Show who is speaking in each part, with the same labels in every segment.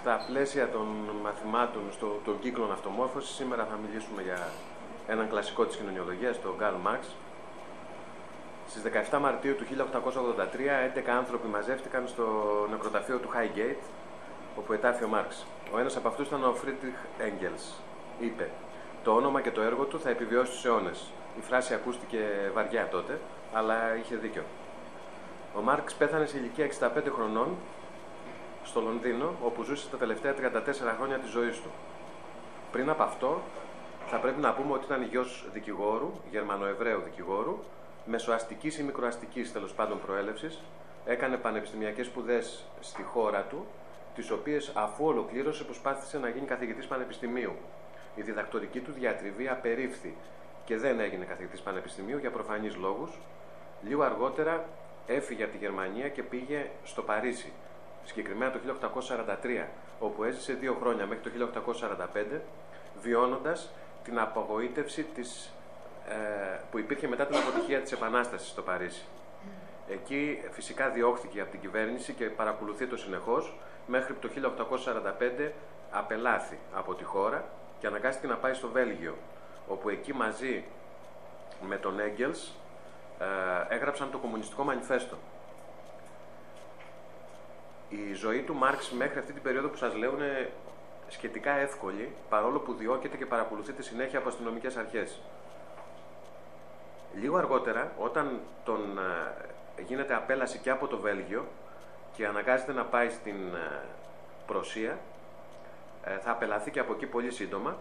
Speaker 1: Στα πλαίσια των μαθημάτων στο, των κύκλων αυτομόρφωσης, σήμερα θα μιλήσουμε για έναν κλασικό της κοινωνιολογίας, τον Καρλ Μάρξ. Στις 17 Μαρτίου του 1883, 11 άνθρωποι μαζεύτηκαν στο νεκροταφείο του Highgate, όπου ετάφη ο Μάρξ. Ο ένας από αυτούς ήταν ο Φρίντριχ Έγγελς. Είπε, το όνομα και το έργο του θα επιβιώσει στους αιώνες. Η φράση ακούστηκε βαριά τότε, αλλά είχε δίκιο. Ο Μάρξ πέθανε σε ηλικία 65 χρονών στο Λονδίνο, όπου ζούσε τα τελευταία 34 χρόνια της ζωής του. Πριν από αυτό, θα πρέπει να πούμε ότι ήταν γιος δικηγόρου, Γερμανοεβραίου δικηγόρου, μεσοαστικής ή μικροαστικής τέλος πάντων προέλευσης, έκανε πανεπιστημιακές σπουδές στη χώρα του, τις οποίες αφού ολοκλήρωσε προσπάθησε να γίνει καθηγητής πανεπιστημίου. Η διδακτορική του διατριβή απερίφθη και δεν έγινε καθηγητής πανεπιστημίου για προφανείς λόγους. Λίγο αργότερα έφυγε από τη Γερμανία και πήγε στο Παρίσι, συγκεκριμένα το 1843, όπου έζησε δύο χρόνια μέχρι το 1845, βιώνοντας την απογοήτευση της, ε, που υπήρχε μετά την αποτυχία της Επανάστασης στο Παρίσι. Εκεί φυσικά διώχθηκε από την κυβέρνηση και παρακολουθεί το συνεχώς, μέχρι το 1845 απελάθη από τη χώρα και αναγκάστηκε να πάει στο Βέλγιο, όπου εκεί μαζί με τον Έγγελς ε, έγραψαν το Κομμουνιστικό Μανιφέστο. Η ζωή του Μάρξ μέχρι αυτή την περίοδο που σας λέω είναι σχετικά εύκολη, παρόλο που διώκεται και παρακολουθείται συνέχεια από αστυνομικές αρχές. Λίγο αργότερα, όταν τον ε, γίνεται απέλαση και από το Βέλγιο και αναγκάζεται να πάει στην ε, Προσία, θα απελαθεί και από εκεί πολύ σύντομα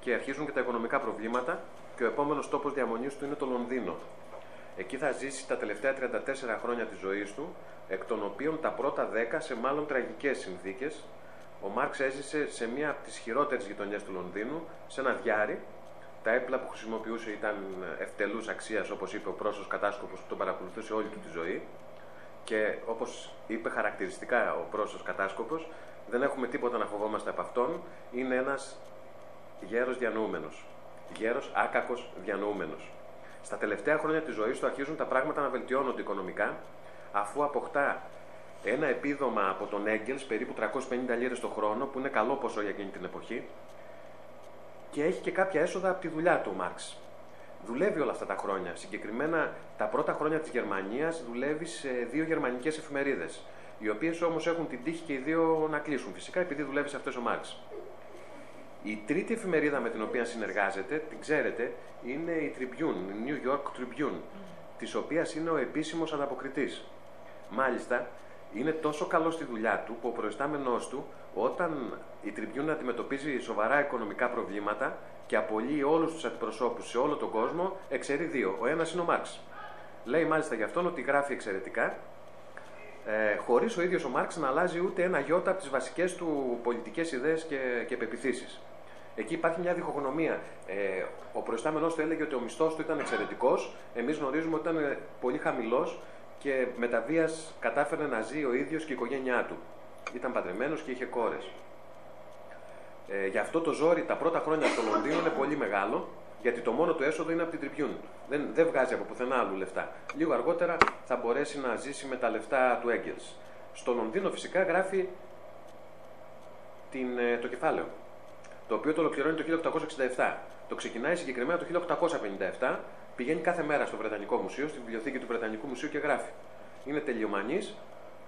Speaker 1: και αρχίζουν και τα οικονομικά προβλήματα και ο επόμενος τόπος διαμονής του είναι το Λονδίνο. Εκεί θα ζήσει τα τελευταία 34 χρόνια της ζωής του, εκ των οποίων τα πρώτα 10 σε μάλλον τραγικές συνθήκες. Ο Μάρξ έζησε σε μία από τις χειρότερες γειτονιές του Λονδίνου, σε ένα διάρρη. Τα έπλα που χρησιμοποιούσε ήταν ευτελούς αξίας, όπως είπε ο πρόσωπος κατάσκοπος που τον παρακολουθούσε όλη του τη ζωή. Και όπως είπε χαρακτηριστικά ο πρόσωπος κατάσκοπος, δεν έχουμε τίποτα να φοβόμαστε από αυτόν. Είναι ένας γέρος διανοούμενος. Γέρος άκακος διανοούμενος. Στα τελευταία χρόνια της ζωής του αρχίζουν τα πράγματα να βελτιώνονται οικονομικά, αφού αποκτά ένα επίδομα από τον Έγκελς, περίπου 350 λίρες το χρόνο, που είναι καλό ποσό για εκείνη την εποχή, και έχει και κάποια έσοδα από τη δουλειά του ο Μάρξ. Δουλεύει όλα αυτά τα χρόνια. Συγκεκριμένα τα πρώτα χρόνια της Γερμανίας δουλεύει σε δύο γερμανικές εφημερίδες, οι οποίες όμως έχουν την τύχη και οι δύο να κλείσουν. Φυσικά επειδή δουλεύει σε αυτές ο Μάρξ. Η τρίτη εφημερίδα με την οποία συνεργάζεται, την ξέρετε, είναι η Tribune, η New York Tribune, της οποίας είναι ο επίσημος ανταποκριτής. Μάλιστα, είναι τόσο καλός στη δουλειά του που ο προϊστάμενός του, όταν η Tribune αντιμετωπίζει σοβαρά οικονομικά προβλήματα και απολύει όλους τους αντιπροσώπους σε όλο τον κόσμο, εξαιρεί δύο. Ο ένας είναι ο Μάρξ. Λέει μάλιστα γι' αυτόν ότι γράφει εξαιρετικά, ε, χωρίς ο ίδιος ο Μάρξ να αλλάζει ούτε ένα γιώτα από τις βασικές του πολιτικές ιδέες και, και πεπιθήσεις. Εκεί υπάρχει μια διχογνωμία. Ε, ο προϊστάμενός του έλεγε ότι ο μισθός του ήταν εξαιρετικός. Εμείς γνωρίζουμε ότι ήταν πολύ χαμηλός και με τα βίας κατάφερε να ζει ο ίδιος και η οικογένειά του. Ήταν παντρεμένος και είχε κόρες. Ε, γι' αυτό το ζόρι τα πρώτα χρόνια στο Λονδίνο είναι πολύ μεγάλο, γιατί το μόνο του έσοδο είναι από την Τριπιούν. Δεν, δεν βγάζει από πουθενά άλλου λεφτά. Λίγο αργότερα θα μπορέσει να ζήσει με τα λεφτά του Έγκελς. Στο Λονδίνο φυσικά γράφει την, ε, το κεφάλαιο το οποίο το ολοκληρώνει το 1867. Το ξεκινάει συγκεκριμένα το 1857, πηγαίνει κάθε μέρα στο Βρετανικό Μουσείο, στη βιβλιοθήκη του Βρετανικού Μουσείου και γράφει. Είναι τελειομανής,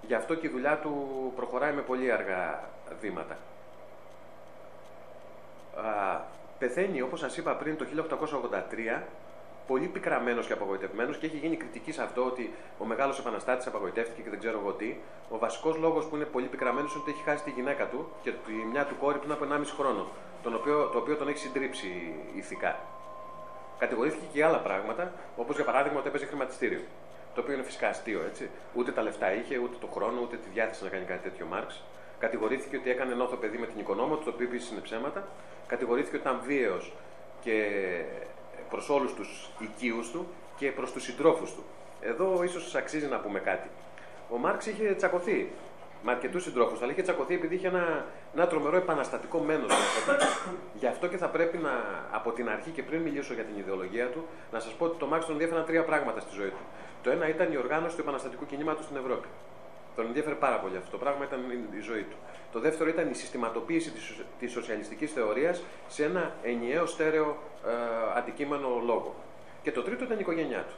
Speaker 1: γι' αυτό και η δουλειά του προχωράει με πολύ αργά βήματα. Α, πεθαίνει, όπως σας είπα πριν, το 1883, πολύ πικραμένος και απογοητευμένος και έχει γίνει κριτική σε αυτό ότι ο μεγάλος επαναστάτης απογοητεύτηκε και δεν ξέρω εγώ τι. Ο βασικός λόγος που είναι πολύ πικραμένος είναι ότι έχει χάσει τη γυναίκα του και τη μια του κόρη πριν από 1,5 χρόνο τον οποίο, το οποίο τον έχει συντρίψει ηθικά. Κατηγορήθηκε και για άλλα πράγματα, όπως για παράδειγμα ότι έπαιζε χρηματιστήριο. Το οποίο είναι φυσικά αστείο, έτσι. Ούτε τα λεφτά είχε, ούτε το χρόνο, ούτε τη διάθεση να κάνει κάτι τέτοιο Μάρξ. Κατηγορήθηκε ότι έκανε νόθο παιδί με την οικονόμο του, το οποίο επίσης είναι ψέματα. Κατηγορήθηκε ότι ήταν βίαιος και προς όλους τους οικείους του και προς τους συντρόφους του. Εδώ ίσως αξίζει να πούμε κάτι. Ο Μάρξ είχε τσακωθεί με αρκετούς συντρόφους, αλλά είχε τσακωθεί επειδή είχε ένα, ένα τρομερό επαναστατικό μένος Γι' αυτό και θα πρέπει να, από την αρχή και πριν μιλήσω για την ιδεολογία του, να σας πω ότι το Μάρξ τον ενδιαφέραν τρία πράγματα στη ζωή του. Το ένα ήταν η οργάνωση του επαναστατικού κινήματος στην Ευρώπη. Τον ενδιαφέρει πάρα πολύ αυτό το πράγμα, ήταν η ζωή του. Το δεύτερο ήταν η συστηματοποίηση της σοσιαλιστικής θεωρίας σε ένα ενιαίο στέρεο ε, αντικείμενο λόγο. Και το τρίτο ήταν η οικογένειά του.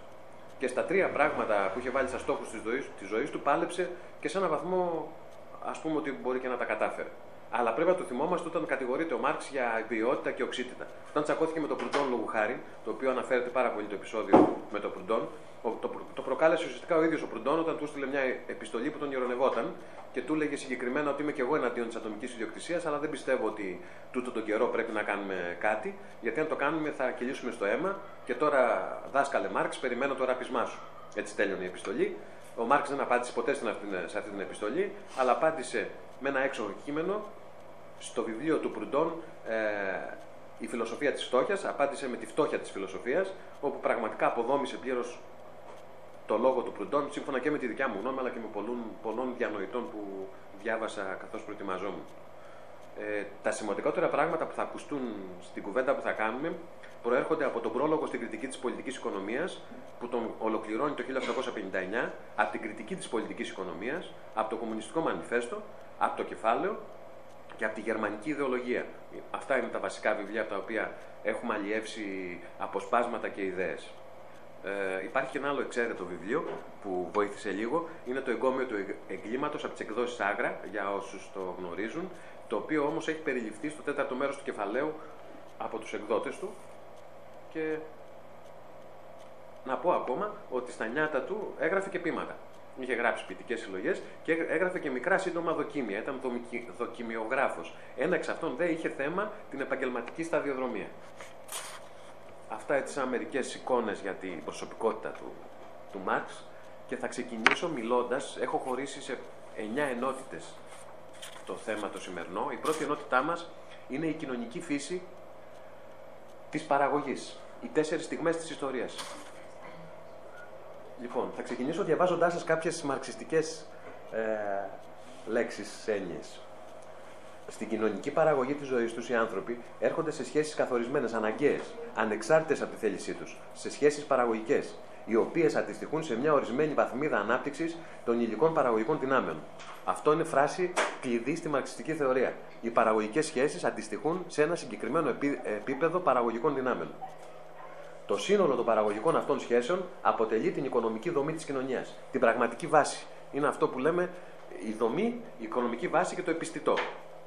Speaker 1: Και στα τρία πράγματα που είχε βάλει σαν στόχους της ζωής, της ζωής του πάλεψε και σε έναν βαθμό ας πούμε ότι μπορεί και να τα κατάφερε. Αλλά πρέπει να το θυμόμαστε όταν κατηγορείται ο Μάρξ για ποιότητα και οξύτητα. Όταν τσακώθηκε με τον Προυντών λόγου χάρη, το οποίο αναφέρεται πάρα πολύ το επεισόδιο με τον Προυντών, το, το προκάλεσε ουσιαστικά ο ίδιος ο Προυντών όταν του στείλε μια επιστολή που τον ηρωνευόταν και του έλεγε συγκεκριμένα ότι είμαι και εγώ εναντίον της ατομικής ιδιοκτησίας, αλλά δεν πιστεύω ότι τούτο τον καιρό πρέπει να κάνουμε κάτι, γιατί αν το κάνουμε θα κυλήσουμε στο αίμα και τώρα δάσκαλε Μάρξ, περιμένω το ράπισμά σου. Έτσι τέλειωνε η επιστολή. Ο Μάρξ δεν απάντησε ποτέ σε αυτή την επιστολή, αλλά απάντησε με ένα έξοχο κείμενο στο βιβλίο του Προυντών ε, η φιλοσοφία της φτώχειας, απάντησε με τη φτώχεια της φιλοσοφίας, όπου πραγματικά αποδόμησε πλήρως το λόγο του Προυντών, σύμφωνα και με τη δικιά μου γνώμη, αλλά και με πολλών, πολλών διανοητών που διάβασα καθώς προετοιμαζόμουν. Ε, τα σημαντικότερα πράγματα που θα ακουστούν στην κουβέντα που θα κάνουμε προέρχονται από τον πρόλογο στην κριτική της πολιτικής οικονομίας που τον ολοκληρώνει το 1859, από την κριτική της πολιτικής οικονομίας, από το κομμουνιστικό μανιφέστο, από το κεφάλαιο και από τη γερμανική ιδεολογία. Αυτά είναι τα βασικά βιβλία από τα οποία έχουμε αλλιεύσει αποσπάσματα και ιδέες. Ε, υπάρχει και ένα άλλο εξαίρετο βιβλίο που βοήθησε λίγο. Είναι το εγκόμιο του εγκλήματος από τις εκδόσεις Άγρα, για όσους το γνωρίζουν, το οποίο όμως έχει περιληφθεί στο τέταρτο μέρος του κεφαλαίου από τους εκδότες του και να πω ακόμα ότι στα νιάτα του έγραφε και πείματα. Είχε γράψει ποιητικές συλλογές και έγραφε και μικρά σύντομα δοκίμια. Ήταν δοκιμιογράφος. Ένα εξ αυτών δεν είχε θέμα την επαγγελματική σταδιοδρομία. Αυτά έτσι σαν μερικές εικόνες για την προσωπικότητα του, του Μάρξ και θα ξεκινήσω μιλώντας. Έχω χωρίσει σε 9 ενότητες το θέμα το σημερινό. Η πρώτη ενότητά μας είναι η κοινωνική φύση της παραγωγής. Οι τέσσερις στιγμές της ιστορίας. Λοιπόν, θα ξεκινήσω διαβάζοντάς σας κάποιες μαρξιστικές ε, λέξεις, έννοιες. Στην κοινωνική παραγωγή της ζωής τους οι άνθρωποι έρχονται σε σχέσεις καθορισμένες, αναγκαίες, ανεξάρτητες από τη θέλησή τους, σε σχέσεις παραγωγικές, οι οποίες αντιστοιχούν σε μια ορισμένη βαθμίδα ανάπτυξης των υλικών παραγωγικών δυνάμεων. Αυτό είναι φράση κλειδί στη μαρξιστική θεωρία. Οι παραγωγικές σχέσεις αντιστοιχούν σε ένα συγκεκριμένο επίπεδο παραγωγικών δυνάμεων. Το σύνολο των παραγωγικών αυτών σχέσεων αποτελεί την οικονομική δομή της κοινωνίας. Την πραγματική βάση. Είναι αυτό που λέμε η δομή, η οικονομική βάση και το επιστητό.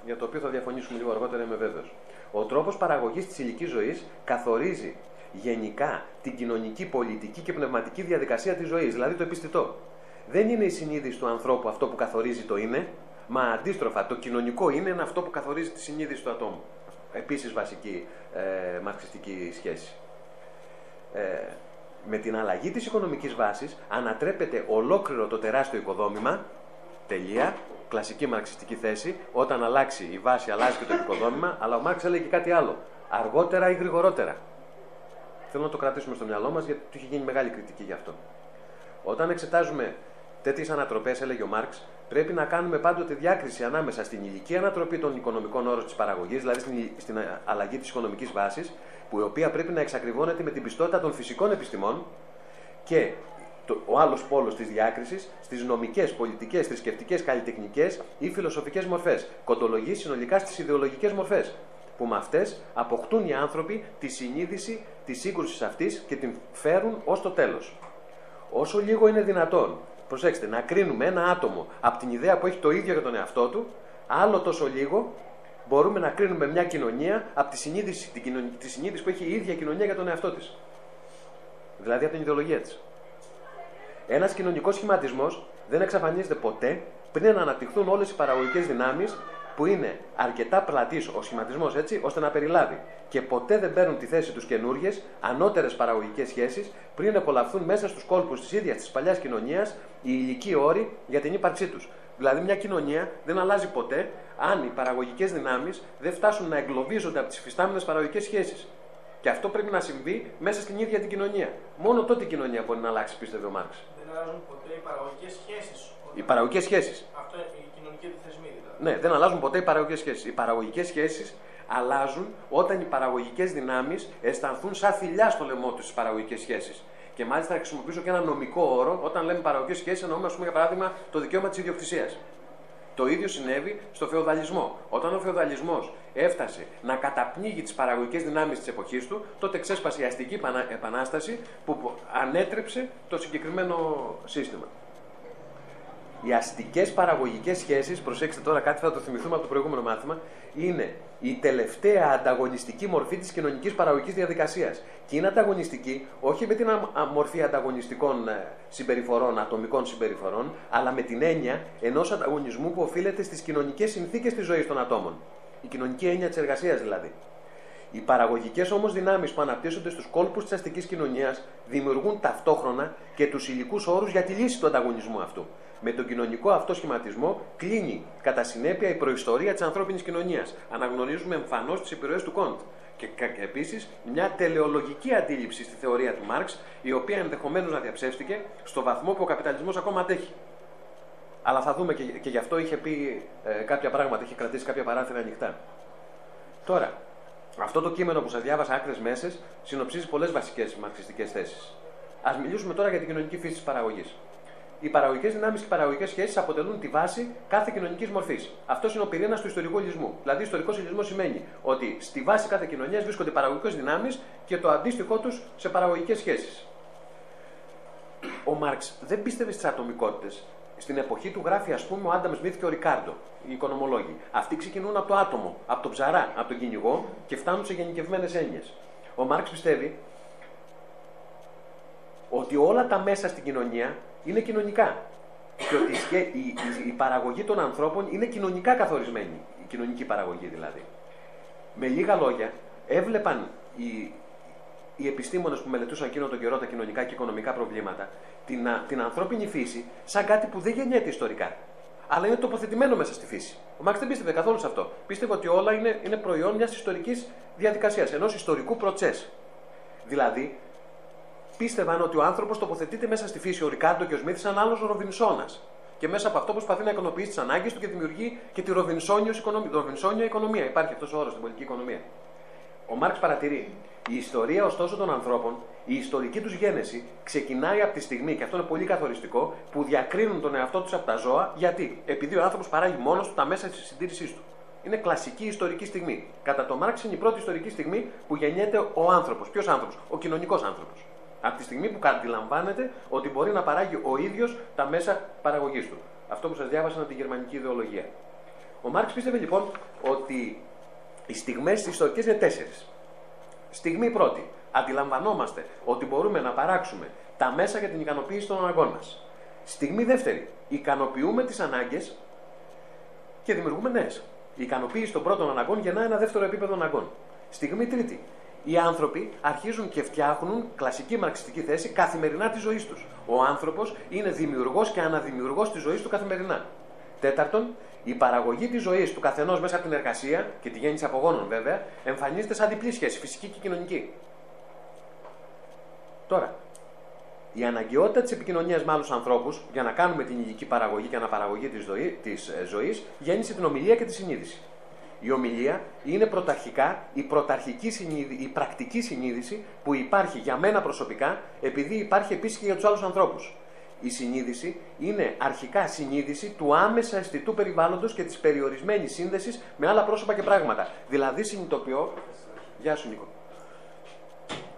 Speaker 1: Για το οποίο θα διαφωνήσουμε λίγο αργότερα, είμαι βέβαιος. Ο τρόπος παραγωγής της ηλική ζωής καθορίζει γενικά την κοινωνική, πολιτική και πνευματική διαδικασία της ζωής, δηλαδή το επιστητό. Δεν είναι η συνείδηση του ανθρώπου αυτό που καθορίζει το είναι, μα αντίστροφα το κοινωνικό είναι, είναι αυτό που καθορίζει τη συνείδηση του ατόμου. Επίσης βασική ε, μαρξιστική σχέση ε, με την αλλαγή της οικονομικής βάσης ανατρέπεται ολόκληρο το τεράστιο οικοδόμημα, τελεία, κλασική μαρξιστική θέση, όταν αλλάξει η βάση αλλάζει και το οικοδόμημα, αλλά ο Μάρξ έλεγε και κάτι άλλο, αργότερα ή γρηγορότερα. Θέλω να το κρατήσουμε στο μυαλό μας γιατί του είχε γίνει μεγάλη κριτική γι' αυτό. Όταν εξετάζουμε τέτοιες ανατροπές, έλεγε ο Μάρξ, πρέπει να κάνουμε πάντοτε διάκριση ανάμεσα στην ηλική ανατροπή των οικονομικών όρων της παραγωγής, δηλαδή στην, στην αλλαγή της οικονομικής βάσης, που η οποία πρέπει να εξακριβώνεται με την πιστότητα των φυσικών επιστημών και το, ο άλλος πόλος της διάκρισης στις νομικές, πολιτικές, θρησκευτικές, καλλιτεχνικές ή φιλοσοφικές μορφές. Κοντολογεί συνολικά στις ιδεολογικές μορφές. Που με αυτές αποκτούν οι άνθρωποι τη συνείδηση τη σύγκρουση αυτής και την φέρουν ως το τέλος. Όσο λίγο είναι δυνατόν, προσέξτε, να κρίνουμε ένα άτομο από την ιδέα που έχει το ίδιο για τον εαυτό του, άλλο τόσο λίγο μπορούμε να κρίνουμε μια κοινωνία από τη συνείδηση, την κοινωνία, τη συνείδηση που έχει η ίδια κοινωνία για τον εαυτό της. Δηλαδή από την ιδεολογία της. Ένας κοινωνικός σχηματισμός δεν εξαφανίζεται ποτέ πριν να αναπτυχθούν όλες οι παραγωγικές δυνάμεις που είναι αρκετά πλατής ο σχηματισμός έτσι, ώστε να περιλάβει. Και ποτέ δεν παίρνουν τη θέση τους καινούριε, ανώτερες παραγωγικές σχέσεις πριν απολαυθούν μέσα στους κόλπους της ίδιας της παλιάς κοινωνίας οι υλικοί όροι για την ύπαρξή τους. Δηλαδή, μια κοινωνία δεν αλλάζει ποτέ αν οι παραγωγικές δυνάμεις δεν φτάσουν να εγκλωβίζονται από τις υφιστάμενε παραγωγικές σχέσεις. Και αυτό πρέπει να συμβεί μέσα στην ίδια την κοινωνία. Μόνο τότε η κοινωνία μπορεί να αλλάξει, πίστευε ο Μάρξ.
Speaker 2: Δεν αλλάζουν ποτέ οι παραγωγικές σχέσεις.
Speaker 1: Οι παραγωγικές σχέσεις.
Speaker 2: Αυτό είναι η κοινωνική θεσμή, δηλαδή.
Speaker 1: Ναι, δεν αλλάζουν ποτέ οι παραγωγικές σχέσεις. Οι παραγωγικές σχέσεις αλλάζουν όταν οι παραγωγικές δυνάμεις αισθανθούν σαν θηλιά στο λαιμό τους στις παραγωγικές σχέσεις. Και μάλιστα θα χρησιμοποιήσω και ένα νομικό όρο. Όταν λέμε παραγωγικές σχέσεις, εννοούμε, ας πούμε, για παράδειγμα, το δικαίωμα της ιδιοκτησίας. Το ίδιο συνέβη στο φεουδαλισμό. Όταν ο φεουδαλισμό έφτασε να καταπνίγει τις παραγωγικές δυνάμεις της εποχής του, τότε ξέσπασε η αστική επανάσταση που ανέτρεψε το συγκεκριμένο σύστημα. Οι αστικές παραγωγικές σχέσεις, προσέξτε τώρα κάτι θα το θυμηθούμε από το προηγούμενο μάθημα, είναι η τελευταία ανταγωνιστική μορφή της κοινωνικής παραγωγικής διαδικασίας. Και είναι ανταγωνιστική όχι με την μορφή ανταγωνιστικών ε, συμπεριφορών, ατομικών συμπεριφορών, αλλά με την έννοια ενός ανταγωνισμού που οφείλεται στις κοινωνικές συνθήκες της ζωής των ατόμων. Η κοινωνική έννοια της εργασίας δηλαδή. Οι παραγωγικές όμως δυνάμεις που αναπτύσσονται στους κόλπους της αστικής κοινωνίας δημιουργούν ταυτόχρονα και τους υλικούς όρους για τη λύση του ανταγωνισμού αυτού. Με τον κοινωνικό αυτό σχηματισμό κλείνει κατά συνέπεια η προϊστορία της ανθρώπινης κοινωνίας. Αναγνωρίζουμε εμφανώς τις επιρροές του Κοντ. Και, και επίσης μια τελεολογική αντίληψη στη θεωρία του Μάρξ, η οποία ενδεχομένως να διαψεύστηκε στο βαθμό που ο καπιταλισμός ακόμα αντέχει. Αλλά θα δούμε και, και γι' αυτό είχε πει ε, κάποια πράγματα, είχε κρατήσει κάποια παράθυρα ανοιχτά. Τώρα, αυτό το κείμενο που σας διάβασα άκρες μέσες συνοψίζει πολλές βασικές μαρξιστικές θέσεις. Α μιλήσουμε τώρα για την κοινωνική φύση της παραγωγής. Οι παραγωγικές δυνάμεις και οι παραγωγικές σχέσεις αποτελούν τη βάση κάθε κοινωνικής μορφής. Αυτός είναι ο πυρήνας του ιστορικού λυσμού. Δηλαδή, ιστορικός λυσμό σημαίνει ότι στη βάση κάθε κοινωνίας βρίσκονται παραγωγικές δυνάμεις και το αντίστοιχό τους σε παραγωγικές σχέσεις. Ο Μάρξ δεν πίστευε στις ατομικότητες. Στην εποχή του γράφει, ας πούμε, ο Άνταμ Σμιθ και ο Ρικάρντο, οι οικονομολόγοι. Αυτοί ξεκινούν από το άτομο, από τον ψαρά, από τον κυνηγό και φτάνουν σε γενικευμένες έννοιες. Ο Μάρξ πιστεύει ότι όλα τα μέσα στην κοινωνία είναι κοινωνικά. Και ότι η, η, παραγωγή των ανθρώπων είναι κοινωνικά καθορισμένη. Η κοινωνική παραγωγή δηλαδή. Με λίγα λόγια, έβλεπαν οι, οι επιστήμονες που μελετούσαν εκείνο τον καιρό τα κοινωνικά και οικονομικά προβλήματα την, την ανθρώπινη φύση σαν κάτι που δεν γεννιέται ιστορικά. Αλλά είναι τοποθετημένο μέσα στη φύση. Ο Μάρξ δεν πίστευε καθόλου σε αυτό. Πίστευε ότι όλα είναι, είναι προϊόν μιας ιστορικής διαδικασίας, ενός ιστορικού προτσέ. Δηλαδή, πίστευαν ότι ο άνθρωπος τοποθετείται μέσα στη φύση, ο Ρικάρντο και ο Σμίθ, σαν άλλος Ροβινσόνας. Και μέσα από αυτό προσπαθεί να ικανοποιήσει τις ανάγκες του και δημιουργεί και τη Ροβινσόνια οικονομία. οικονομία. Υπάρχει αυτός ο όρος στην πολιτική οικονομία. Ο Μάρξ παρατηρεί. Η ιστορία ωστόσο των ανθρώπων, η ιστορική τους γένεση, ξεκινάει από τη στιγμή, και αυτό είναι πολύ καθοριστικό, που διακρίνουν τον εαυτό τους από τα ζώα. Γιατί; Επειδή ο άνθρωπος παράγει μόνος του τα μέσα της συντήρησής του. Είναι κλασική ιστορική στιγμή. Κατά το Μάρξ είναι η πρώτη ιστορική στιγμή που γεννιέται ο άνθρωπος. Ποιος άνθρωπος; Ο κοινωνικός άνθρωπος. Από τη στιγμή που αντιλαμβάνεται ότι μπορεί να παράγει ο ίδιος τα μέσα παραγωγής του. Αυτό που σας διάβασα από τη γερμανική ιδεολογία. Ο Μάρξ πίστευε λοιπόν ότι οι στιγμές τη ιστορική είναι τέσσερις. Στιγμή πρώτη. Αντιλαμβανόμαστε ότι μπορούμε να παράξουμε τα μέσα για την ικανοποίηση των αναγκών μας. Στιγμή δεύτερη. Ικανοποιούμε τις ανάγκες και δημιουργούμε νέες. Η ικανοποίηση των πρώτων αναγκών γεννά ένα δεύτερο επίπεδο αναγκών. Στιγμή τρίτη οι άνθρωποι αρχίζουν και φτιάχνουν κλασική μαρξιστική θέση καθημερινά της ζωής τους. Ο άνθρωπος είναι δημιουργός και αναδημιουργός της ζωής του καθημερινά. Τέταρτον, η παραγωγή της ζωής του καθενός μέσα από την εργασία και τη γέννηση απογόνων βέβαια εμφανίζεται σαν διπλή σχέση, φυσική και κοινωνική. Τώρα, η αναγκαιότητα της επικοινωνίας με άλλους ανθρώπους για να κάνουμε την υλική παραγωγή και αναπαραγωγή της ζωή ε, γέννησε την ομιλία και τη συνείδηση. Η ομιλία είναι πρωταρχικά η πρωταρχική συνείδηση, η πρακτική συνείδηση που υπάρχει για μένα προσωπικά, επειδή υπάρχει επίσης και για τους άλλους ανθρώπους. Η συνείδηση είναι αρχικά συνείδηση του άμεσα αισθητού περιβάλλοντος και της περιορισμένης σύνδεσης με άλλα πρόσωπα και πράγματα. Δηλαδή συνειδητοποιώ. Γεια σου, Νίκο.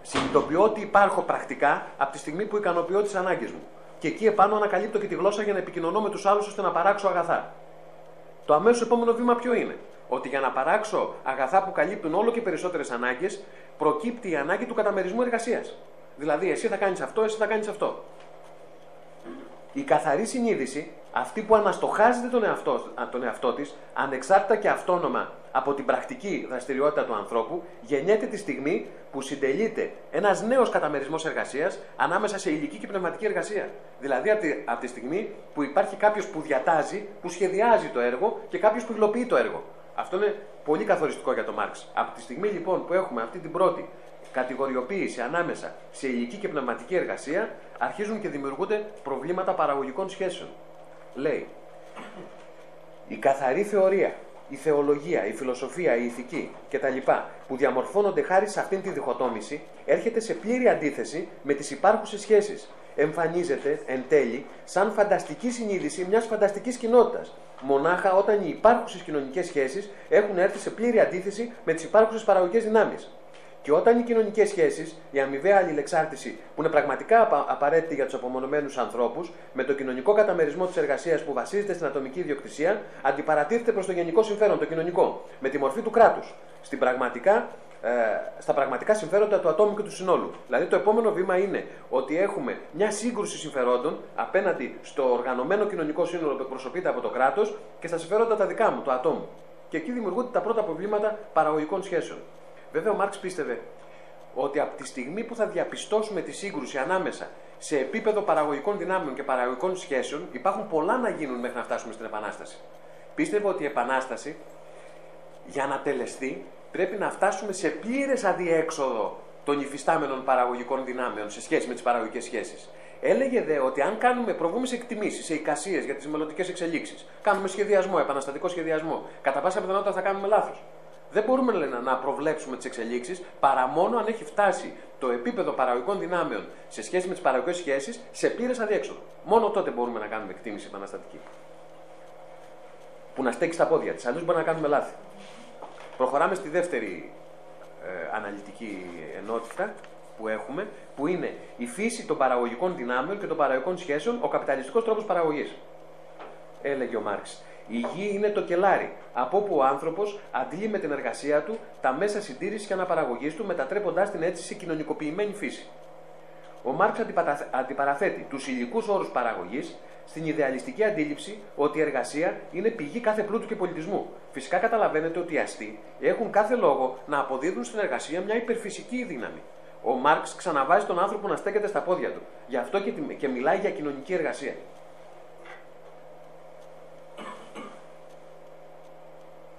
Speaker 1: Συνειδητοποιώ ότι υπάρχω πρακτικά από τη στιγμή που ικανοποιώ τις ανάγκες μου. Και εκεί επάνω ανακαλύπτω και τη γλώσσα για να επικοινωνώ με τους άλλους ώστε να παράξω αγαθά. Το αμέσως επόμενο βήμα ποιο είναι; Ότι για να παράξω αγαθά που καλύπτουν όλο και περισσότερες ανάγκες, προκύπτει η ανάγκη του καταμερισμού εργασίας. Δηλαδή, εσύ θα κάνεις αυτό, εσύ θα κάνεις αυτό. Η καθαρή συνείδηση, αυτή που αναστοχάζεται τον εαυτό, τον εαυτό της, ανεξάρτητα και αυτόνομα από την πρακτική δραστηριότητα του ανθρώπου, γεννιέται τη στιγμή που συντελείται ένας νέος καταμερισμός εργασίας ανάμεσα σε ηλική και πνευματική εργασία. Δηλαδή από τη, από τη στιγμή που υπάρχει κάποιος που διατάζει, που σχεδιάζει το έργο και κάποιος που υλοποιεί το έργο. Αυτό είναι πολύ καθοριστικό για τον Μάρξ. Από τη στιγμή λοιπόν που έχουμε αυτή την πρώτη κατηγοριοποίηση ανάμεσα σε ηλική και πνευματική εργασία, αρχίζουν και δημιουργούνται προβλήματα παραγωγικών σχέσεων. Λέει, η καθαρή θεωρία η θεολογία, η φιλοσοφία, η ηθική κτλ. που διαμορφώνονται χάρη σε αυτήν τη διχοτόμηση, έρχεται σε πλήρη αντίθεση με τις υπάρχουσες σχέσεις. Εμφανίζεται εν τέλει σαν φανταστική συνείδηση μιας φανταστικής κοινότητας. Μονάχα όταν οι υπάρχουσες κοινωνικές σχέσεις έχουν έρθει σε πλήρη αντίθεση με τις υπάρχουσες παραγωγικές δυνάμεις. Και όταν οι κοινωνικές σχέσεις, η αμοιβαία αλληλεξάρτηση, που είναι πραγματικά απαραίτητη για τους απομονωμένους ανθρώπους, με το κοινωνικό καταμερισμό της εργασίας που βασίζεται στην ατομική ιδιοκτησία, αντιπαρατίθεται προς το γενικό συμφέρον, το κοινωνικό, με τη μορφή του κράτους. πραγματικά, ε, στα πραγματικά συμφέροντα του ατόμου και του συνόλου. Δηλαδή, το επόμενο βήμα είναι ότι έχουμε μια σύγκρουση συμφερόντων απέναντι στο οργανωμένο κοινωνικό σύνολο που εκπροσωπείται από το κράτος και στα συμφέροντα τα δικά μου, του ατόμου. Και εκεί δημιουργούνται τα πρώτα προβλήματα παραγωγικών σχέσεων. Βέβαια, ο Μάρξ πίστευε ότι από τη στιγμή που θα διαπιστώσουμε τη σύγκρουση ανάμεσα σε επίπεδο παραγωγικών δυνάμεων και παραγωγικών σχέσεων, υπάρχουν πολλά να γίνουν μέχρι να φτάσουμε στην Επανάσταση. Πίστευε ότι η Επανάσταση, για να τελεστεί, πρέπει να φτάσουμε σε πλήρες αδιέξοδο των υφιστάμενων παραγωγικών δυνάμεων σε σχέση με τις παραγωγικές σχέσεις. Έλεγε δε ότι αν κάνουμε, προβούμε σε εκτιμήσεις, σε εικασίες για τις μελλοντικές εξελίξεις, κάνουμε σχεδιασμό, επαναστατικό σχεδιασμό, κατά πάσα πιθανότητα θα κάνουμε λάθος. Δεν μπορούμε λένε, να προβλέψουμε τις εξελίξεις παρά μόνο αν έχει φτάσει το επίπεδο παραγωγικών δυνάμεων σε σχέση με τις παραγωγικές σχέσεις σε πλήρες αδιέξοδο. Μόνο τότε μπορούμε να κάνουμε εκτίμηση επαναστατική. Που να στέκει στα πόδια της. Αλλιώς μπορεί να κάνουμε λάθη. Προχωράμε στη δεύτερη ε, αναλυτική ενότητα που έχουμε, που είναι η φύση των παραγωγικών δυνάμεων και των παραγωγικών σχέσεων, ο καπιταλιστικός τρόπος παραγωγής. Έλεγε ο Μάρξ. Η γη είναι το κελάρι, από όπου ο άνθρωπος αντλεί με την εργασία του τα μέσα συντήρησης και αναπαραγωγής του, μετατρέποντάς την έτσι σε κοινωνικοποιημένη φύση. Ο Μάρξ αντιπαραθέτει τους υλικούς όρους παραγωγής στην ιδεαλιστική αντίληψη ότι η εργασία είναι πηγή κάθε πλούτου και πολιτισμού. Φυσικά καταλαβαίνετε ότι οι αστεί έχουν κάθε λόγο να αποδίδουν στην εργασία μια υπερφυσική δύναμη. Ο Μάρξ ξαναβάζει τον άνθρωπο να στέκεται στα πόδια του. Γι' αυτό και μιλάει για κοινωνική εργασία.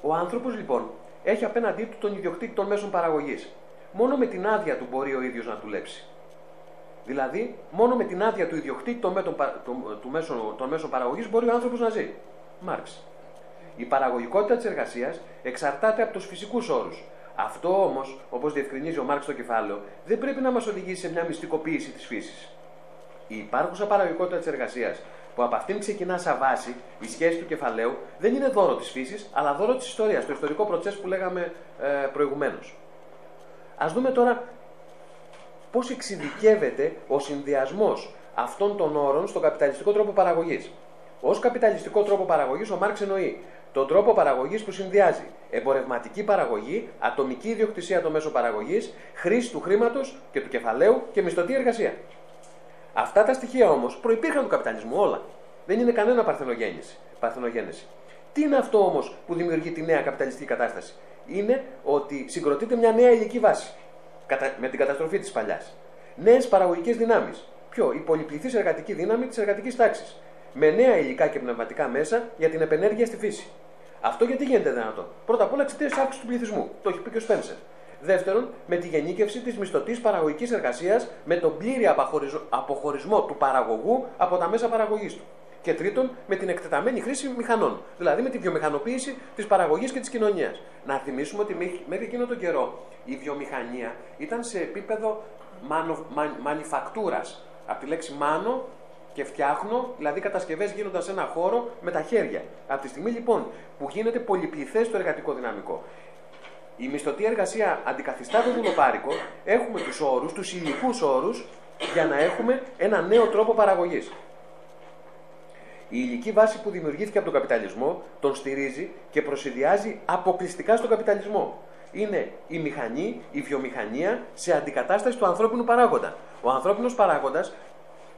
Speaker 1: Ο άνθρωπος λοιπόν έχει απέναντί του τον ιδιοκτήτη των μέσων παραγωγής. Μόνο με την άδεια του μπορεί ο ίδιος να δουλέψει. Δηλαδή, μόνο με την άδεια του ιδιοκτήτη των, μέτων, του μέσων, των μέσων παραγωγής μπορεί ο άνθρωπος να ζει. Μάρξ. Η παραγωγικότητα της εργασίας εξαρτάται από τους φυσικούς όρους. Αυτό όμως, όπως διευκρινίζει ο Μάρξ στο κεφάλαιο, δεν πρέπει να μας οδηγήσει σε μια μυστικοποίηση της φύσης. Η υπάρχουσα παραγωγικότητα της εργασίας που από αυτήν ξεκινά σαν βάση η σχέση του κεφαλαίου δεν είναι δώρο της φύσης, αλλά δώρο της ιστορίας, το ιστορικό προτσέ που λέγαμε ε, προηγουμένως. Α δούμε τώρα πώς εξειδικεύεται ο συνδυασμός αυτών των όρων στον καπιταλιστικό τρόπο παραγωγής. Ω καπιταλιστικό τρόπο παραγωγής, ο Μάρξ εννοεί τον τρόπο παραγωγής που συνδυάζει εμπορευματική παραγωγή, ατομική ιδιοκτησία των μέσων παραγωγής, χρήση του χρήματος και του κεφαλαίου και μισθωτή εργασία. Αυτά τα στοιχεία όμως προπήρχαν του καπιταλισμού όλα. Δεν είναι κανένα παρθενογέννηση. παρθενογέννηση. Τι είναι αυτό όμως που δημιουργεί τη νέα καπιταλιστική κατάσταση, Είναι ότι συγκροτείται μια νέα υλική βάση με την καταστροφή της παλιάς. Νέες παραγωγικές δυνάμεις. Ποιο, η πολυπληθής εργατική δύναμη της εργατικής τάξης. Με νέα υλικά και πνευματικά μέσα για την επενέργεια στη φύση. Αυτό γιατί γίνεται δυνατό. Πρώτα απ' όλα εξαιτίας της αύξησης του πληθυσμού. Το έχει πει και ο Σπένσερ. Δεύτερον, με τη γενίκευση της μισθωτής παραγωγικής εργασίας με τον πλήρη αποχωρισμό του παραγωγού από τα μέσα παραγωγής του. Και τρίτον, με την εκτεταμένη χρήση μηχανών, δηλαδή με τη βιομηχανοποίηση της παραγωγής και της κοινωνίας. Να θυμίσουμε ότι μέχρι εκείνο τον καιρό η βιομηχανία ήταν σε επίπεδο μανιφακτούρας. Από τη λέξη μάνο και φτιάχνω, δηλαδή κατασκευές γίνοντας ένα χώρο με τα χέρια. Από τη στιγμή λοιπόν που γίνεται πολυπληθές το εργατικό δυναμικό η μισθωτή εργασία αντικαθιστά το δουλοπάρικο, έχουμε τους όρους, τους υλικούς όρους, για να έχουμε ένα νέο τρόπο παραγωγής. Η υλική βάση που δημιουργήθηκε από τον καπιταλισμό τον στηρίζει και προσυδειάζει αποκλειστικά στον καπιταλισμό. Είναι η μηχανή, η βιομηχανία σε αντικατάσταση του ανθρώπινου παράγοντα. Ο ανθρώπινος παράγοντας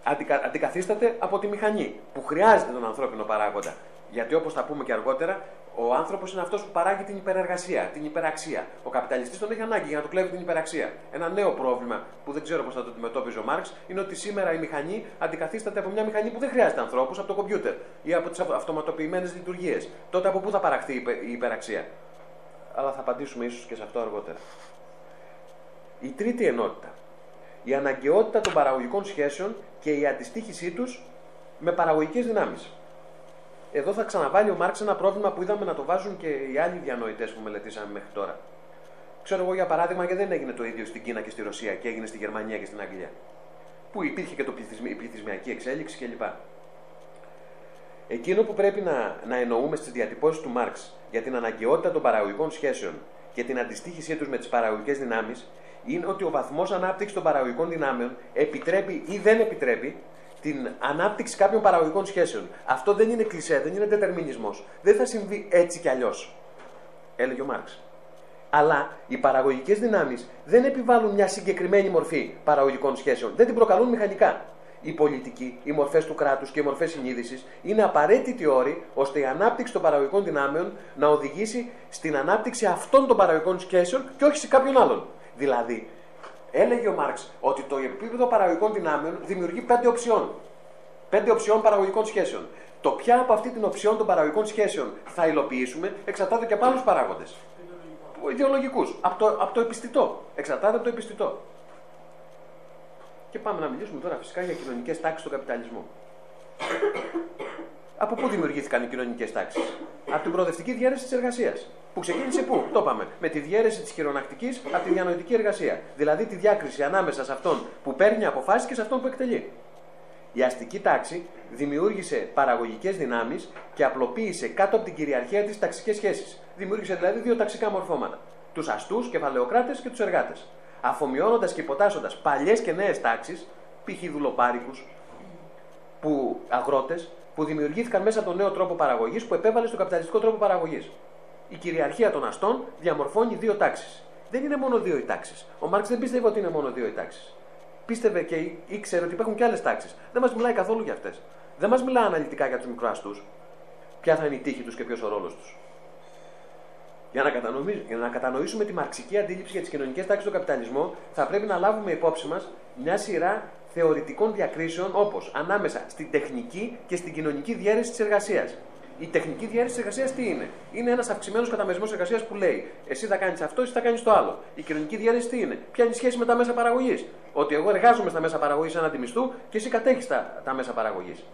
Speaker 1: αντικα... αντικαθίσταται από τη μηχανή που χρειάζεται τον ανθρώπινο παράγοντα. Γιατί όπως θα πούμε και αργότερα, ο άνθρωπος είναι αυτός που παράγει την υπερεργασία, την υπεραξία. Ο καπιταλιστής τον έχει ανάγκη για να του κλέβει την υπεραξία. Ένα νέο πρόβλημα που δεν ξέρω πώς θα το αντιμετώπιζε ο Μάρξ είναι ότι σήμερα η μηχανή αντικαθίσταται από μια μηχανή που δεν χρειάζεται ανθρώπους, από το κομπιούτερ ή από τις αυτοματοποιημένες λειτουργίες. Τότε από πού θα παραχθεί η υπεραξία; Αλλά θα απαντήσουμε ίσως και σε αυτό αργότερα. Η τρίτη ενότητα. Η αναγκαιότητα των παραγωγικών σχέσεων και η αντιστοίχησή τους με παραγωγικές δυνάμεις. Εδώ θα ξαναβάλει ο Μάρξ ένα πρόβλημα που είδαμε να το βάζουν και οι άλλοι διανοητές που μελετήσαμε μέχρι τώρα. Ξέρω εγώ για παράδειγμα, γιατί δεν έγινε το ίδιο στην Κίνα και στη Ρωσία και έγινε στη Γερμανία και στην Αγγλία. Που υπήρχε και το η πληθυσμιακή εξέλιξη κλπ. Εκείνο που πρέπει να, να εννοούμε στις διατυπώσεις του Μάρξ για την αναγκαιότητα των παραγωγικών σχέσεων και την αντιστοίχησή τους με τις παραγωγικές δυνάμεις είναι ότι ο βαθμός ανάπτυξης των παραγωγικών δυνάμεων επιτρέπει ή δεν επιτρέπει την ανάπτυξη κάποιων παραγωγικών σχέσεων. Αυτό δεν είναι κλισέ, δεν είναι δετερμινισμό. Δεν θα συμβεί έτσι κι αλλιώς. Έλεγε ο Μάρξ. Αλλά οι παραγωγικές δυνάμεις δεν επιβάλλουν μια συγκεκριμένη μορφή παραγωγικών σχέσεων. Δεν την προκαλούν μηχανικά. Η πολιτική, οι μορφές του κράτους και οι μορφές συνείδησης είναι απαραίτητοι όροι ώστε η ανάπτυξη των παραγωγικών δυνάμεων να οδηγήσει στην ανάπτυξη αυτών των παραγωγικών σχέσεων και όχι σε κάποιον άλλον. Δηλαδή, έλεγε ο Μάρξ ότι το επίπεδο παραγωγικών δυνάμεων δημιουργεί πέντε οψιών. Πέντε οψιών παραγωγικών σχέσεων. Το ποια από αυτή την οψιών των παραγωγικών σχέσεων θα υλοποιήσουμε εξαρτάται και από άλλους παράγοντες. Ιδεολογικούς. Από το, από το επιστητό. Εξαρτάται από το επιστητό. Και πάμε να μιλήσουμε τώρα φυσικά για κοινωνικές τάξεις στον καπιταλισμό. Από πού δημιουργήθηκαν οι κοινωνικές τάξεις, Από την προοδευτική διαίρεση της εργασίας. Που ξεκίνησε πού, το είπαμε, με τη διαίρεση της χειρονακτικής από τη διανοητική εργασία. Δηλαδή τη διάκριση ανάμεσα σε αυτόν που παίρνει αποφάσεις και σε αυτόν που εκτελεί. Η αστική τάξη δημιούργησε παραγωγικές δυνάμεις και απλοποίησε κάτω από την κυριαρχία της ταξικές σχέσεις. Δημιούργησε δηλαδή δύο ταξικά μορφώματα. Τους αστούς, κεφαλαιοκράτες και τους εργάτες. Αφομοιώνοντας και υποτάσσοντας παλιές και νέες τάξεις, π.χ. δουλοπάρικους, που αγρότες, που δημιουργήθηκαν μέσα από τον νέο τρόπο παραγωγής που επέβαλε στον καπιταλιστικό τρόπο παραγωγής. Η κυριαρχία των αστών διαμορφώνει δύο τάξεις. Δεν είναι μόνο δύο οι τάξεις. Ο Μάρξ δεν πίστευε ότι είναι μόνο δύο οι τάξεις. Πίστευε και ήξερε ότι υπάρχουν και άλλες τάξεις. Δεν μας μιλάει καθόλου για αυτές. Δεν μας μιλάει αναλυτικά για τους μικροαστούς. Ποια θα είναι η τύχη τους και ποιος ο ρόλος τους. Για να, για να κατανοήσουμε τη μαρξική αντίληψη για τις κοινωνικές τάξεις του καπιταλισμού, θα πρέπει να λάβουμε υπόψη μας μια σειρά θεωρητικών διακρίσεων όπως ανάμεσα στην τεχνική και στην κοινωνική διαίρεση της εργασίας. Η τεχνική διαίρεση της εργασίας τι είναι; Είναι ένας αυξημένος καταμερισμός εργασίας που λέει Εσύ θα κάνεις αυτό, εσύ θα κάνεις το άλλο. Η κοινωνική διαίρεση τι είναι; Ποια είναι η σχέση με τα μέσα παραγωγής; Ότι εγώ εργάζομαι στα μέσα παραγωγής έναν μισθού και εσύ κατέχεις τα, τα μέσα παραγωγής.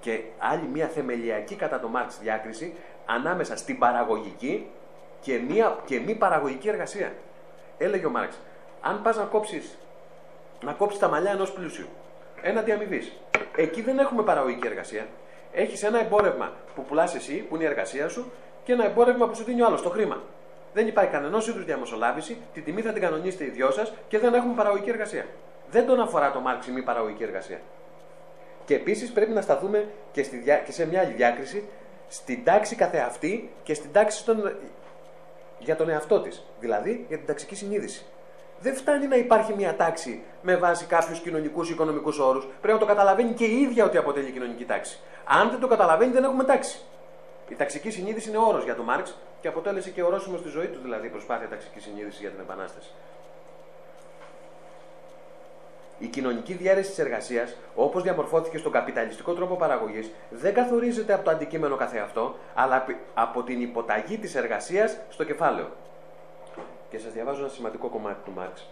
Speaker 1: Και άλλη μια θεμελιακή κατά το Μάρξ διάκριση ανάμεσα στην παραγωγική και, μια, και μη παραγωγική εργασία. Έλεγε ο Μάρξ, αν πας να κόψεις να κόψεις τα μαλλιά ενός πλούσιου, έναντι αμοιβής. Εκεί δεν έχουμε παραγωγική εργασία. Έχεις ένα εμπόρευμα που πουλάς εσύ, που είναι η εργασία σου, και ένα εμπόρευμα που σου δίνει ο άλλος, το χρήμα. Δεν υπάρχει κανένας είδους διαμεσολάβηση, την τιμή θα την κανονίσετε οι δυο σας και δεν έχουμε παραγωγική εργασία. Δεν τον αφορά το Μάρξ η μη παραγωγική εργασία. Και επίσης πρέπει να σταθούμε και, στη και σε μια άλλη διάκριση στην τάξη καθεαυτή και στην τάξη στον... για τον εαυτό της. Δηλαδή για την ταξική συνείδηση. Δεν φτάνει να υπάρχει μια τάξη με βάση κάποιους κοινωνικούς ή οικονομικούς όρους. Πρέπει να το καταλαβαίνει και η ίδια ότι αποτελεί κοινωνική τάξη. Αν δεν το καταλαβαίνει, δεν έχουμε τάξη. Η ταξική συνείδηση είναι όρος για τον Μάρξ και αποτέλεσε και ορόσημος στη ζωή του, δηλαδή η προσπάθεια ταξική συνείδηση για την Επανάσταση. Η κοινωνική διαίρεση της εργασίας, όπως διαμορφώθηκε στον καπιταλιστικό τρόπο παραγωγής, δεν καθορίζεται από το αντικείμενο καθεαυτό, αλλά από την υποταγή της εργασίας στο κεφάλαιο. Και σας διαβάζω ένα σημαντικό κομμάτι του Μάρξ.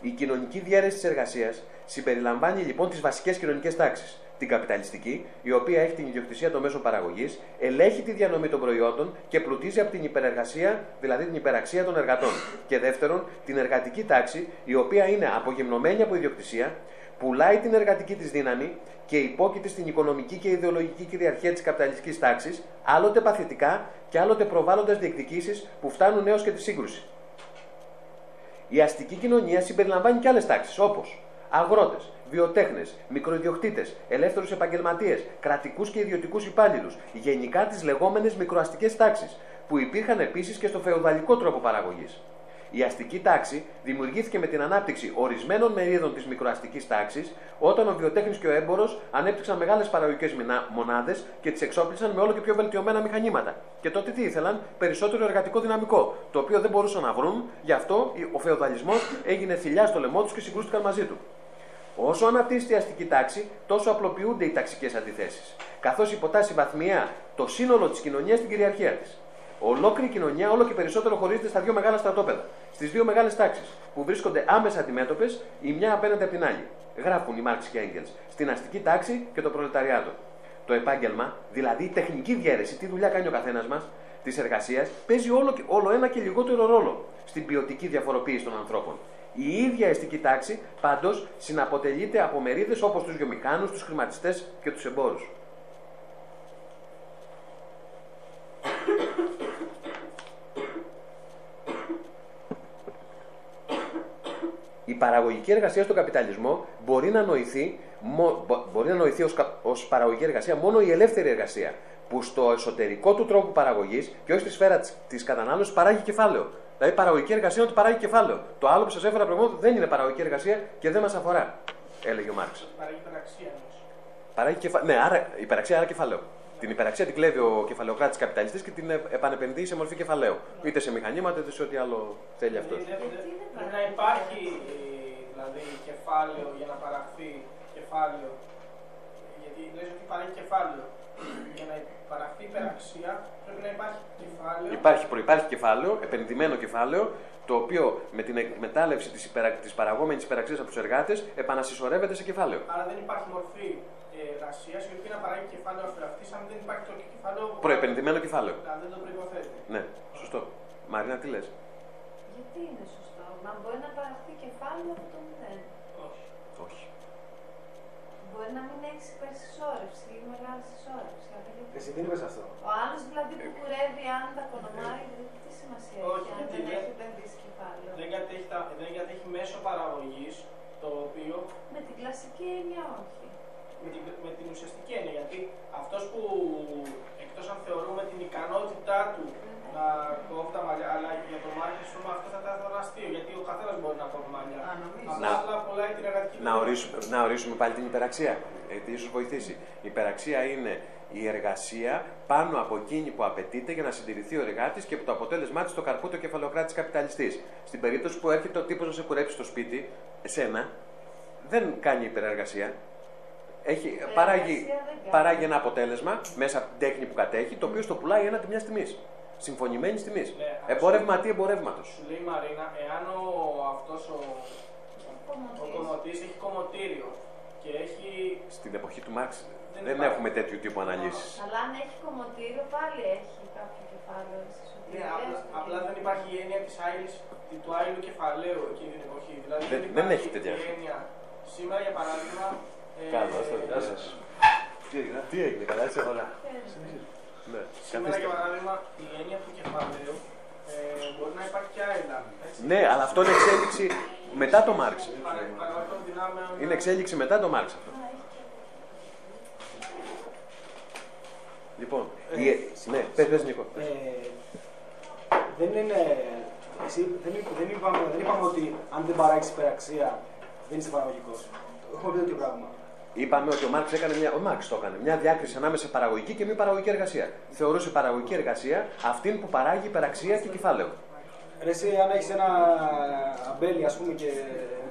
Speaker 1: Η κοινωνική διαίρεση της εργασίας συμπεριλαμβάνει λοιπόν τις βασικές κοινωνικές τάξεις. Την καπιταλιστική, η οποία έχει την ιδιοκτησία των μέσων παραγωγής, ελέγχει τη διανομή των προϊόντων και πλουτίζει από την υπερεργασία, δηλαδή την υπεραξία των εργατών. Και δεύτερον, την εργατική τάξη, η οποία είναι απογυμνωμένη από ιδιοκτησία, πουλάει την εργατική της δύναμη και υπόκειται στην οικονομική και ιδεολογική κυριαρχία της καπιταλιστικής τάξης, άλλοτε παθητικά και άλλοτε προβάλλοντας διεκδικήσεις που φτάνουν έως και τη σύγκρουση. Η αστική κοινωνία συμπεριλαμβάνει και άλλες τάξεις, όπως αγρότες, βιοτέχνες, μικροϊδιοκτήτε, ελεύθερους επαγγελματίες, κρατικούς και ιδιωτικούς υπάλληλους, γενικά τις λεγόμενες μικροαστικές τάξεις, που υπήρχαν επίσης και στο φεουδαλικό τρόπο παραγωγής. Η αστική τάξη δημιουργήθηκε με την ανάπτυξη ορισμένων μερίδων της μικροαστικής τάξης, όταν ο βιοτέχνης και ο έμπορο ανέπτυξαν μεγάλες παραγωγικές μονάδες και τις εξόπλισαν με όλο και πιο βελτιωμένα μηχανήματα. Και τότε τι ήθελαν, περισσότερο εργατικό δυναμικό, το οποίο δεν μπορούσαν να βρουν, γι' αυτό ο φεουδαλισμό έγινε θηλιά στο λαιμό τους και συγκρούστηκαν μαζί του. Όσο αναπτύσσεται η αστική τάξη, τόσο απλοποιούνται οι ταξικές αντιθέσεις, καθώς υποτάσσει βαθμία το σύνολο της κοινωνίας στην κυριαρχία της. Ολόκληρη κοινωνία όλο και περισσότερο χωρίζεται στα δύο μεγάλα στρατόπεδα, στις δύο μεγάλες τάξεις, που βρίσκονται άμεσα αντιμέτωπες η μια απέναντι από την άλλη. Γράφουν οι Μάρξ και Έγκελ, στην αστική τάξη και το προλεταριάτο. το επάγγελμα, δηλαδή η τεχνική διαίρεση, τι δουλειά κάνει ο καθένας μας, της εργασίας, παίζει όλο, όλο ένα και λιγότερο ρόλο στην ποιοτική διαφοροποίηση των ανθρώπων. Η ίδια αισθητική τάξη πάντως συναποτελείται από μερίδες όπως τους γεωμηχάνου, τους χρηματιστές και τους εμπόρους. Παραγωγική εργασία στον καπιταλισμό μπορεί να νοηθεί, μπορεί να νοηθεί ως, ως παραγωγική εργασία μόνο η ελεύθερη εργασία, που στο εσωτερικό του τρόπου παραγωγής και όχι στη σφαίρα της, της κατανάλωσης παράγει κεφάλαιο. Δηλαδή παραγωγική εργασία είναι ότι παράγει κεφάλαιο. Το άλλο που σα έφερα προηγουμένω δεν είναι παραγωγική εργασία και δεν μα αφορά, έλεγε ο Μάρξ.
Speaker 2: Παράγει υπεραξία
Speaker 1: Παράγει κεφάλαιο. Ναι, άρα υπεραξία, άρα κεφάλαιο. Την υπεραξία την κλέβει ο κεφαλαιοκράτη καπιταλιστή και την επανεπενδύει σε μορφή κεφαλαίου. Είτε σε μηχανήματα είτε σε ό,τι άλλο θέλει αυτό.
Speaker 2: Πρέπει να υπάρχει δηλαδή κεφάλαιο για να παραχθεί κεφάλαιο. Γιατί λες ότι παράγει κεφάλαιο. Για να παραχθεί υπεραξία πρέπει να υπάρχει κεφάλαιο.
Speaker 1: Υπάρχει, προϋπάρχει κεφάλαιο, επενδυμένο κεφάλαιο, το οποίο με την εκμετάλλευση της υπερα... παραγόμενης υπεραξίας από τους εργάτες επανασυσσωρεύεται σε κεφάλαιο.
Speaker 2: Άρα δεν υπάρχει μορφή εργασία η οποία να παράγει κεφάλαιο αυτής, αν δεν υπάρχει το κεφάλαιο.
Speaker 1: Προεπενδυμένο κεφάλαιο.
Speaker 2: Να, δεν το προποθέτει.
Speaker 1: Ναι, σωστό. Μαρίνα, τι λες;
Speaker 3: Γιατί είναι σωστό; Μα μπορεί να παραχθεί κεφάλαιο από το μηδέν.
Speaker 2: Όχι.
Speaker 1: Όχι.
Speaker 3: Μπορεί να μην έχεις υπερσυσσόρευση ή μεγάλη συσσόρευση.
Speaker 4: Εσύ τι είπες αυτό.
Speaker 3: Ο άλλος δηλαδή που κουρεύει, αν τα κονομάει, τι σημασία
Speaker 2: Όχι,
Speaker 3: έχει αν
Speaker 2: γιατί
Speaker 3: δεν
Speaker 2: δεν-
Speaker 3: έχει επενδύσει κεφάλαιο.
Speaker 2: Δεν κατέχει, τα, δεν κατέχει μέσο παραγωγής το οποίο
Speaker 3: Με την κλασική έννοια όχι.
Speaker 2: με την, με την ουσιαστική έννοια. Γιατί αυτός που εκτός αν θεωρούμε την ικανότητά του να κόβει τα μαλλιά, αλλά για τον Μάρκ, α πούμε, αυτό θα ήταν ένα αστείο. Γιατί ο καθένας μπορεί να κόβει μαλλιά.
Speaker 3: Α, νομίζω.
Speaker 2: Απλά,
Speaker 1: Να-
Speaker 2: απλά πουλάει την εργατική
Speaker 1: Να
Speaker 2: δύναμη.
Speaker 1: ορίσουμε, να ορίσουμε πάλι την υπεραξία. Γιατί ίσω βοηθήσει. Η υπεραξία είναι η εργασία πάνω από εκείνη που απαιτείται για να συντηρηθεί ο εργάτης και που το αποτέλεσμά της το καρπού το κεφαλοκράτης καπιταλιστής. Στην περίπτωση που έρχεται ο τύπος να σε κουρέψει στο σπίτι, εσένα, δεν κάνει υπερεργασία. Έχει, παράγει,
Speaker 3: δεν κάνει.
Speaker 1: παράγει ένα αποτέλεσμα μέσα από την τέχνη που κατέχει, το οποίο στο πουλάει ένα μιας τιμής. Συμφωνημένης τιμής.
Speaker 2: Ναι,
Speaker 1: Εμπόρευμα τι εμπορεύματος.
Speaker 2: Σου λέει η Μαρίνα, εάν ο, αυτός ο, ο κομμωτής έχει κομμωτήριο και έχει
Speaker 1: Στην εποχή του Μάρξ
Speaker 2: Δεν
Speaker 1: δεν
Speaker 2: υπάρχει.
Speaker 1: έχουμε τέτοιου τύπου αναλύσεις.
Speaker 3: Αλλά αν έχει κομμωτήριο, πάλι έχει κάποιο κεφάλαιο στις
Speaker 2: Ναι,
Speaker 3: εσωτερικές
Speaker 2: απλά,
Speaker 3: του
Speaker 2: απλά δεν
Speaker 3: και-
Speaker 2: υπάρχει η έννοια της άειλης, του άειλου κεφαλαίου εκείνη την εποχή. Δηλαδή
Speaker 1: Δεν-
Speaker 2: δεν,
Speaker 1: δεν
Speaker 2: υπάρχει
Speaker 1: έχει τέτοια.
Speaker 2: η έννοια. Σήμερα, για παράδειγμα, ε,
Speaker 1: Καλώς,
Speaker 4: Γεια σας. Τι έγινε.
Speaker 1: Τι έγινε, καλά, έτσι όλα. Ναι.
Speaker 2: σήμερα,
Speaker 1: Καθίστε.
Speaker 2: για παράδειγμα, η έννοια του κεφαλαίου ε, μπορεί να υπάρχει και άειλα. έτσι.
Speaker 1: Ναι, αλλά αυτό είναι εξέλιξη μετά το Μάρξ.
Speaker 2: Παρα- παραγωγικών δυνάμεων.
Speaker 1: Είναι εξέλιξη μετά το Μάρξ αυτό. Λοιπόν, η...
Speaker 4: Ε,
Speaker 1: ναι, πες, πες Νίκο.
Speaker 4: Ε, δεν είναι. Εσύ, δεν, είπ- δεν, είπαμε, δεν είπαμε ότι αν δεν παράξεις υπεραξία δεν είσαι παραγωγικός. Έχουμε πει τέτοιο πράγμα.
Speaker 1: Είπαμε ότι ο Μάρξ έκανε μια. Ο Μάρξ το έκανε. Μια διάκριση ανάμεσα σε παραγωγική και μη παραγωγική εργασία. Θεωρούσε παραγωγική εργασία αυτήν που παράγει υπεραξία και κεφάλαιο.
Speaker 4: Ρε, εσύ, αν έχεις ένα αμπέλι ας πούμε, και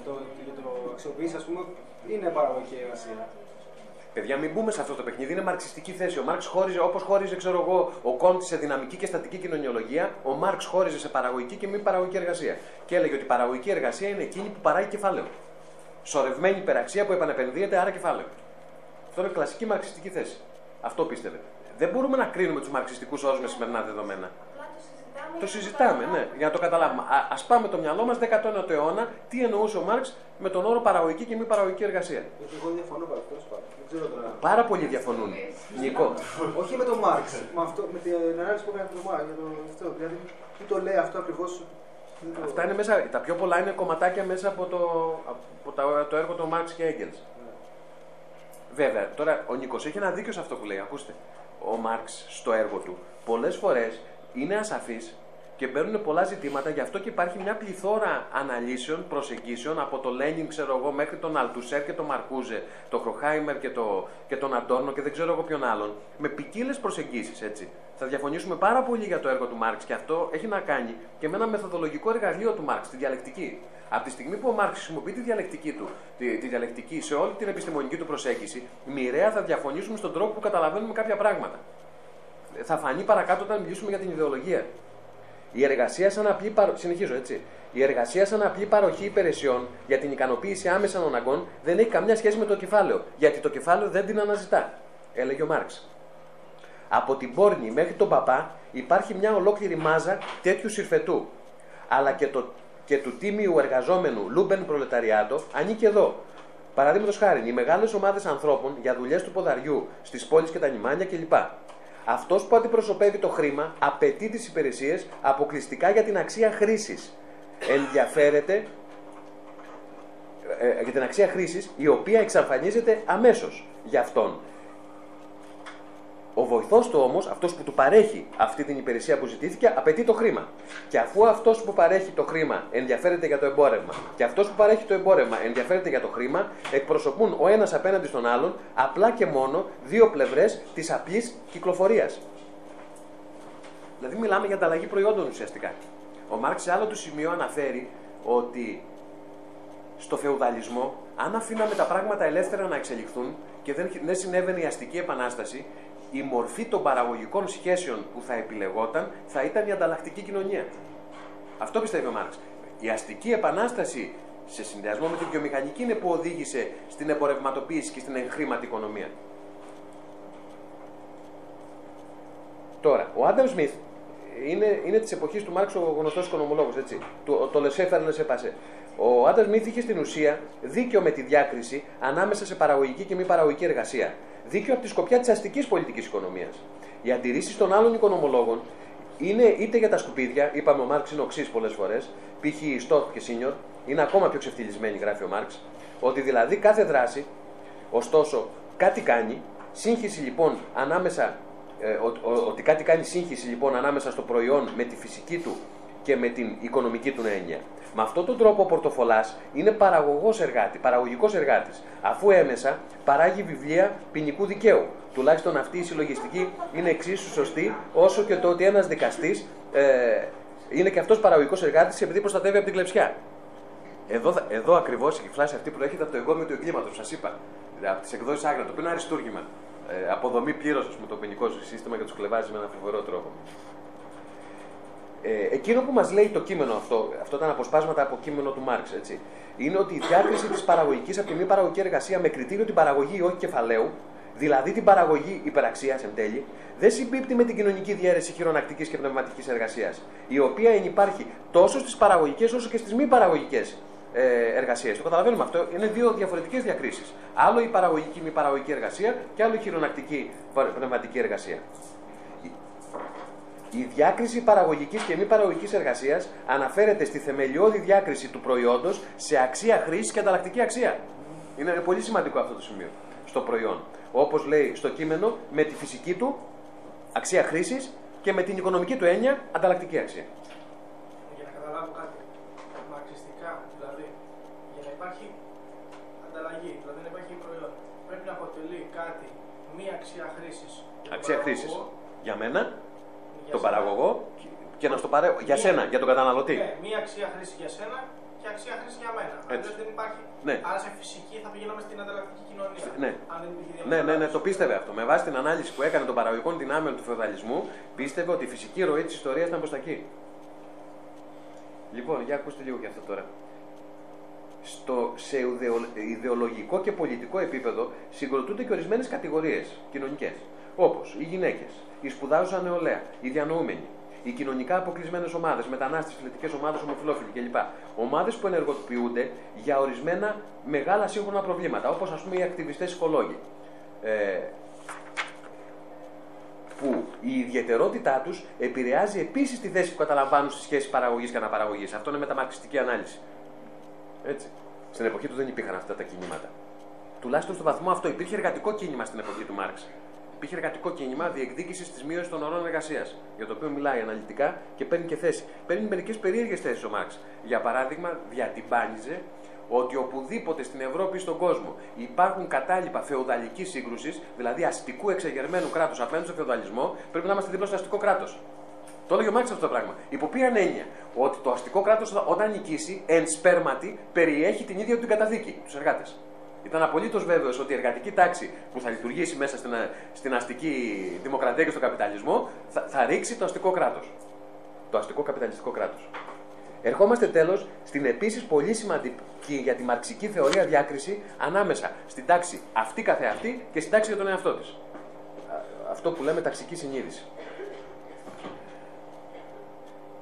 Speaker 4: το, και το αξιοποιήσει, ας πούμε, είναι παραγωγική εργασία.
Speaker 1: Παιδιά, μην μπούμε σε αυτό το παιχνίδι. Είναι μαρξιστική θέση. Ο Μάρξ χώριζε, όπως χώριζε, ξέρω εγώ, ο Κόντ σε δυναμική και στατική κοινωνιολογία, ο Μάρξ χώριζε σε παραγωγική και μη παραγωγική εργασία. Και έλεγε ότι η παραγωγική εργασία είναι εκείνη που παράγει κεφάλαιο. Σορευμένη υπεραξία που επανεπενδύεται, άρα κεφάλαιο. Αυτό είναι κλασική μαρξιστική θέση. Αυτό πίστευε. Δεν μπορούμε να κρίνουμε τους μαρξιστικούς όρους με σημερινά δεδομένα.
Speaker 3: Απλά το συζητάμε.
Speaker 1: Το
Speaker 3: για να
Speaker 1: συζητάμε, ναι,
Speaker 3: καταλάβουμε.
Speaker 1: για να το καταλάβουμε. Α ας πάμε το μυαλό μας 19ο αιώνα τι εννοούσε ο Μάρξ με τον όρο παραγωγική και μη παραγωγική εργασία.
Speaker 4: Γιατί εγώ διαφωνώ πάρα αυτός, πάντων. Δεν ξέρω τώρα.
Speaker 1: Πάρα πολλοί διαφωνούν. Νικό.
Speaker 4: Όχι με τον Μάρξ, με, αυτό, με την ανάλυση που έκανε τον Μάρξ. Για το, αυτό, δηλαδή, τι το λέει αυτό ακριβώς.
Speaker 1: Αυτά είναι μέσα, τα πιο πολλά είναι κομματάκια μέσα από το, από τα- το έργο των Μάρξ και Έγκελς. Βέβαια, τώρα ο Νίκος έχει ένα δίκιο σε αυτό που λέει. Ακούστε, ο Μάρξ στο έργο του πολλές φορές είναι ασαφής και μπαίνουν πολλά ζητήματα, γι' αυτό και υπάρχει μια πληθώρα αναλύσεων, προσεγγίσεων από το Λένιν, ξέρω εγώ, μέχρι τον Αλτουσέρ και τον Μαρκούζε, τον Χροχάιμερ και, το, και τον Αντόρνο και δεν ξέρω εγώ ποιον άλλον, με ποικίλες προσεγγίσεις, έτσι. Θα διαφωνήσουμε πάρα πολύ για το έργο του Μάρξ και αυτό έχει να κάνει και με ένα μεθοδολογικό εργαλείο του Μάρξ, τη διαλεκτική. Από τη στιγμή που ο Μάρξ χρησιμοποιεί τη διαλεκτική του, τη, τη διαλεκτική σε όλη την επιστημονική του προσέγγιση, μοιραία θα διαφωνήσουμε στον τρόπο που καταλαβαίνουμε κάποια πράγματα. Θα φανεί παρακάτω όταν μιλήσουμε για την ιδεολογία. Η εργασία σαν απλή παρο... Συνεχίζω, έτσι. Η εργασία σαν απλή παροχή υπηρεσιών για την ικανοποίηση άμεσων αναγκών δεν έχει καμιά σχέση με το κεφάλαιο. Γιατί το κεφάλαιο δεν την αναζητά. έλεγε ο Μάρξ. Από την πόρνη μέχρι τον παπά υπάρχει μια ολόκληρη μάζα τέτοιου συρφετού. Αλλά και, το, και του τίμιου εργαζόμενου Λούμπεν Προλεταριάτο ανήκει εδώ. Παραδείγματος χάρη, οι μεγάλες ομάδες ανθρώπων για δουλειές του ποδαριού στις πόλεις και τα λιμάνια κλπ. Αυτός που αντιπροσωπεύει το χρήμα απαιτεί τις υπηρεσίες αποκλειστικά για την αξία χρήσης. Ενδιαφέρεται ε, για την αξία χρήσης η οποία εξαφανίζεται αμέσως για αυτόν. Ο βοηθός του όμως, αυτός που του παρέχει αυτή την υπηρεσία που ζητήθηκε, απαιτεί το χρήμα. Και αφού αυτός που παρέχει το χρήμα ενδιαφέρεται για το εμπόρευμα και αυτός που παρέχει το εμπόρευμα ενδιαφέρεται για το χρήμα, εκπροσωπούν ο ένας απέναντι στον άλλον απλά και μόνο δύο πλευρές της απλής κυκλοφορίας. Δηλαδή, μιλάμε για ανταλλαγή προϊόντων ουσιαστικά. Ο Μάρξ σε άλλο του σημείο αναφέρει ότι στο φεουδαλισμό, αν αφήναμε τα πράγματα ελεύθερα να εξελιχθούν και δεν, δεν συνέβαινε η αστική επανάσταση, η μορφή των παραγωγικών σχέσεων που θα επιλεγόταν θα ήταν η ανταλλακτική κοινωνία. Αυτό πιστεύει ο Μάρξ. Η αστική επανάσταση σε συνδυασμό με την βιομηχανική είναι που οδήγησε στην εμπορευματοποίηση και στην εγχρήματη οικονομία. Τώρα, ο Άνταμ Σμιθ είναι, είναι της εποχής του Μάρξ ο γνωστός οικονομολόγος, έτσι. Το, το laissez-faire laissez-passer. Ο Άνταμ Σμιθ είχε στην ουσία δίκιο με τη διάκριση ανάμεσα σε παραγωγική και μη παραγωγική εργασία δίκαιο από τη σκοπιά της αστικής πολιτικής οικονομίας. Οι αντιρρήσεις των άλλων οικονομολόγων είναι είτε για τα σκουπίδια, είπαμε ο Μάρξ είναι οξύς πολλές φορές, π.χ. Στορχ και Σίνιορ, είναι ακόμα πιο ξεφτιλισμένη, γράφει ο Μάρξ, ότι δηλαδή κάθε δράση, ωστόσο κάτι κάνει, σύγχυση λοιπόν ανάμεσα, ε, ότι κάτι κάνει σύγχυση λοιπόν ανάμεσα στο προϊόν με τη φυσική του και με την οικονομική του έννοια. Με αυτόν τον τρόπο ο πορτοφολάς είναι παραγωγός εργάτη, παραγωγικός εργάτης, αφού έμεσα παράγει βιβλία ποινικού δικαίου. Τουλάχιστον αυτή η συλλογιστική είναι εξίσου σωστή όσο και το ότι ένας δικαστής ε, είναι και αυτός παραγωγικός εργάτης επειδή προστατεύει από την κλεψιά. Εδώ, εδώ ακριβώς η φλάση αυτή προέρχεται από το εγκόμιο του εγκλήματος, σας είπα. Από τις εκδόσεις Άγρα, το οποίο είναι αριστούργημα. Ε, αποδομή πλήρως με το ποινικό σύστημα και τους κλεβάζει με έναν φοβερό τρόπο. Ε, εκείνο που μας λέει το κείμενο αυτό, αυτό ήταν αποσπάσματα από κείμενο του Μάρξ, έτσι, είναι ότι η διάκριση της παραγωγικής από τη μη παραγωγική εργασία με κριτήριο την παραγωγή όχι κεφαλαίου, δηλαδή την παραγωγή υπεραξίας εν τέλει, δεν συμπίπτει με την κοινωνική διαίρεση χειρονακτικής και πνευματικής εργασίας, η οποία υπάρχει τόσο στις παραγωγικές όσο και στις μη παραγωγικές ε, εργασίες. Το καταλαβαίνουμε αυτό. Είναι δύο διαφορετικές διακρίσεις. Άλλο η παραγωγική μη παραγωγική εργασία και άλλο η χειρονακτική πνευματική εργασία. Η διάκριση παραγωγικής και μη παραγωγικής εργασίας αναφέρεται στη θεμελιώδη διάκριση του προϊόντος σε αξία χρήσης και ανταλλακτική αξία. Είναι πολύ σημαντικό αυτό το σημείο στο προϊόν. Όπως λέει στο κείμενο, με τη φυσική του αξία χρήσης και με την οικονομική του έννοια ανταλλακτική αξία.
Speaker 2: Για να καταλάβω κάτι, μαρξιστικά δηλαδή, για να υπάρχει ανταλλαγή, δηλαδή να υπάρχει προϊόν, πρέπει να αποτελεί κάτι μία αξία χρήσης.
Speaker 1: Αξία χρήσης. Για μένα, τον παραγωγό και να στο παρέ... για σένα, για τον καταναλωτή.
Speaker 2: Ναι, μία αξία χρήση για σένα και αξία χρήση για μένα. Έτσι. δεν υπάρχει.
Speaker 1: Ναι.
Speaker 2: Άρα σε φυσική θα πηγαίναμε στην ανταλλακτική κοινωνία.
Speaker 1: Ναι.
Speaker 2: Αν δεν
Speaker 1: ναι, ναι, ναι, το πίστευε αυτό. Με βάση την ανάλυση που έκανε των παραγωγικών δυνάμεων του φεουδαλισμού, πίστευε ότι η φυσική ροή της ιστορίας ήταν προς τα εκεί. Λοιπόν, για ακούστε λίγο και αυτό τώρα. Στο, σε ιδεολογικό και πολιτικό επίπεδο συγκροτούνται και ορισμένες κατηγορίες κοινωνικές. Όπως οι γυναίκες, η σπουδάζουσα νεολαία, οι διανοούμενοι, οι κοινωνικά αποκλεισμένες ομάδες, μετανάστες, φιλετικέ ομάδες, ομοφυλόφιλοι κλπ. Ομάδες που ενεργοποιούνται για ορισμένα μεγάλα σύγχρονα προβλήματα, όπως ας πούμε οι ακτιβιστές οικολόγοι. Ε, που η ιδιαιτερότητά τους επηρεάζει επίσης τη θέση που καταλαμβάνουν στη σχέση παραγωγής και αναπαραγωγής. Αυτό είναι μεταμαρξιστική ανάλυση. Έτσι. Στην εποχή τους δεν υπήρχαν αυτά τα κινήματα. Τουλάχιστον στο βαθμό αυτό υπήρχε εργατικό κίνημα στην εποχή του Μάρξ υπήρχε εργατικό κίνημα διεκδίκησης της μείωσης των ωρών εργασίας, για το οποίο μιλάει αναλυτικά και παίρνει και θέση. Παίρνει μερικές περίεργες θέσεις ο Μάρξ. Για παράδειγμα, διατυμπάνιζε ότι οπουδήποτε στην Ευρώπη ή στον κόσμο υπάρχουν κατάλοιπα φεουδαλικής σύγκρουσης, δηλαδή αστικού εξεγερμένου κράτους απέναντι στο φεουδαλισμό, πρέπει να είμαστε δίπλα στο αστικό κράτος. Το έλεγε ο Μάρξ αυτό το πράγμα. Υπό ποια έννοια, ότι το αστικό κράτος όταν νικήσει, εν σπέρματι, περιέχει την ίδια την καταδίκη, τους εργάτες. Ήταν απολύτως βέβαιος ότι η εργατική τάξη που θα λειτουργήσει μέσα στην, στην αστική δημοκρατία και στον καπιταλισμό θα, θα ρίξει το αστικό κράτος. Το αστικό καπιταλιστικό κράτος. Ερχόμαστε τέλος στην επίσης πολύ σημαντική για τη μαρξική θεωρία διάκριση ανάμεσα στην τάξη αυτή καθεαυτή και στην τάξη για τον εαυτό της. αυτό που λέμε ταξική συνείδηση.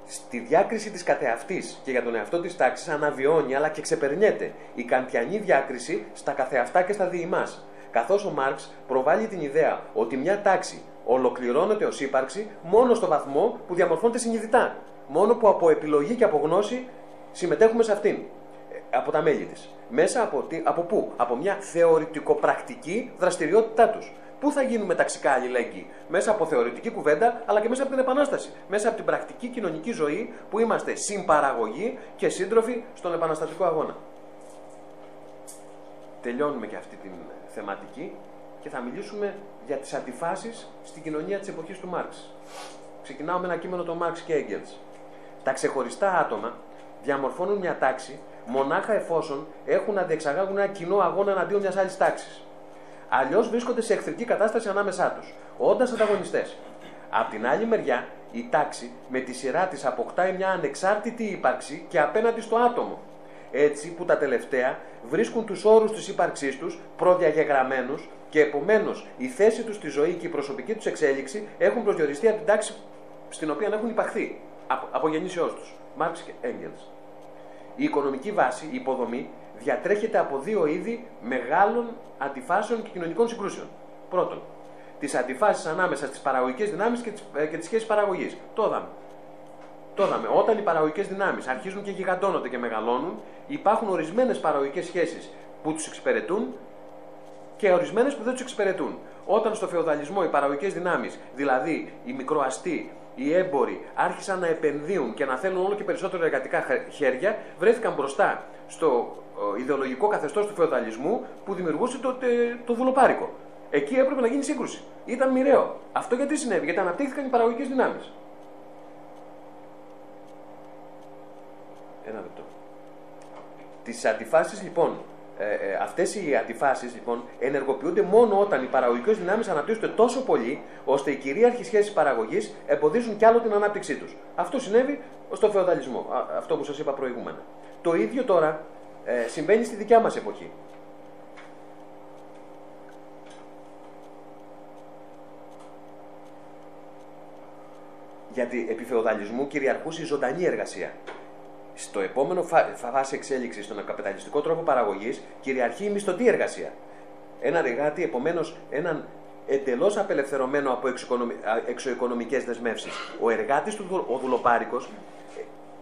Speaker 1: Στη διάκριση της καθεαυτής και για τον εαυτό της τάξης αναβιώνει αλλά και ξεπερνιέται η καντιανή διάκριση στα καθεαυτά και στα διημάς. Καθώς ο Μάρξ προβάλλει την ιδέα ότι μια τάξη ολοκληρώνεται ως ύπαρξη μόνο στο βαθμό που διαμορφώνεται συνειδητά. Μόνο που από επιλογή και από γνώση συμμετέχουμε σε αυτήν. ε, Από τα μέλη της. Μέσα από, τι, από πού; Από μια θεωρητικοπρακτική δραστηριότητά τους. Πού θα γίνουμε ταξικά αλληλέγγυοι, μέσα από θεωρητική κουβέντα, αλλά και μέσα από την επανάσταση. Μέσα από την πρακτική κοινωνική ζωή που είμαστε συμπαραγωγοί και σύντροφοι στον επαναστατικό αγώνα. Τελειώνουμε και αυτή την θεματική και θα μιλήσουμε για τις αντιφάσεις στην κοινωνία της εποχής του Μάρξ. Ξεκινάω με ένα κείμενο των Μάρξ και Έγκελς. Τα ξεχωριστά άτομα διαμορφώνουν μια τάξη μονάχα εφόσον έχουν να διεξαγάγουν ένα κοινό αγώνα εναντίον μιας άλλης τάξης. Αλλιώς βρίσκονται σε εχθρική κατάσταση ανάμεσά τους, όντας ανταγωνιστές. Απ' την άλλη μεριά, η τάξη με τη σειρά της αποκτάει μια ανεξάρτητη ύπαρξη και απέναντι στο άτομο. Έτσι που τα τελευταία βρίσκουν τους όρους της ύπαρξής τους προδιαγεγραμμένους και επομένως η θέση τους στη ζωή και η προσωπική τους εξέλιξη έχουν προσδιοριστεί από την τάξη στην οποία έχουν υπαχθεί από, από γεννήσεώ τους. Μάρξ και Έγκελς. Η οικονομική βάση, η υποδομή, διατρέχεται από δύο είδη μεγάλων αντιφάσεων και κοινωνικών συγκρούσεων. Πρώτον, τις αντιφάσεις ανάμεσα στις παραγωγικές δυνάμεις και, τις- ε, και τις σχέσεις παραγωγής. Το είδαμε. Το είδαμε. Όταν οι παραγωγικές δυνάμεις αρχίζουν και γιγαντώνονται και μεγαλώνουν, υπάρχουν ορισμένες παραγωγικές σχέσεις που τους εξυπηρετούν και ορισμένες που δεν τους εξυπηρετούν. Όταν στο φεουδαλισμό οι παραγωγικές δυνάμεις, δηλαδή οι μικροαστοί, οι έμποροι, άρχισαν να επενδύουν και να θέλουν όλο και περισσότερο εργατικά χε- χέρια, βρέθηκαν μπροστά στο ε, ιδεολογικό καθεστώς του φεουδαλισμού που δημιουργούσε το, τε- το δουλοπάρικο. Εκεί έπρεπε να γίνει σύγκρουση. Ήταν μοιραίο. Αυτό γιατί συνέβη, γιατί αναπτύχθηκαν οι παραγωγικές δυνάμεις. Ένα λεπτό. Τις αντιφάσεις λοιπόν, ε, ε, αυτές οι αντιφάσεις λοιπόν ενεργοποιούνται μόνο όταν οι παραγωγικές δυνάμεις αναπτύσσονται τόσο πολύ, ώστε οι κυρίαρχοι σχέσεις παραγωγής εμποδίζουν κι άλλο την ανάπτυξή τους. Αυτό συνέβη στο φεουδαλισμό, α- αυτό που σας είπα προηγούμενα. Το ίδιο τώρα ε, συμβαίνει στη δικιά μας εποχή. Γιατί επί φεουδαλισμού κυριαρχούσε η ζωντανή εργασία. Στο επόμενο φα- φα- φάση εξέλιξης, στον καπιταλιστικό τρόπο παραγωγής, κυριαρχεί η μισθωτή εργασία. Ένα εργάτη, επομένως, έναν εντελώς απελευθερωμένο από εξωοικονομικέ δεσμεύσεις. Ο εργάτης του, δου- ο δουλοπάρικος,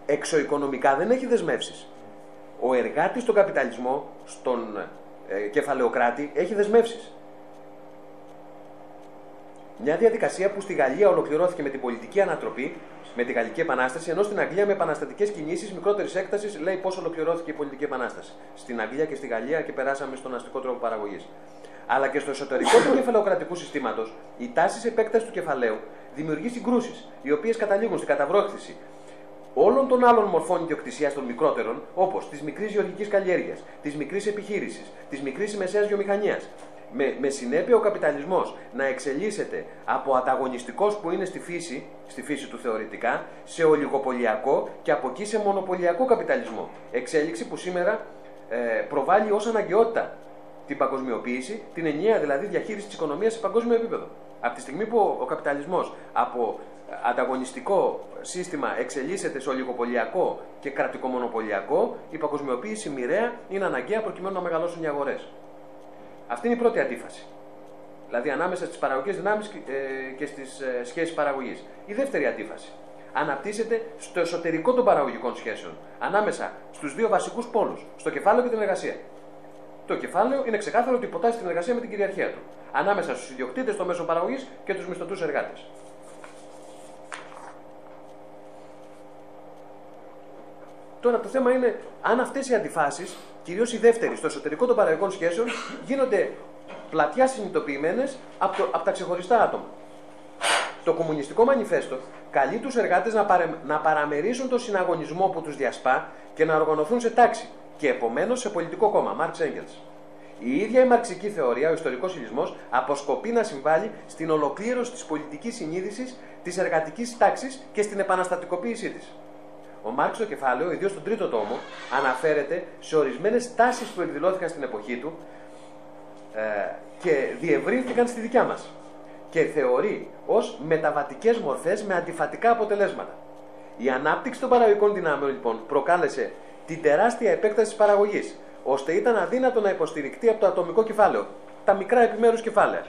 Speaker 1: ε, εξωοικονομικά δεν έχει δεσμεύσεις. Ο εργάτης στον καπιταλισμό, στον ε, κεφαλαιοκράτη, έχει δεσμεύσεις. Μια διαδικασία που στη Γαλλία ολοκληρώθηκε με την πολιτική ανατροπή, με τη Γαλλική Επανάσταση, ενώ στην Αγγλία με επαναστατικές κινήσεις μικρότερης έκτασης λέει πώς ολοκληρώθηκε η πολιτική επανάσταση. Στην Αγγλία και στη Γαλλία και περάσαμε στον αστικό τρόπο παραγωγής. Αλλά και στο εσωτερικό του κεφαλαιοκρατικού συστήματος, η τάση επέκτασης του κεφαλαίου δημιουργεί συγκρούσεις, οι οποίες καταλήγουν στην καταβρόχθηση όλων των άλλων μορφών ιδιοκτησίας των μικρότερων, όπως της μικρής γεωργικής καλλιέργειας, της μικρής επιχείρησης, της μικρής μεσαίας βιομηχανίας. Με, με συνέπεια ο καπιταλισμός να εξελίσσεται από ανταγωνιστικός που είναι στη φύση, στη φύση του θεωρητικά, σε ολιγοπολιακό και από εκεί σε μονοπωλιακό καπιταλισμό. Εξέλιξη που σήμερα ε, προβάλλει ως αναγκαιότητα την παγκοσμιοποίηση, την ενιαία δηλαδή διαχείριση της οικονομίας σε παγκόσμιο επίπεδο. Από τη στιγμή που ο, ο καπιταλισμός από ανταγωνιστικό σύστημα εξελίσσεται σε ολιγοπολιακό και κρατικομονοπολιακό, η παγκοσμιοποίηση μοιραία είναι αναγκαία προκειμένου να μεγαλώσουν οι αγορές. Αυτή είναι η πρώτη αντίφαση. Δηλαδή ανάμεσα στις παραγωγικές δυνάμεις και στις σχέσεις παραγωγής. Η δεύτερη αντίφαση αναπτύσσεται στο εσωτερικό των παραγωγικών σχέσεων, ανάμεσα στους δύο βασικούς πόλους, στο κεφάλαιο και την εργασία. Το κεφάλαιο είναι ξεκάθαρο ότι υποτάσσει την εργασία με την κυριαρχία του. Ανάμεσα στους ιδιοκτήτες των μέσων παραγωγής και τους μισθωτούς εργάτες. Τώρα το θέμα είναι αν αυτές οι αντιφάσεις, κυρίως η δεύτερη, στο εσωτερικό των παραγωγικών σχέσεων, γίνονται πλατιά συνειδητοποιημένες από, το- από τα ξεχωριστά άτομα. Το Κομμουνιστικό Μανιφέστο καλεί τους εργάτες να, παρε- να παραμερίσουν τον συναγωνισμό που τους διασπά και να οργανωθούν σε τάξη και επομένως σε πολιτικό κόμμα. Μάρξ Έγκελ. Η ίδια η μαρξική θεωρία, ο ιστορικός ηλισμός, αποσκοπεί να συμβάλλει στην ολοκλήρωση της πολιτικής συνείδησης της εργατικής τάξης και στην επαναστατικοποίησή της. Ο Μάρξ στο κεφάλαιο, ιδίως στον τρίτο τόμο, αναφέρεται σε ορισμένες τάσεις που εκδηλώθηκαν στην εποχή του ε, και διευρύνθηκαν στη δικιά μας. και θεωρεί ως μεταβατικές μορφές με αντιφατικά αποτελέσματα. Η ανάπτυξη των παραγωγικών δυνάμεων λοιπόν προκάλεσε την τεράστια επέκταση της παραγωγής, ώστε ήταν αδύνατο να υποστηρικτεί από το ατομικό κεφάλαιο, τα μικρά επιμέρους κεφάλαια.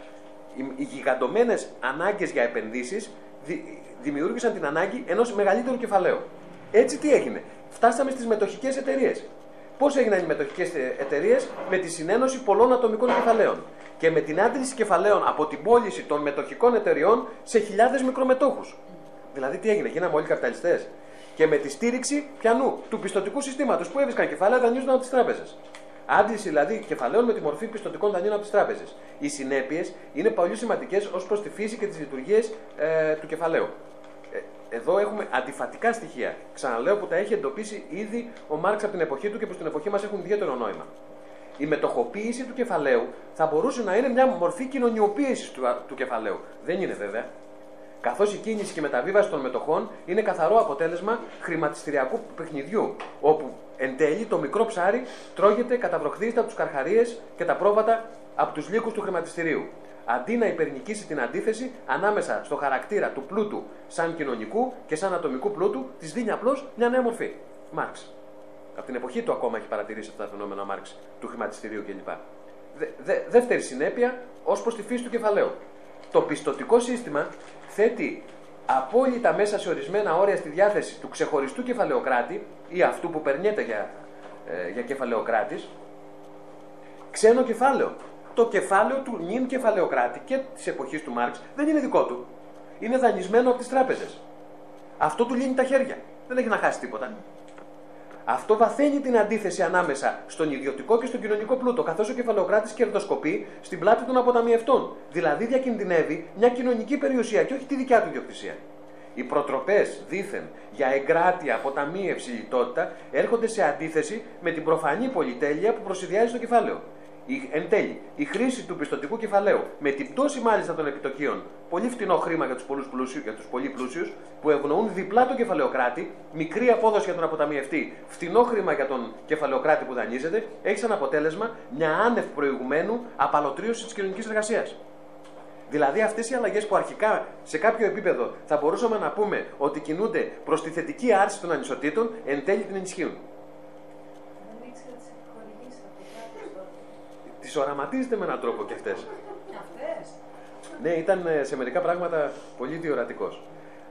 Speaker 1: Οι, οι γιγαντωμένες ανάγκες για επενδύσεις δη- δημιούργησαν την ανάγκη ενός μεγαλύτερου κεφαλαίου. Έτσι τι έγινε; Φτάσαμε στις μετοχικές εταιρείες. Πώς έγιναν οι μετοχικές εταιρείες, με τη συνένωση πολλών ατομικών κεφαλαίων και με την άντληση κεφαλαίων από την πώληση των μετοχικών εταιριών σε χιλιάδες μικρομετόχους. Δηλαδή, τι έγινε, γίναμε όλοι καπιταλιστές. Και με τη στήριξη πιανού του πιστοτικού συστήματος που έβρισκαν κεφάλαια δανείζονταν από τις τράπεζες. Άντληση δηλαδή κεφαλαίων με τη μορφή πιστοτικών δανείων από τις τράπεζες. Οι συνέπειες είναι πολύ σημαντικές ως προς τη φύση και τις λειτουργίες ε, του κεφαλαίου. Ε, Εδώ έχουμε αντιφατικά στοιχεία. Ξαναλέω που τα έχει εντοπίσει ήδη ο Μάρξ από την εποχή του και που στην εποχή μας έχουν ιδιαίτερο νόημα. Η μετοχοποίηση του κεφαλαίου θα μπορούσε να είναι μια μορφή κοινωνιοποίησης του, του κεφαλαίου. Δεν είναι βέβαια. Καθώς η κίνηση και η μεταβίβαση των μετοχών είναι καθαρό αποτέλεσμα χρηματιστηριακού παιχνιδιού, όπου εν τέλει το μικρό ψάρι τρώγεται καταβροχθίζεται από τους καρχαρίες και τα πρόβατα από τους λύκους του χρηματιστηρίου. Αντί να υπερνικήσει την αντίθεση ανάμεσα στο χαρακτήρα του πλούτου σαν κοινωνικού και σαν ατομικού πλούτου, της δίνει απλώς μια νέα μορφή. Μάρξ. Από την εποχή του ακόμα έχει παρατηρήσει αυτά τα φαινόμενα ο Μάρξ, του χρηματιστηρίου κλπ. Δε, δε, δεύτερη συνέπεια ως προς τη φύση του κεφαλαίου. Το πιστοτικό σύστημα θέτει απόλυτα μέσα σε ορισμένα όρια στη διάθεση του ξεχωριστού κεφαλαιοκράτη ή αυτού που περνιέται για, ε, για κεφαλαιοκράτης ξένο κεφάλαιο. Το κεφάλαιο του νυν κεφαλαιοκράτη και της εποχής του Μάρξ δεν είναι δικό του. Είναι δανεισμένο από τις τράπεζες. Αυτό του λύνει τα χέρια. Δεν έχει να χάσει τίποτα. Αυτό βαθαίνει την αντίθεση ανάμεσα στον ιδιωτικό και στον κοινωνικό πλούτο, καθώς ο κεφαλαιοκράτης κερδοσκοπεί στην πλάτη των αποταμιευτών. Δηλαδή διακινδυνεύει μια κοινωνική περιουσία και όχι τη δικιά του ιδιοκτησία. Οι προτροπές δήθεν για εγκράτεια, αποταμίευση, λιτότητα έρχονται σε αντίθεση με την προφανή πολυτέλεια που προσυδειάζει το κεφάλαιο. Η, εν τέλει, η χρήση του πιστοτικού κεφαλαίου με την πτώση μάλιστα των επιτοκίων, πολύ φτηνό χρήμα για τους πολλούς πλούσιους, για τους πολύ πλούσιους, που ευνοούν διπλά τον κεφαλαιοκράτη, μικρή απόδοση για τον αποταμιευτή, φτηνό χρήμα για τον κεφαλαιοκράτη που δανείζεται, έχει σαν αποτέλεσμα μια άνευ προηγουμένου απαλωτρίωση της κοινωνικής εργασίας. Δηλαδή αυτές οι αλλαγές που αρχικά σε κάποιο επίπεδο θα μπορούσαμε να πούμε ότι κινούνται προς τη θετική άρση των ανισοτήτων, εν τέλει την ενισχύουν.
Speaker 3: Τότε.
Speaker 1: Τις οραματίζετε με έναν τρόπο κι αυτές.
Speaker 3: Αυτές.
Speaker 1: Ναι, ήταν ε, σε μερικά πράγματα πολύ διορατικός.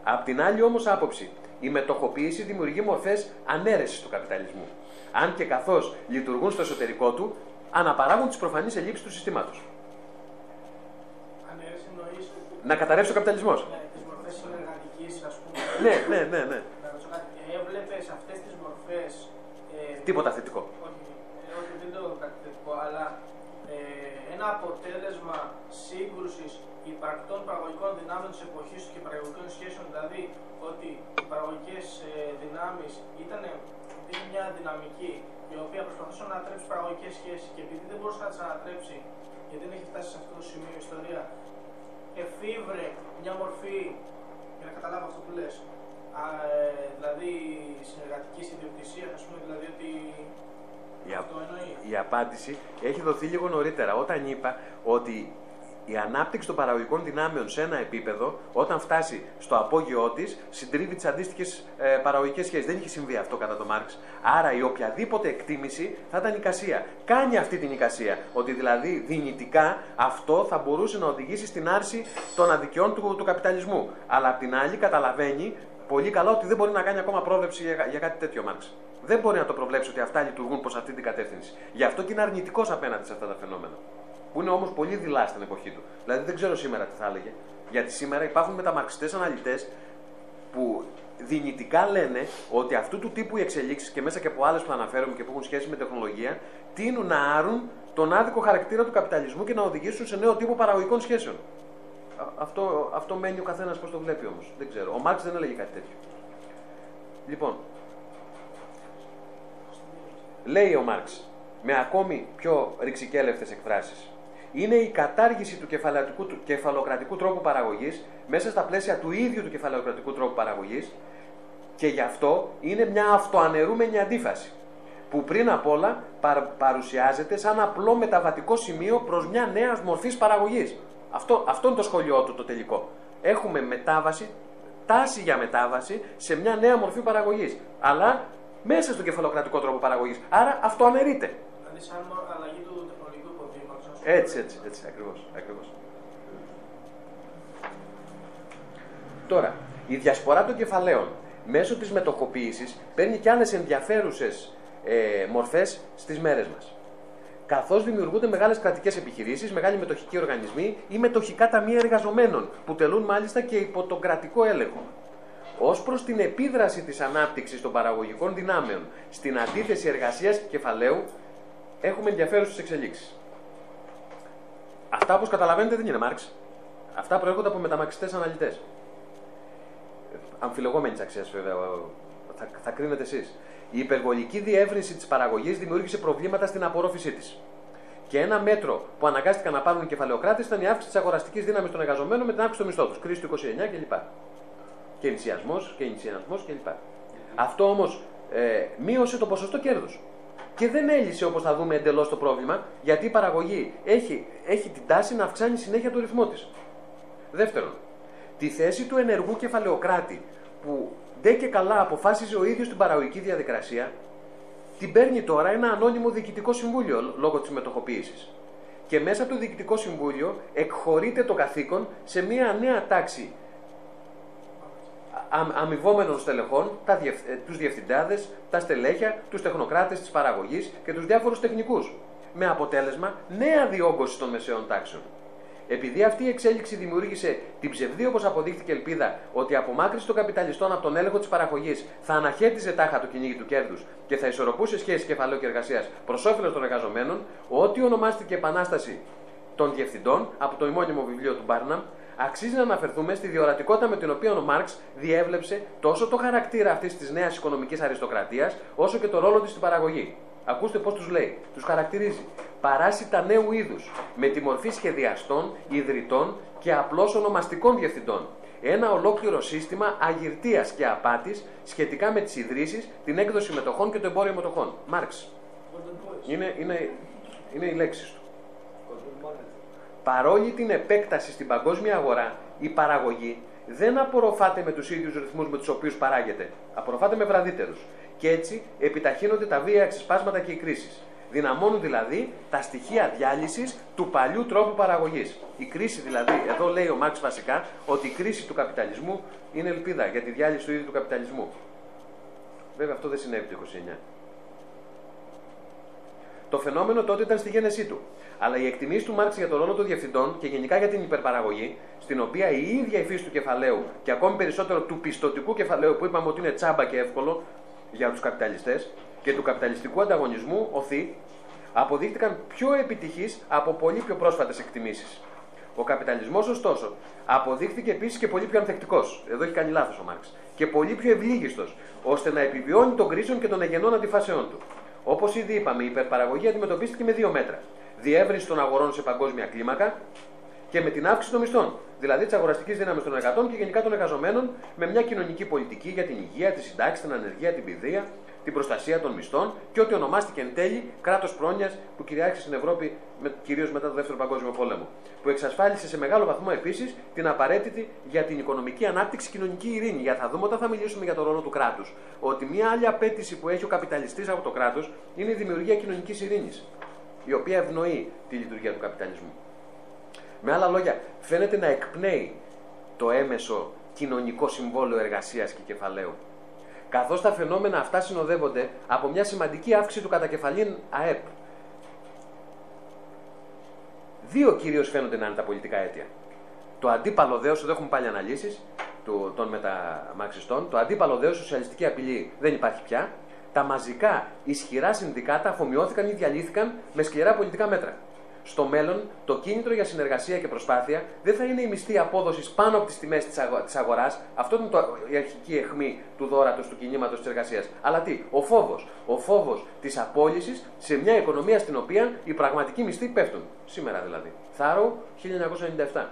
Speaker 1: Απ' την άλλη όμως άποψη, η μετοχοποίηση δημιουργεί μορφές ανέρεσης του καπιταλισμού. Αν και καθώς λειτουργούν στο εσωτερικό του, αναπαράγουν τις προφανείς ελλείψεις του συστήματος.
Speaker 2: Αν έτσι εννοείς,
Speaker 1: Να καταρρεύσει ο καπιταλισμός.
Speaker 2: ναι, τις μορφές συνεργατικής, ας πούμε.
Speaker 1: Ναι, ναι, ναι, ναι.
Speaker 2: Να ρωτήσω κάτι. Έβλεπες αυτές τις μορφές... ε,
Speaker 1: Τίποτα θετικό.
Speaker 2: Όχι, ε, όχι, δεν το κάτι θετικό, αλλά ε, ένα αποτέλεσμα σύγκρουσης υπαρκτών παραγωγικών δυνάμεων της εποχής του και παραγωγικών σχέσεων, δηλαδή ότι οι παραγωγικές ε, δυνάμεις ήταν είναι μια δυναμική η οποία προσπαθούσε να ανατρέψει παραγωγικές σχέσεις και επειδή δεν μπορούσε να τις ανατρέψει, γιατί δεν έχει φτάσει σε αυτό το σημείο η ιστορία, εφήβρε μια μορφή, για να καταλάβω αυτό που λες, ε, δηλαδή συνεργατική ιδιοκτησία, ας πούμε, δηλαδή ότι
Speaker 1: Η, α-
Speaker 2: αυτό εννοεί.
Speaker 1: η απάντηση έχει δοθεί λίγο νωρίτερα όταν είπα ότι η ανάπτυξη των παραγωγικών δυνάμεων σε ένα επίπεδο, όταν φτάσει στο απόγειό της, συντρίβει τις αντίστοιχες ε, παραγωγικές σχέσεις. Δεν είχε συμβεί αυτό κατά τον Μάρξ. Άρα η οποιαδήποτε εκτίμηση θα ήταν εικασία. Κάνει αυτή την εικασία. Ότι δηλαδή δυνητικά αυτό θα μπορούσε να οδηγήσει στην άρση των αδικιών του, του καπιταλισμού. Αλλά απ' την άλλη καταλαβαίνει πολύ καλά ότι δεν μπορεί να κάνει ακόμα πρόβλεψη για, για κάτι τέτοιο ο Μάρξ. Δεν μπορεί να το προβλέψει ότι αυτά λειτουργούν προς αυτή την κατεύθυνση. Γι' αυτό και είναι αρνητικός απέναντι σε αυτά τα φαινόμενα. Που είναι όμως πολύ δειλά στην εποχή του. Δηλαδή δεν ξέρω σήμερα τι θα έλεγε. Γιατί σήμερα υπάρχουν μεταμαρξιστές αναλυτές που δυνητικά λένε ότι αυτού του τύπου οι εξελίξεις και μέσα και από άλλες που αναφέρομαι και που έχουν σχέση με τεχνολογία, τείνουν να άρουν τον άδικο χαρακτήρα του καπιταλισμού και να οδηγήσουν σε νέο τύπο παραγωγικών σχέσεων. Α- Αυτό, αυτό μένει ο καθένας πώς το βλέπει όμως. Δεν ξέρω. Ο Μάρξ δεν έλεγε κάτι τέτοιο. Λοιπόν, λέει ο Μάρξ με ακόμη πιο ρηξικέλευτες εκφράσεις. Είναι η κατάργηση του, κεφαλαιοκρατικού- του κεφαλοκρατικού τρόπου παραγωγής μέσα στα πλαίσια του ίδιου του κεφαλαιοκρατικού τρόπου παραγωγής και γι' αυτό είναι μια αυτοαναιρούμενη αντίφαση που πριν απ' όλα παρ- παρουσιάζεται σαν απλό μεταβατικό σημείο προς μια νέα μορφής παραγωγής. Αυτό, αυτό είναι το σχολείο του το τελικό. Έχουμε μετάβαση, τάση για μετάβαση σε μια νέα μορφή παραγωγής. Αλλά μέσα στο κεφαλοκρατικό τρόπο παραγωγής. Άρα αυτό αναιρείται.
Speaker 2: Δηλαδή, σαν αλλαγή του τεχνολογικού υποδείγματο.
Speaker 1: Έτσι, έτσι, έτσι, ακριβώς, ακριβώς. Τώρα, η διασπορά των κεφαλαίων μέσω της μετοχοποίησης παίρνει και άλλες ενδιαφέρουσες ε, μορφές στις μέρες μας. Καθώς δημιουργούνται μεγάλες κρατικές επιχειρήσεις, μεγάλοι μετοχικοί οργανισμοί ή μετοχικά ταμεία εργαζομένων, που τελούν μάλιστα και υπό τον κρατικό έλεγχο. Ω προς την επίδραση της ανάπτυξης των παραγωγικών δυνάμεων στην αντίθεση εργασίας και κεφαλαίου, έχουμε ενδιαφέρουσε εξελίξεις. Αυτά, όπως καταλαβαίνετε, δεν είναι Μάρξ. Αυτά προέρχονται από μεταμαξιστές αναλυτές. Αμφιλεγόμενης αξίας, βέβαια, θα, θα κρίνετε εσείς. Η υπερβολική διεύρυνση της παραγωγής δημιούργησε προβλήματα στην απορρόφησή της. Και ένα μέτρο που αναγκάστηκαν να πάρουν οι κεφαλαιοκράτες ήταν η αύξηση της αγοραστικής δύναμης των εργαζομένων με την αύξηση των μισθών τους. Κρίση του 29 κλπ. Και ενισιασμό και ενισιασμό κλπ. Αυτό όμως ε, μείωσε το ποσοστό κέρδους. Και δεν έλυσε όπως θα δούμε εντελώς το πρόβλημα, γιατί η παραγωγή έχει, έχει την τάση να αυξάνει συνέχεια το ρυθμό της. Δεύτερον, τη θέση του ενεργού κεφαλαιοκράτη που δεν και καλά αποφάσιζε ο ίδιος την παραγωγική διαδικασία, την παίρνει τώρα ένα ανώνυμο διοικητικό συμβούλιο λόγω της μετοχοποίησης. Και μέσα από το διοικητικό συμβούλιο εκχωρείται το καθήκον σε μια νέα τάξη αμοιβόμενων στελεχών, τα διευθ, ε, τους διευθυντάδες, τα στελέχια, τους τεχνοκράτες της παραγωγής και τους διάφορους τεχνικούς. Με αποτέλεσμα νέα διόγκωση των μεσαίων τάξεων. Επειδή αυτή η εξέλιξη δημιούργησε την ψευδή, όπως αποδείχθηκε ελπίδα, ότι η απομάκρυνση των καπιταλιστών από τον έλεγχο της παραγωγής θα αναχέτιζε τάχα το κυνήγι του κέρδους και θα ισορροπούσε σχέσεις κεφαλαίου και εργασίας προς όφελος των εργαζομένων, ό,τι ονομάστηκε Επανάσταση των Διευθυντών από το ημώνυμο βιβλίο του Μπάρναμ, αξίζει να αναφερθούμε στη διορατικότητα με την οποία ο Μάρξ διέβλεψε τόσο το χαρακτήρα αυτής της νέας οικονομικής αριστοκρατίας, όσο και το ρόλο της στην παραγωγή. Ακούστε πώς τους λέει. Τους χαρακτηρίζει. Παράσιτα νέου είδους, με τη μορφή σχεδιαστών, ιδρυτών και απλώς ονομαστικών διευθυντών. Ένα ολόκληρο σύστημα αγυρτίας και απάτης σχετικά με τις ιδρύσεις, την έκδοση μετοχών και το εμπόριο μετοχών. Μάρξ. Είναι, είναι, είναι οι λέξεις του. Παρόλη την επέκταση στην παγκόσμια αγορά, η παραγωγή δεν απορροφάται με τους ίδιους ρυθμούς με τους οποίους παράγεται. Απορροφάται με βραδύτερους. Και έτσι επιταχύνονται τα βία ξεσπάσματα και οι κρίσεις. Δυναμώνουν δηλαδή τα στοιχεία διάλυσης του παλιού τρόπου παραγωγής. Η κρίση δηλαδή, εδώ λέει ο Μάξ βασικά, ότι η κρίση του καπιταλισμού είναι ελπίδα για τη διάλυση του ίδιου του καπιταλισμού. Βέβαια αυτό δεν συνέβη το 29. Το φαινόμενο τότε ήταν στη γένεσή του. Αλλά η εκτιμήση του Μάρξ για τον ρόλο των διευθυντών και γενικά για την υπερπαραγωγή, στην οποία η ίδια η φύση του κεφαλαίου και ακόμη περισσότερο του πιστοτικού κεφαλαίου, που είπαμε ότι είναι τσάμπα και εύκολο για τους καπιταλιστές, και του καπιταλιστικού ανταγωνισμού, οθεί, αποδείχτηκαν πιο επιτυχείς από πολύ πιο πρόσφατες εκτιμήσεις. Ο καπιταλισμός, ωστόσο, αποδείχθηκε επίσης και πολύ πιο ανθεκτικός. Εδώ έχει κάνει λάθος ο Μάρξ. Και πολύ πιο ευλίγιστος, ώστε να επιβιώνει των κρίσεων και των εγενών αντιφάσεών του. Όπως ήδη είπαμε, η υπερπαραγωγή αντιμετωπίστηκε με δύο μέτρα. Διεύρυνση των αγορών σε παγκόσμια κλίμακα και με την αύξηση των μισθών. Δηλαδή τη αγοραστική δύναμη των εργατών και γενικά των εργαζομένων με μια κοινωνική πολιτική για την υγεία, τη συντάξη, την ανεργία, την παιδεία, την προστασία των μισθών και ό,τι ονομάστηκε εν τέλει κράτος πρόνοιας που κυριάρχησε στην Ευρώπη κυρίως μετά το Δεύτερο Παγκόσμιο Πόλεμο. Που εξασφάλισε σε μεγάλο βαθμό επίσης την απαραίτητη για την οικονομική ανάπτυξη κοινωνική ειρήνη. Για θα δούμε όταν θα μιλήσουμε για το ρόλο του κράτους. Ότι μια άλλη απέτηση που έχει ο καπιταλιστής από το κράτος είναι η δημιουργία κοινωνικής ειρήνης. Η οποία ευνοεί τη λειτουργία του καπιταλισμού. Με άλλα λόγια, φαίνεται να εκπνέει το έμεσο κοινωνικό συμβόλαιο εργασίας και κεφαλαίου καθώς τα φαινόμενα αυτά συνοδεύονται από μια σημαντική αύξηση του κατακεφαλήν ΑΕΠ. Δύο κυρίως φαίνονται να είναι τα πολιτικά αίτια. Το αντίπαλο δέος, εδώ έχουμε πάλι αναλύσεις των μεταμαξιστών, το αντίπαλο δέος, σοσιαλιστική απειλή δεν υπάρχει πια. Τα μαζικά ισχυρά συνδικάτα αφομοιώθηκαν ή διαλύθηκαν με σκληρά πολιτικά μέτρα στο μέλλον το κίνητρο για συνεργασία και προσπάθεια δεν θα είναι η μισθή απόδοσης πάνω από τις τιμές της αγοράς. Αυτό είναι το, η αρχική αιχμή του δόρατος του κινήματος της εργασίας. Αλλά τι, ο φόβος. Ο φόβος της απόλυσης σε μια οικονομία στην οποία οι πραγματικοί μισθοί πέφτουν. Σήμερα δηλαδή. Θάρο 1997.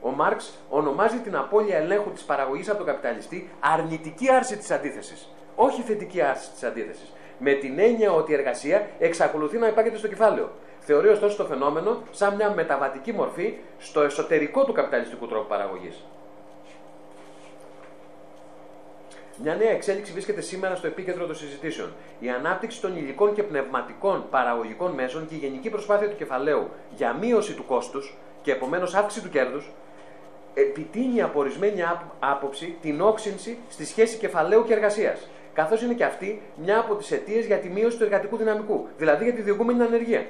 Speaker 1: Ο Μάρξ ονομάζει την απώλεια ελέγχου της παραγωγής από τον καπιταλιστή αρνητική άρση της αντίθεσης. Όχι θετική άρση της αντίθεσης. Με την έννοια ότι η εργασία εξακολουθεί να υπάγεται στο κεφάλαιο Θεωρεί ωστόσο το φαινόμενο σαν μια μεταβατική μορφή στο εσωτερικό του καπιταλιστικού τρόπου παραγωγής. Μια νέα εξέλιξη βρίσκεται σήμερα στο επίκεντρο των συζητήσεων. Η ανάπτυξη των υλικών και πνευματικών παραγωγικών μέσων και η γενική προσπάθεια του κεφαλαίου για μείωση του κόστους και επομένως αύξηση του κέρδους επιτείνει από ορισμένη άποψη την όξυνση στη σχέση κεφαλαίου και εργασίας. Καθώς είναι και αυτή μια από τις αιτίες για τη μείωση του εργατικού δυναμικού, δηλαδή για τη διωγούμενη ανεργία.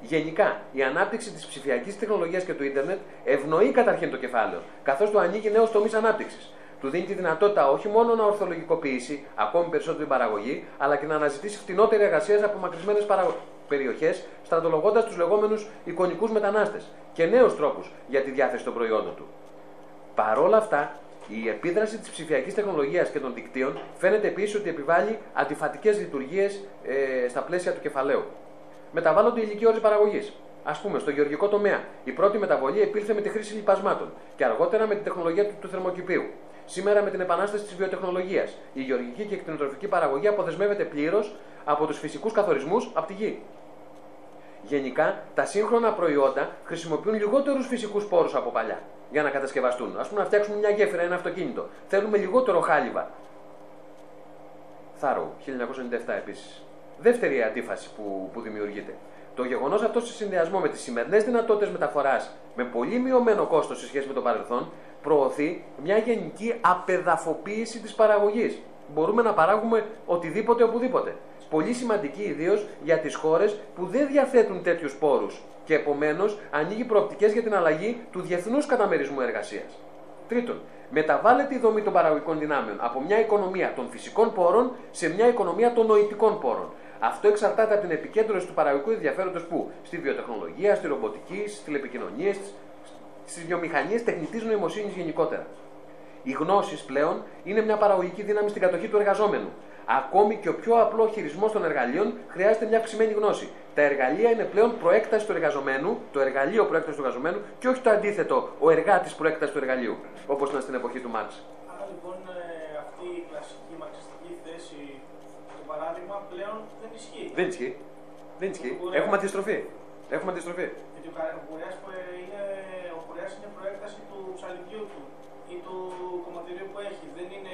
Speaker 1: Γενικά, η ανάπτυξη της ψηφιακής τεχνολογίας και του ίντερνετ ευνοεί καταρχήν το κεφάλαιο, καθώς του ανοίγει νέους τομείς ανάπτυξης. Του δίνει τη δυνατότητα όχι μόνο να ορθολογικοποιήσει ακόμη περισσότερο την παραγωγή, αλλά και να αναζητήσει φτηνότερη εργασία σε απομακρυσμένες παραγω... περιοχές, στρατολογώντας τους λεγόμενους εικονικούς μετανάστες και νέους τρόπους για τη διάθεση των προϊόντων του. Παρόλα αυτά, η επίδραση της ψηφιακής τεχνολογίας και των δικτύων φαίνεται επίσης ότι επιβάλλει αντιφατικές λειτουργίες ε, στα πλαίσια του κεφαλαίου. Μεταβάλλονται οι ηλικίε όροι παραγωγής. Α πούμε, στο γεωργικό τομέα, η πρώτη μεταβολή επήλθε με τη χρήση λιπασμάτων και αργότερα με τη τεχνολογία του, του θερμοκηπίου. Σήμερα, με την επανάσταση της βιοτεχνολογίας, η γεωργική και εκτινοτροφική παραγωγή αποδεσμεύεται πλήρως από τους φυσικούς καθορισμούς από τη γη. Γενικά, τα σύγχρονα προϊόντα χρησιμοποιούν λιγότερους φυσικούς πόρους από παλιά για να κατασκευαστούν. Α πούμε, να φτιάξουμε μια γέφυρα, ένα αυτοκίνητο. Θέλουμε λιγότερο χάλιβα. Θάρρο, 1997 επίσης. Δεύτερη αντίφαση που, που δημιουργείται. Το γεγονός αυτό σε συνδυασμό με τις σημερινές δυνατότητες μεταφοράς με πολύ μειωμένο κόστος σε σχέση με το παρελθόν προωθεί μια γενική απεδαφοποίηση της παραγωγής. Μπορούμε να παράγουμε οτιδήποτε οπουδήποτε. Πολύ σημαντική ιδίως για τις χώρες που δεν διαθέτουν τέτοιους πόρους και επομένως ανοίγει προοπτικές για την αλλαγή του διεθνούς καταμερισμού εργασίας. Τρίτον, μεταβάλλεται η δομή των παραγωγικών δυνάμεων από μια οικονομία των φυσικών πόρων σε μια οικονομία των νοητικών πόρων. Αυτό εξαρτάται από την επικέντρωση του παραγωγικού ενδιαφέροντος που; Στη βιοτεχνολογία, στη ρομποτική, στις τηλεπικοινωνίες, στις βιομηχανίες τεχνητής νοημοσύνης γενικότερα. Οι γνώσεις πλέον είναι μια παραγωγική δύναμη στην κατοχή του εργαζόμενου. Ακόμη και ο πιο απλό χειρισμός των εργαλείων χρειάζεται μια αυξημένη γνώση. Τα εργαλεία είναι πλέον προέκταση του εργαζομένου, το εργαλείο προέκτασης του εργαζομένου και όχι το αντίθετο, ο εργάτης προέκτασης του εργαλείου, όπως ήταν στην εποχή του Μάρξ.
Speaker 2: Άρα λοιπόν ε, αυτή η κλασική μαρξιστική θέση, το παράδειγμα, πλέον δεν ισχύει.
Speaker 1: Δεν ισχύει. Δεν ισχύει. Έχουμε αντιστροφή. Έχουμε αντιστροφή.
Speaker 2: Γιατί ο Κουρέας είναι, ο Κουρέας είναι προέκταση του ψαλιδιού του ή του κομματηρίου που έχει. Δεν είναι ένα απλό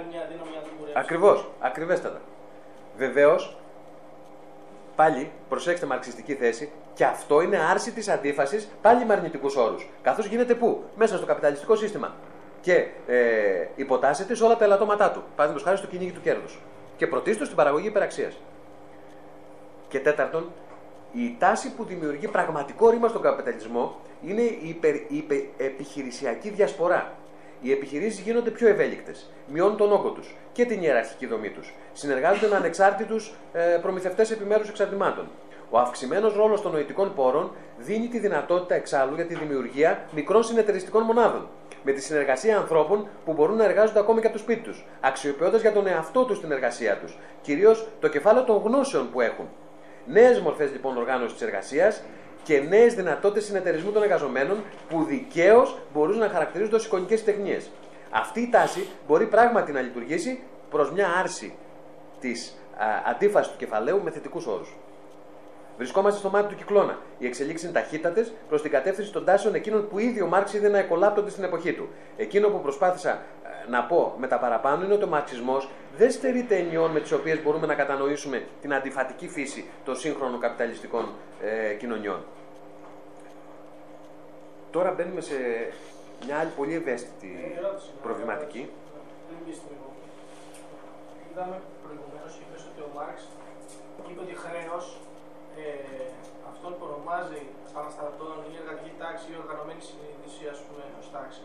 Speaker 2: εργάτη που πουλάει μια δύναμη για τον Κουρέα.
Speaker 1: Ακριβώς. Ακριβέστατα. Βεβαίως, πάλι προσέξτε μαρξιστική θέση, και αυτό είναι άρση της αντίφασης πάλι με αρνητικούς όρους. Καθώς γίνεται πού; Μέσα στο καπιταλιστικό σύστημα. Και ε, υποτάσσεται σε όλα τα ελαττώματά του. Παραδείγματος χάρη στο κυνήγι του κέρδους. Και πρωτίστως στην παραγωγή υπεραξίας. Και τέταρτον, η τάση που δημιουργεί πραγματικό ρήμα στον καπιταλισμό είναι η, υπερ, η υπερ, επιχειρησιακή διασπορά. Οι επιχειρήσεις γίνονται πιο ευέλικτες, μειώνουν τον όγκο τους και την ιεραρχική δομή τους. Συνεργάζονται με ανεξάρτητους ε, προμηθευτές επιμέρους εξαρτημάτων. Ο αυξημένος ρόλος των νοητικών πόρων δίνει τη δυνατότητα εξάλλου για τη δημιουργία μικρών συνεταιριστικών μονάδων. Με τη συνεργασία ανθρώπων που μπορούν να εργάζονται ακόμη και από το σπίτι τους, αξιοποιώντας για τον εαυτό τους την εργασία τους, κυρίως το κεφάλαιο των γνώσεων που έχουν. Νέες μορφές λοιπόν οργάνωσης της εργασίας και νέες δυνατότητες συνεταιρισμού των εργαζομένων που δικαίως μπορούν να χαρακτηρίζονται ως εικονικές τεχνίες. Αυτή η τάση μπορεί πράγματι να λειτουργήσει προς μια άρση της αντίφασης του κεφαλαίου με θετικούς όρους. Βρισκόμαστε στο μάτι του κυκλώνα. Οι εξελίξεις είναι ταχύτατες προς την κατεύθυνση των τάσεων εκείνων που ήδη ο Μάρξ είδε να εκολάπτονται στην εποχή του. Εκείνο που προσπάθησα ε, να πω με τα παραπάνω είναι ότι ο μαρξισμός δεν στερείται ενιών με τις οποίες μπορούμε να κατανοήσουμε την αντιφατική φύση των σύγχρονων καπιταλιστικών ε, κοινωνιών. Τώρα μπαίνουμε σε μια άλλη πολύ ευαίσθητη προβληματική.
Speaker 2: Είδαμε προηγουμένως είπες ότι ο Μάρξ είπε ότι χρέος ε, αυτόν που ονομάζει επαναστατών ή εργατική τάξη ή οργανωμένη συνείδηση, ας πούμε, ως τάξη,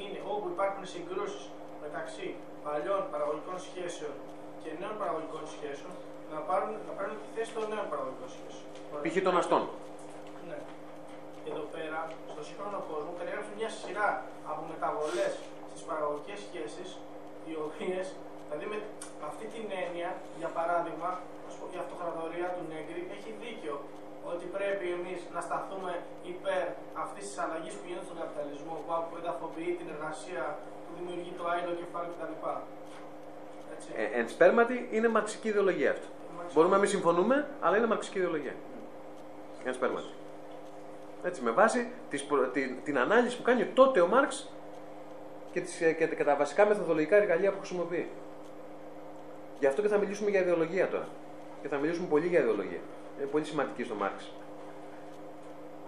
Speaker 2: είναι όπου υπάρχουν συγκρούσεις μεταξύ παλιών παραγωγικών σχέσεων και νέων παραγωγικών σχέσεων να, πάρουν, να πάρουν τη θέση των νέων παραγωγικών σχέσεων.
Speaker 1: Π.χ. των αστών.
Speaker 2: Ναι. Εδώ πέρα, στο σύγχρονο κόσμο, περιέγραψε μια σειρά από μεταβολές στις παραγωγικές σχέσεις, οι οποίες, δηλαδή με αυτή την έννοια, για παράδειγμα, η αυτοκρατορία του Νέγκρι έχει δίκιο ότι πρέπει εμείς να σταθούμε υπέρ αυτής της αλλαγής που γίνεται στον καπιταλισμό, που εδαφοποιεί την εργασία, που δημιουργεί το άλλο κεφάλαιο κτλ.
Speaker 1: Ε, εν σπέρματι είναι μαρξική ιδεολογία αυτό. Μπορούμε να μην συμφωνούμε, αλλά είναι μαρξική ιδεολογία. ένα σπέρματι. Έτσι, με βάση τις, προ- την, την ανάλυση που κάνει τότε ο Μάρξ και, τις, και, και τα βασικά μεθοδολογικά εργαλεία που χρησιμοποιεί. Γι' αυτό και θα μιλήσουμε για ιδεολογία τώρα. Και θα μιλήσουμε πολύ για ιδεολογία. Είναι πολύ σημαντική στο Μάρξ.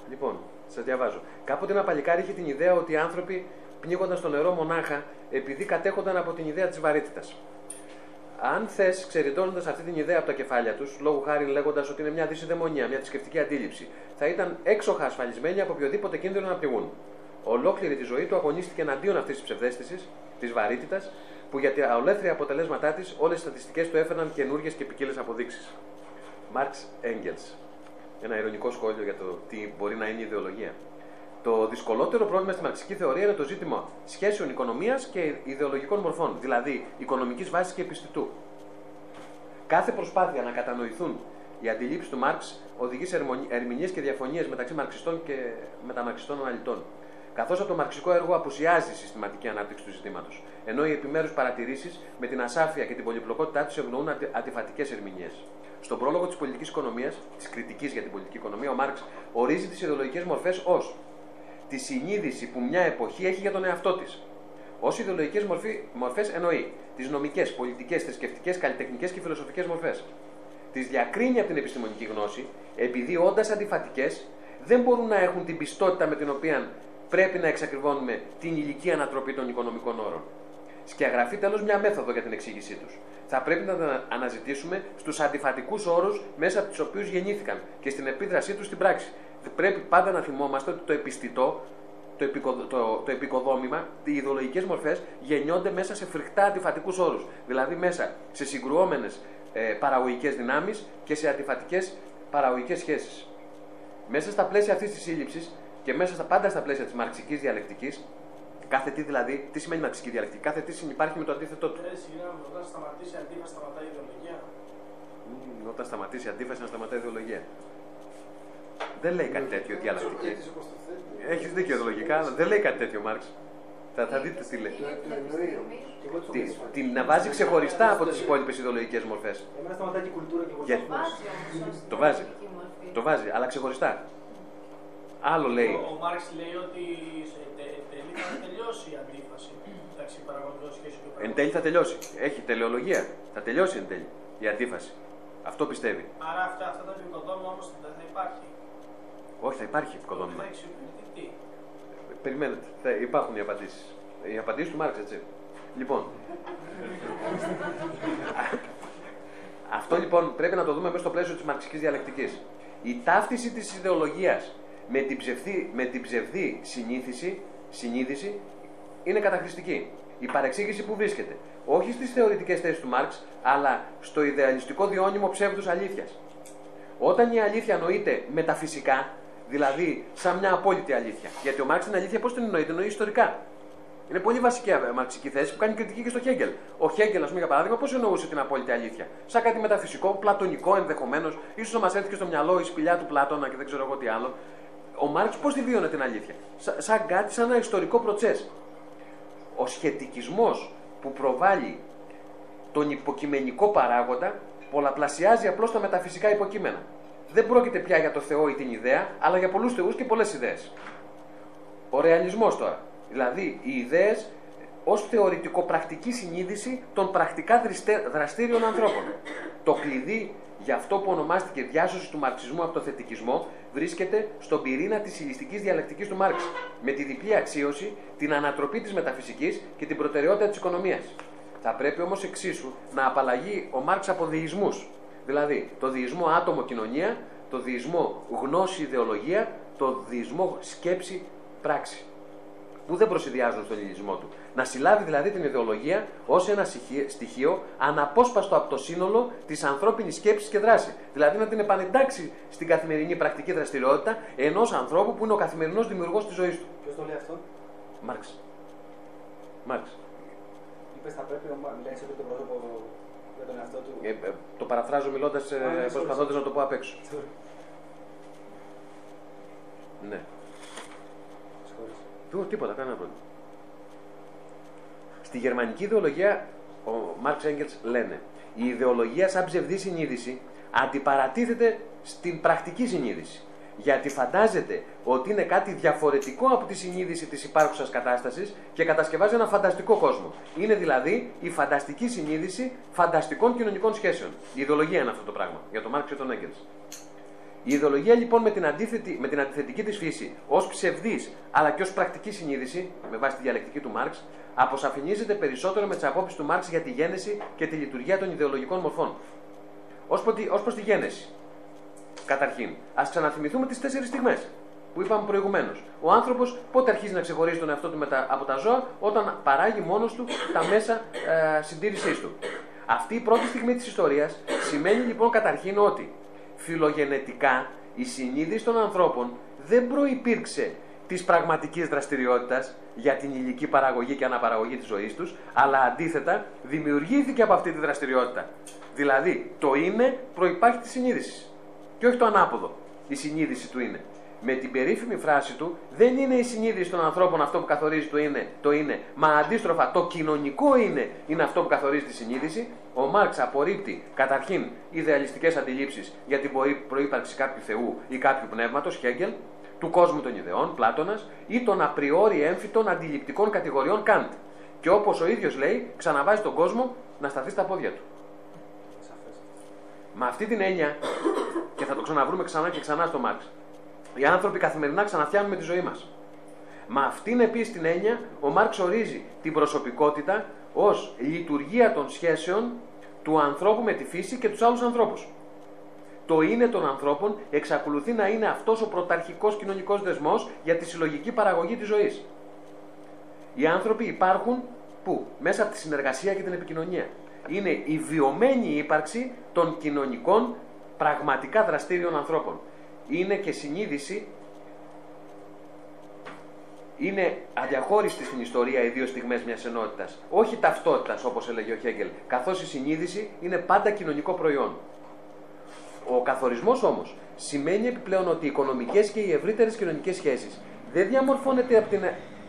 Speaker 1: Λοιπόν, σας διαβάζω. Κάποτε ένα παλικάρι είχε την ιδέα ότι οι άνθρωποι πνίγονταν στο νερό μονάχα επειδή κατέχονταν από την ιδέα της βαρύτητας. Αν θες, ξεριτώνοντα αυτή την ιδέα από τα κεφάλια τους, λόγω χάρη λέγοντας ότι είναι μια δυσιδαιμονία, μια θρησκευτική αντίληψη, θα ήταν έξοχα ασφαλισμένοι από οποιοδήποτε κίνδυνο να πνιγούν. Ολόκληρη τη ζωή του αγωνίστηκε εναντίον αυτής της ψευδέστησης, της βαρύτητας, που για τα ολέθρια αποτελέσματά της όλες οι στατιστικές του έφεραν καινούργιες και ποικίλες αποδείξεις. Μάρξ Έγγελς. Ένα ειρωνικό σχόλιο για το τι μπορεί να είναι η ιδεολογία. Το δυσκολότερο πρόβλημα στη μαρξική θεωρία είναι το ζήτημα σχέσεων οικονομίας και ιδεολογικών μορφών, δηλαδή οικονομικής βάσης και επιστητού. Κάθε προσπάθεια να κατανοηθούν οι αντιλήψεις του Μάρξ οδηγεί σε ερμηνείες και διαφωνίες μεταξύ μαρξιστών και μεταμαρξιστών αναλυτών. Καθώς από το μαρξικό έργο απουσιάζει η συστηματική ανάπτυξη του ζητήματος, ενώ οι επιμέρους παρατηρήσεις με την ασάφεια και την πολυπλοκότητά τους ευνοούν αντι- αντιφατικές ερμηνείες. Στον πρόλογο της πολιτικής οικονομίας, της κριτικής για την πολιτική οικονομία, ο Μάρξ ορίζει τις ιδεολογικές μορφές ως τη συνείδηση που μια εποχή έχει για τον εαυτό της. Ω ιδεολογικές μορφές εννοεί τις νομικές, πολιτικές, θρησκευτικές, καλλιτεχνικές και φιλοσοφικές μορφές. Τις διακρίνει από την επιστημονική γνώση, επειδή όντας αντιφατικές, δεν μπορούν να έχουν την πιστότητα με την οποία πρέπει να εξακριβώνουμε την ηλική ανατροπή των οικονομικών όρων. Σκιαγραφεί τέλο μια μέθοδο για την εξήγησή τους. Θα πρέπει να τα αναζητήσουμε στους αντιφατικούς όρους μέσα από τους οποίους γεννήθηκαν και στην επίδρασή τους στην πράξη. Πρέπει πάντα να θυμόμαστε ότι το επιστητό, το, επικο, το, το επικοδόμημα, οι ιδεολογικές μορφές γεννιόνται μέσα σε φρικτά αντιφατικούς όρους. Δηλαδή μέσα σε συγκρουόμενες ε, παραγωγικές δυνάμεις και σε αντιφατικές παραγωγικές σχέσεις. Μέσα στα πλαίσια αυτής της σύλληψης και μέσα στα, πάντα στα πλαίσια της μαρξικής διαλεκτικής, κάθε τι δηλαδή, τι σημαίνει μαρξική διαλεκτική, κάθε τι συνεπάρχει με το αντίθετό του.
Speaker 2: Ε, συγγνώμη, όταν σταματήσει η αντίφαση, σταματάει η ιδεολογία.
Speaker 1: Μ, Όταν σταματήσει η αντίφαση, να σταματάει η ιδεολογία. Δεν λέει κάτι τέτοιο διαλλακτική.
Speaker 5: Έτσι όπως το θέτει.
Speaker 1: Έχεις δίκιο ιδεολογικά, αλλά δεν λέει κάτι τέτοιο ο Μάρξ. Θα, θα δείτε τι λέει.
Speaker 5: Το το εννοεί όμως. Και εγώ το
Speaker 1: Τι,
Speaker 5: βρίσκω.
Speaker 1: την να βάζει ξεχωριστά από τις υπόλοιπες ιδεολογικές μορφές.
Speaker 4: Εμένα σταματάει και η κουλτούρα και εγώ.
Speaker 1: Για-
Speaker 3: Βάζει όμως ως
Speaker 1: Το βάζει.
Speaker 3: ιδεολογική μορφή.
Speaker 1: Το βάζει, αλλά ξεχωριστά. Άλλο λέει.
Speaker 2: Ο, ο Μάρξ λέει ότι σε τε- τέλει θα τελειώσει η αντίφαση μεταξύ παραγωγικών σχέσεων και
Speaker 1: Εν τέλει θα τελειώσει. Έχει τελεολογία. Θα τελειώσει εν τέλει η αντίφαση. Αυτό πιστεύει.
Speaker 2: Άρα αυτά, αυτά τα δικοδόμημα όμως δεν θα υπάρχει.
Speaker 1: Όχι, θα υπάρχει
Speaker 2: Θα
Speaker 1: οικοδόμημα.
Speaker 2: εξυπηρετεί τι.
Speaker 1: Περιμένετε. Θα υπάρχουν οι απαντήσεις. Οι απαντήσεις του Μάρξ, έτσι. Λοιπόν. Αυτό λοιπόν πρέπει να το δούμε μέσα στο πλαίσιο της μαρξικής διαλεκτικής. Η ταύτιση της ιδεολογίας με την ψευδή, με την ψευδή συνήθιση, συνείδηση είναι καταχρηστική. Η παρεξήγηση που βρίσκεται. Όχι στις θεωρητικές θέσεις του Μάρξ, αλλά στο ιδεαλιστικό διώνυμο ψεύδους αλήθειας. Όταν η αλήθεια νοείται μεταφυσικά, δηλαδή σαν μια απόλυτη αλήθεια. Γιατί ο Μάρξ την αλήθεια πώς την εννοεί, την εννοεί ιστορικά. Είναι πολύ βασική ε, μαρξική θέση που κάνει κριτική και στο Χέγκελ. Ο Χέγκελ, ας πούμε, για παράδειγμα, πώς εννοούσε την απόλυτη αλήθεια; Σαν κάτι μεταφυσικό, πλατωνικό ενδεχομένως, ίσως να μας έρθει και στο μυαλό η σπηλιά του Πλάτωνα και δεν ξέρω εγώ τι άλλο. Ο Μάρξ πώς τη βίωνε την αλήθεια; Σα- σαν κάτι, σαν ένα ιστορικό προτσές. Ο σχετικισμός που προβάλλει τον υποκειμενικό παράγοντα πολλαπλασιάζει απλώς τα μεταφυσικά υποκείμενα. Δεν πρόκειται πια για το Θεό ή την ιδέα, αλλά για πολλούς θεούς και πολλές ιδέες. Ο ρεαλισμός τώρα. Δηλαδή οι ιδέες ως θεωρητικο-πρακτική συνείδηση των πρακτικά δριστε- δραστήριων ανθρώπων. Το κλειδί για αυτό που ονομάστηκε διάσωση του μαρξισμού από το θετικισμό βρίσκεται στον πυρήνα της ηλιστική διαλεκτικής του Μάρξ, με τη διπλή αξίωση, την ανατροπή της μεταφυσικής και την προτεραιότητα της οικονομίας. Θα πρέπει όμως εξίσου να απαλλαγεί ο Μάρξ από διεισμούς. Δηλαδή το διεισμό άτομο-κοινωνία, το διεισμό γνώση-ιδεολογία, το διεισμό σκέψη-πράξη που δεν προσυδειάζουν στον ηλισμό του. Να συλλάβει δηλαδή την ιδεολογία ως ένα στοιχείο- στοιχείο αναπόσπαστο από το σύνολο της ανθρώπινης σκέψης και δράσης. Δηλαδή να την επανεντάξει στην καθημερινή πρακτική δραστηριότητα ενός ανθρώπου που είναι ο καθημερινός δημιουργός της ζωής του.
Speaker 4: Ποιος το λέει αυτό,
Speaker 1: Μάρξ. Μάρξ.
Speaker 4: είπες θα πρέπει να μιλάει σε το πρόσωπο για τον εαυτό του.
Speaker 1: Ε, ε, το παραφράζω μιλώντας,
Speaker 4: Α, ναι, sorry,
Speaker 1: προσπαθώντας
Speaker 4: sorry.
Speaker 1: να το πω απ' έξω.
Speaker 4: Sorry.
Speaker 1: Ναι.
Speaker 4: Συγχωρείς.
Speaker 1: Του, τίποτα, κανένα πρόβλημα. Στη γερμανική ιδεολογία, ο Μάρξ Έγκελς λένε, η ιδεολογία σαν ψευδή συνείδηση αντιπαρατίθεται στην πρακτική συνείδηση. Γιατί φαντάζεται ότι είναι κάτι διαφορετικό από τη συνείδηση της υπάρχουσας κατάστασης και κατασκευάζει ένα φανταστικό κόσμο. Είναι δηλαδή η φανταστική συνείδηση φανταστικών κοινωνικών σχέσεων. Η ιδεολογία είναι αυτό το πράγμα για τον Μάρξ και τον Έγκελς. Η ιδεολογία λοιπόν με την, αντίθετη, με την αντιθετική της φύση ως ψευδής αλλά και ως πρακτική συνείδηση, με βάση τη διαλεκτική του Μάρξ, αποσαφηνίζεται περισσότερο με τις απόψεις του Μάρξ για τη γέννηση και τη λειτουργία των ιδεολογικών μορφών. Ω προς τη γέννηση. Καταρχήν, ας ξαναθυμηθούμε τις τέσσερις στιγμές που είπαμε προηγουμένως. Ο άνθρωπος πότε αρχίζει να ξεχωρίζει τον εαυτό του μετα... από τα ζώα, όταν παράγει μόνος του τα μέσα ε, συντήρησής του. Αυτή η πρώτη στιγμή της ιστορίας σημαίνει λοιπόν καταρχήν ότι φιλογενετικά η συνείδηση των ανθρώπων δεν προπήρξε της πραγματικής δραστηριότητας για την υλική παραγωγή και αναπαραγωγή της ζωής τους, αλλά αντίθετα δημιουργήθηκε από αυτή τη δραστηριότητα. Δηλαδή, το είναι προπάρχει της συνείδησης. Και όχι το ανάποδο. Η συνείδηση του είναι. Με την περίφημη φράση του, δεν είναι η συνείδηση των ανθρώπων αυτό που καθορίζει το είναι, το είναι, μα αντίστροφα το κοινωνικό είναι, είναι αυτό που καθορίζει τη συνείδηση. Ο Μάρξ απορρίπτει καταρχήν ιδεαλιστικές αντιλήψεις για την προύπαρξη κάποιου Θεού ή κάποιου πνεύματος, Χέγκελ, του κόσμου των ιδεών, Πλάτωνας, ή των απριόρι έμφυτων αντιληπτικών κατηγοριών Καντ. Και όπως ο ίδιος λέει, ξαναβάζει τον κόσμο να σταθεί στα πόδια του. Με αυτή την έννοια, και θα το ξαναβρούμε ξανά και ξανά στο Μάρξ, οι άνθρωποι καθημερινά ξαναφτιάνουμε τη ζωή μας. Με αυτήν επίσης την έννοια, ο Μάρξ ορίζει την προσωπικότητα ως λειτουργία των σχέσεων του ανθρώπου με τη φύση και τους άλλους ανθρώπους το είναι των ανθρώπων εξακολουθεί να είναι αυτός ο πρωταρχικός κοινωνικός δεσμός για τη συλλογική παραγωγή της ζωής. Οι άνθρωποι υπάρχουν πού; Μέσα από τη συνεργασία και την επικοινωνία. Είναι η βιωμένη ύπαρξη των κοινωνικών πραγματικά δραστήριων ανθρώπων. Είναι και συνείδηση είναι αδιαχώριστη στην ιστορία οι δύο στιγμές μιας ενότητας. Όχι ταυτότητας, όπως έλεγε ο Χέγκελ, καθώς η συνείδηση είναι πάντα κοινωνικό προϊόν. Ο καθορισμός όμως σημαίνει επιπλέον ότι οι οικονομικές και οι ευρύτερες κοινωνικές σχέσεις δεν διαμορφώνεται από την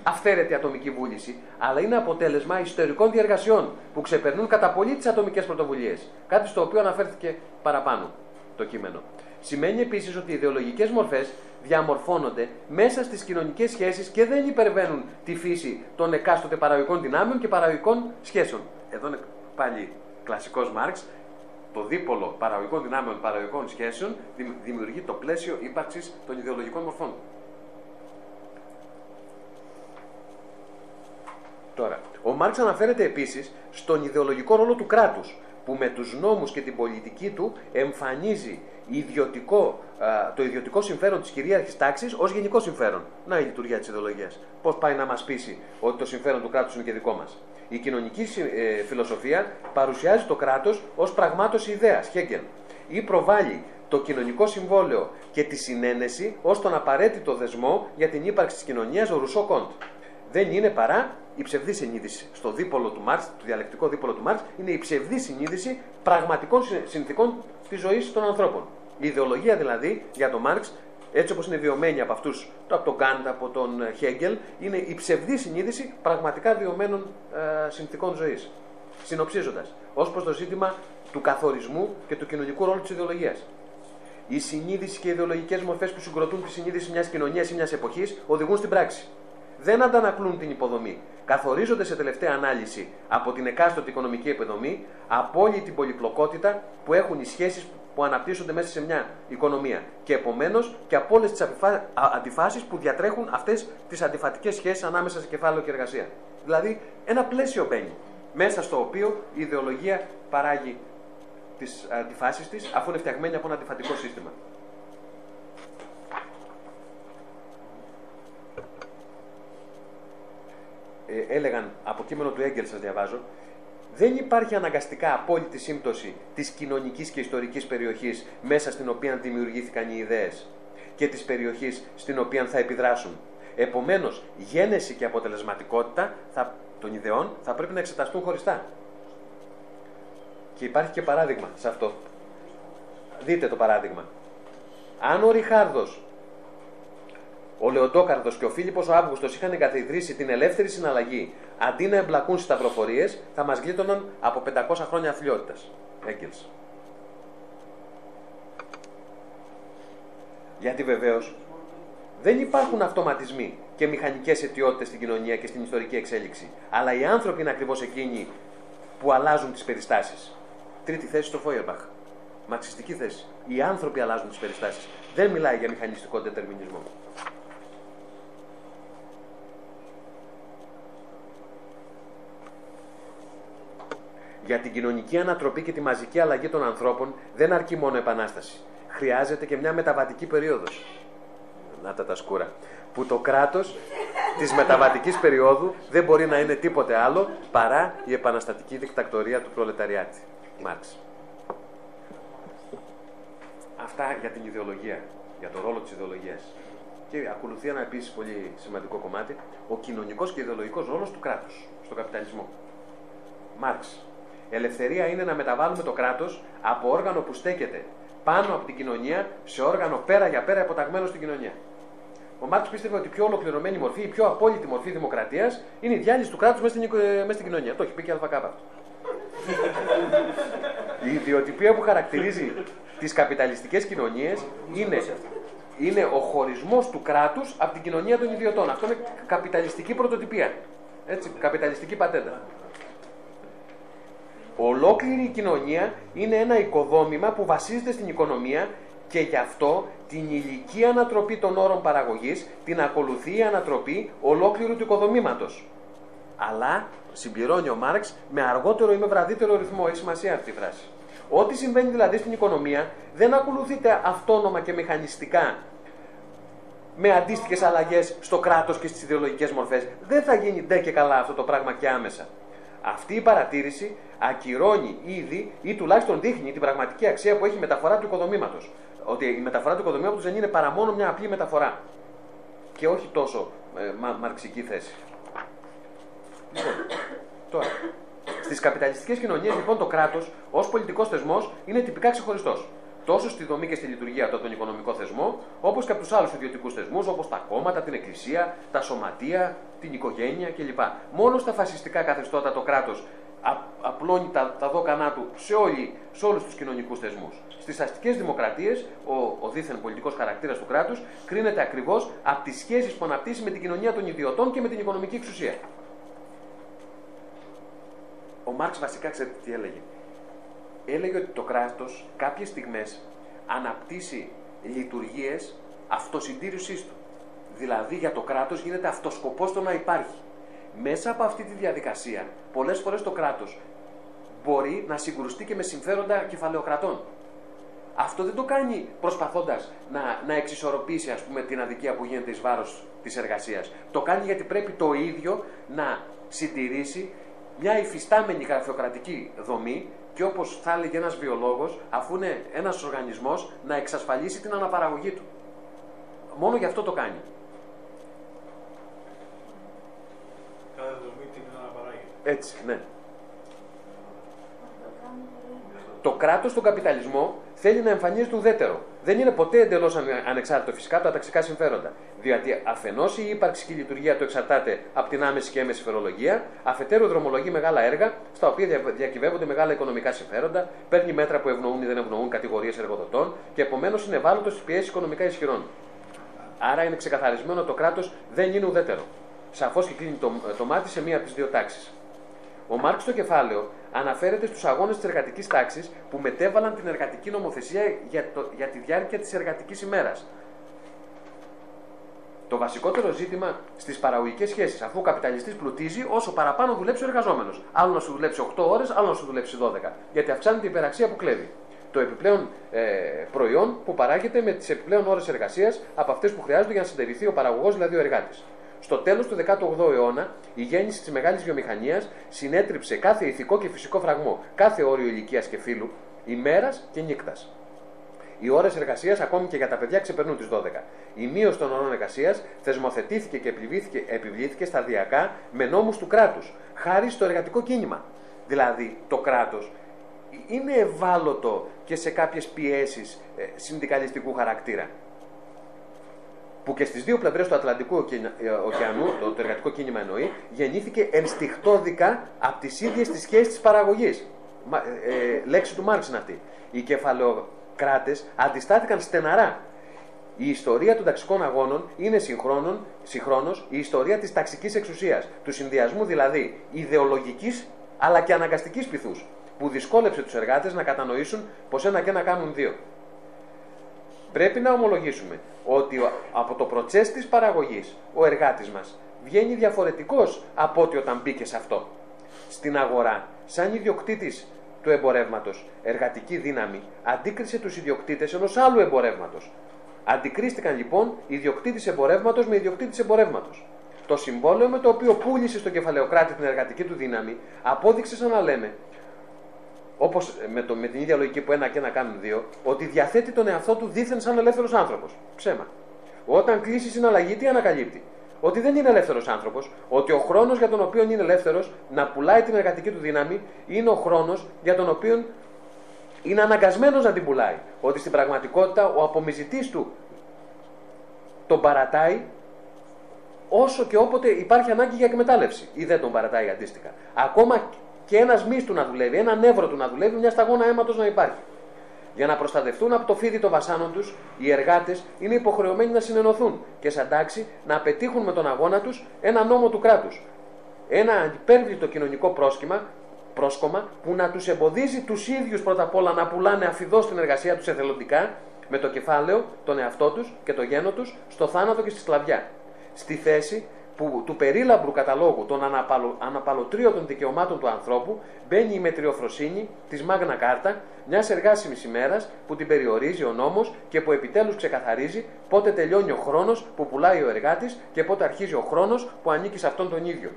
Speaker 1: αυθαίρετη ατομική βούληση, αλλά είναι αποτέλεσμα ιστορικών διεργασιών που ξεπερνούν κατά πολύ τις ατομικές πρωτοβουλίες. Κάτι στο οποίο αναφέρθηκε παραπάνω το κείμενο. Σημαίνει επίσης ότι οι ιδεολογικές μορφές διαμορφώνονται μέσα στις κοινωνικές σχέσεις και δεν υπερβαίνουν τη φύση των εκάστοτε παραγωγικών δυνάμεων και παραγωγικών σχέσεων. Εδώ είναι πάλι κλασικός Μάρξ, το δίπολο παραγωγικών δυνάμεων παραγωγικών σχέσεων δημιουργεί το πλαίσιο ύπαρξης των ιδεολογικών μορφών. Τώρα, ο Μάρξ αναφέρεται επίσης στον ιδεολογικό ρόλο του κράτους, που με τους νόμους και την πολιτική του εμφανίζει ιδιωτικό, το ιδιωτικό συμφέρον της κυρίαρχης τάξης ως γενικό συμφέρον. Να η λειτουργία της ιδεολογίας. Πώς πάει να μας πείσει ότι το συμφέρον του κράτους είναι και δικό μας. Η κοινωνική ε, φιλοσοφία παρουσιάζει το κράτος ως πραγμάτωση ιδέας, Χέγκελ, ή προβάλλει το κοινωνικό συμβόλαιο και τη συνένεση ως τον απαραίτητο δεσμό για την ύπαρξη της κοινωνίας, ο Ρουσό Κοντ. Δεν είναι παρά η ψευδή συνείδηση. Στο δίπολο του Μάρξ, το διαλεκτικό δίπολο του Μάρξ, είναι η ψευδή συνείδηση πραγματικών συνθήκων της ζωής των ανθρώπων. Η ιδεολογία δηλαδή για τον Μάρξ έτσι όπως είναι βιωμένη από αυτούς, από τον Κάντ, από τον Χέγκελ, είναι η ψευδή συνείδηση πραγματικά βιωμένων ε, συνθηκών ζωής. Συνοψίζοντας, ως προς το ζήτημα του καθορισμού και του κοινωνικού ρόλου της ιδεολογίας. Η συνείδηση και οι ιδεολογικές μορφές που συγκροτούν τη συνείδηση μιας κοινωνίας ή μιας εποχής οδηγούν στην πράξη. Δεν αντανακλούν την υποδομή. Καθορίζονται σε τελευταία ανάλυση από την εκάστοτε οικονομική επιδομή απόλυτη πολυπλοκότητα που έχουν οι σχέσεις που αναπτύσσονται μέσα σε μια οικονομία. Και επομένως και από όλες τις αντιφάσεις που διατρέχουν αυτές τις αντιφατικές σχέσεις ανάμεσα σε κεφάλαιο και εργασία. Δηλαδή, ένα πλαίσιο μπαίνει μέσα στο οποίο η ιδεολογία παράγει τις αντιφάσεις της, αφού είναι φτιαγμένη από ένα αντιφατικό σύστημα. Ε, έλεγαν από κείμενο του Έγκελ, σας διαβάζω, δεν υπάρχει αναγκαστικά απόλυτη σύμπτωση της κοινωνικής και ιστορικής περιοχής μέσα στην οποία δημιουργήθηκαν οι ιδέες και της περιοχής στην οποία θα επιδράσουν. Επομένως, γένεση και αποτελεσματικότητα θα, των ιδεών θα πρέπει να εξεταστούν χωριστά. Και υπάρχει και παράδειγμα σε αυτό. Δείτε το παράδειγμα. Αν ο Ριχάρδος ο Λεοντόκαρδος και ο Φίλιππος ο Αύγουστος είχαν εγκαθιδρύσει την ελεύθερη συναλλαγή αντί να εμπλακούν στις σταυροφορίες, θα μας γλίτωναν από 500 χρόνια αθλειότητα. Έγκελ. Γιατί βεβαίως δεν υπάρχουν αυτοματισμοί και μηχανικές αιτιότητες στην κοινωνία και στην ιστορική εξέλιξη. Αλλά οι άνθρωποι είναι ακριβώς εκείνοι που αλλάζουν τις περιστάσεις. Τρίτη θέση στο Φόιερμπαχ. Μαρξιστική θέση. Οι άνθρωποι αλλάζουν τις περιστάσεις. Δεν μιλάει για μηχανιστικό δετερμινισμό. Για την κοινωνική ανατροπή και τη μαζική αλλαγή των ανθρώπων δεν αρκεί μόνο επανάσταση. Χρειάζεται και μια μεταβατική περίοδος. Να τα τα σκούρα. Που το κράτος της μεταβατικής περίοδου δεν μπορεί να είναι τίποτε άλλο παρά η επαναστατική δικτακτορία του προλεταριάτη. Μάρξ. Αυτά για την ιδεολογία, για το ρόλο της ιδεολογίας. Και ακολουθεί ένα επίσης πολύ σημαντικό κομμάτι, ο κοινωνικός και ιδεολογικός ρόλος του κράτους στον καπιταλισμό. Μάρξ. Ελευθερία είναι να μεταβάλουμε το κράτος από όργανο που στέκεται πάνω από την κοινωνία σε όργανο πέρα για πέρα υποταγμένο στην κοινωνία. Ο Μάρξ πίστευε ότι η πιο ολοκληρωμένη μορφή, η πιο απόλυτη μορφή δημοκρατίας είναι η διάλυση του κράτους μέσα στην, ε, μέσα στην κοινωνία. Το έχει πει και ΑΚ αυτό. η ιδιοτυπία που χαρακτηρίζει τις καπιταλιστικές κοινωνίες είναι, είναι ο χωρισμός του κράτους από την κοινωνία των ιδιωτών. Αυτό είναι καπιταλιστική πρωτοτυπία. Έτσι, καπιταλιστική πατέντα. Ολόκληρη η κοινωνία είναι ένα οικοδόμημα που βασίζεται στην οικονομία και γι' αυτό την ηλική ανατροπή των όρων παραγωγής την ακολουθεί η ανατροπή ολόκληρου του οικοδομήματος. Αλλά, συμπληρώνει ο Μάρξ, με αργότερο ή με βραδύτερο ρυθμό, έχει σημασία αυτή η φράση. Ό,τι συμβαίνει δηλαδή στην οικονομία δεν ακολουθείται αυτόνομα και μηχανιστικά με αντίστοιχες αλλαγές στο κράτος και στις ιδεολογικές μορφές. Δεν θα γίνει ντε και καλά αυτό το πράγμα και άμεσα. Αυτή η παρατήρηση ακυρώνει ήδη ή τουλάχιστον δείχνει την πραγματική αξία που έχει η μεταφορά του οικοδομήματος. Ότι η μεταφορά του οικοδομήματος δεν είναι παρά μόνο μια απλή μεταφορά. Και όχι τόσο ε, μα, μαρξική θέση. Λοιπόν, τώρα. Στις καπιταλιστικές κοινωνίες, λοιπόν, το κράτος ως πολιτικός θεσμός είναι τυπικά ξεχωριστός. Τόσο στη δομή και στη λειτουργία του από τον οικονομικό θεσμό, όπως και από τους άλλους ιδιωτικούς θεσμούς, όπως τα κόμματα, την εκκλησία, τα σωματεία, την οικογένεια κλπ. Μόνο στα φασιστικά καθεστώτα το κράτος απλώνει τα, τα δόκανά του σε, όλοι, σε όλους τους κοινωνικούς θεσμούς. Στις αστικές δημοκρατίες, ο, ο δίθεν πολιτικός χαρακτήρας του κράτους κρίνεται ακριβώς από τις σχέσεις που αναπτύσσει με την κοινωνία των ιδιωτών και με την οικονομική εξουσία. Ο Μάρξ βασικά ξέρετε τι έλεγε. Έλεγε ότι το κράτος κάποιες στιγμές αναπτύσσει λειτουργίες αυτοσυντήρησής του. Δηλαδή για το κράτος γίνεται αυτοσκοπός το να υπάρχει μέσα από αυτή τη διαδικασία, πολλές φορές το κράτος μπορεί να συγκρουστεί και με συμφέροντα κεφαλαιοκρατών. Αυτό δεν το κάνει προσπαθώντας να, να εξισορροπήσει ας πούμε, την αδικία που γίνεται εις βάρος της εργασίας. Το κάνει γιατί πρέπει το ίδιο να συντηρήσει μια υφιστάμενη γραφειοκρατική δομή και όπως θα έλεγε ένας βιολόγος, αφού είναι ένας οργανισμός, να εξασφαλίσει την αναπαραγωγή του. Μόνο γι' αυτό το κάνει. Έτσι, ναι. Το κράτος στον καπιταλισμό θέλει να εμφανίζεται ουδέτερο. Δεν είναι ποτέ εντελώς ανεξάρτητο φυσικά από τα ταξικά συμφέροντα. Διότι αφενός η ύπαρξη και η λειτουργία του εξαρτάται από την άμεση και έμεση φορολογία, αφετέρου δρομολογεί μεγάλα έργα στα οποία διακυβεύονται μεγάλα οικονομικά συμφέροντα, παίρνει μέτρα που ευνοούν ή δεν ευνοούν κατηγορίες εργοδοτών και επομένως είναι ευάλωτος στις πιέσεις οικονομικά ισχυρών. Άρα είναι ξεκαθαρισμένο το κράτος δεν είναι ουδέτερο. Σαφώς και κλείνει το, το μάτι σε μία από τις δύο τάξεις. Ο Μάρξ στο κεφάλαιο αναφέρεται στους αγώνες της εργατικής τάξης που μετέβαλαν την εργατική νομοθεσία για, το, για τη διάρκεια της εργατικής ημέρας. Το βασικότερο ζήτημα στις παραγωγικές σχέσεις, αφού ο καπιταλιστής πλουτίζει, όσο παραπάνω δουλέψει ο εργαζόμενος. Άλλο να σου δουλέψει 8 ώρες, άλλο να σου δουλέψει 12. Γιατί αυξάνεται η υπεραξία που κλέβει. Το επιπλέον ε, προϊόν που παράγεται με τις επιπλέον ώρες εργασίας από αυτές που χρειάζονται για να συντηρηθεί ο παραγωγός, δηλαδή ο εργάτης. Στο τέλος του 18ου αιώνα, η γέννηση της μεγάλης βιομηχανίας συνέτριψε κάθε ηθικό και φυσικό φραγμό, κάθε όριο ηλικίας και φύλου, ημέρας και νύχτα. Οι ώρες εργασίας, ακόμη και για τα παιδιά, ξεπερνούν τις 12. Η μείωση των ώρων εργασίας θεσμοθετήθηκε και επιβλήθηκε, επιβλήθηκε σταδιακά με νόμους του κράτους, χάρη στο εργατικό κίνημα. Δηλαδή, το κράτος είναι ευάλωτο και σε κάποιες πιέσεις ε, συνδικαλιστικού χαρακτήρα που και στις δύο πλευρές του Ατλαντικού ε, ωκεανού, το, το εργατικό κίνημα εννοεί, γεννήθηκε ενστιχτόδικα από τις ίδιες τις σχέσεις της παραγωγής. Ε, ε, λέξη του Μάρξ είναι αυτή. Οι κεφαλαιοκράτε αντιστάθηκαν στεναρά. Η ιστορία των ταξικών αγώνων είναι συγχρόνως η ιστορία της ταξικής εξουσίας, του συνδυασμού δηλαδή ιδεολογικής αλλά και αναγκαστικής πυθούς, που δυσκόλεψε τους εργάτες να κατανοήσουν πως ένα και ένα κάνουν δύο. Πρέπει να ομολογήσουμε ότι από το προτσές της παραγωγής ο εργάτης μας βγαίνει διαφορετικός από ό,τι όταν μπήκε σε αυτό. Στην αγορά, σαν ιδιοκτήτης του εμπορεύματος, εργατική δύναμη, αντίκρισε τους ιδιοκτήτες ενός άλλου εμπορεύματος. Αντικρίστηκαν λοιπόν ιδιοκτήτης εμπορεύματος με ιδιοκτήτης εμπορεύματος. Το συμβόλαιο με το οποίο πούλησε στον κεφαλαιοκράτη την εργατική του δύναμη απόδειξε σαν να λέμε όπως με, με την ίδια λογική που ένα και ένα κάνουν δύο, ότι διαθέτει τον εαυτό του δίθεν σαν ελεύθερος άνθρωπος. Ψέμα. Όταν κλείσει συναλλαγή, τι ανακαλύπτει; Ότι δεν είναι ελεύθερος άνθρωπος, ότι ο χρόνος για τον οποίο είναι ελεύθερος να πουλάει την εργατική του δύναμη είναι ο χρόνος για τον οποίο είναι αναγκασμένος να την πουλάει. Ότι στην πραγματικότητα ο απομυζητής του τον παρατάει όσο και όποτε υπάρχει ανάγκη για εκμετάλλευση ή δεν τον παρατάει αντίστοιχα. Ακόμα και ένας μυς του να δουλεύει, ένα νεύρο του να δουλεύει, μια σταγόνα αίματος να υπάρχει. Για να προστατευτούν από το φίδι των βασάνων τους, οι εργάτες είναι υποχρεωμένοι να συνενωθούν και σαν τάξη να πετύχουν με τον αγώνα τους ένα νόμο του κράτους. Ένα υπέρβλητο κοινωνικό πρόσχημα, πρόσκομα που να τους εμποδίζει τους ίδιους πρώτα απ' όλα να πουλάνε αφιδώ στην εργασία τους εθελοντικά με το κεφάλαιο, τον εαυτό τους και το γένο τους στο θάνατο και στη σκλαβιά. Στη θέση που, του περίλαμπρου καταλόγου των αναπαλω, αναπαλωτρίωτων δικαιωμάτων του ανθρώπου μπαίνει η μετριοφροσύνη της Μάγνα Κάρτα, μιας εργάσιμης ημέρας που την περιορίζει ο νόμος και που επιτέλους ξεκαθαρίζει πότε τελειώνει ο χρόνος που πουλάει ο εργάτης και πότε αρχίζει ο χρόνος που ανήκει σε αυτόν τον ίδιο.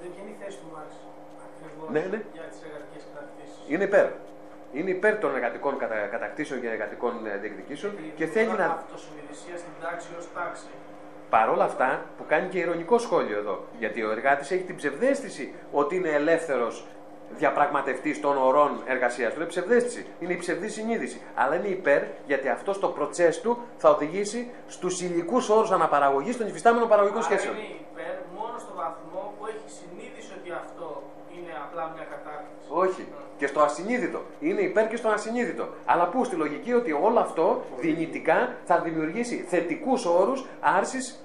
Speaker 2: Δεν είναι η θέση του Μάρξ
Speaker 1: Ναι, ναι.
Speaker 2: για τις εργατικές κατακτήσεις.
Speaker 1: Είναι υπέρ. Είναι υπέρ των εργατικών κατα- κατακτήσεων και εργατικών ε, διεκδικήσεων και θέλει να,
Speaker 2: Αυτοσυνειδησία στην τάξη ως τάξη.
Speaker 1: Παρ' όλα αυτά, που κάνει και ηρωνικό σχόλιο εδώ, γιατί ο εργάτης έχει την ψευδέστηση ότι είναι ελεύθερος διαπραγματευτής των ωρών εργασίας του. Είναι ψευδέστηση. Είναι η ψευδή συνείδηση. Αλλά είναι υπέρ, γιατί αυτός στο προτσέ του θα οδηγήσει στους υλικούς όρους αναπαραγωγής των υφιστάμενων παραγωγικών
Speaker 2: Άρα
Speaker 1: σχέσεων.
Speaker 2: είναι υπέρ μόνο στο βαθμό που έχει συνείδηση ότι αυτό είναι απλά μια κατάκτηση.
Speaker 1: Όχι. Και στο ασυνείδητο. Είναι υπέρ και στο ασυνείδητο. Αλλά πού; Στη λογική ότι όλο αυτό δυνητικά θα δημιουργήσει θετικούς όρους άρσης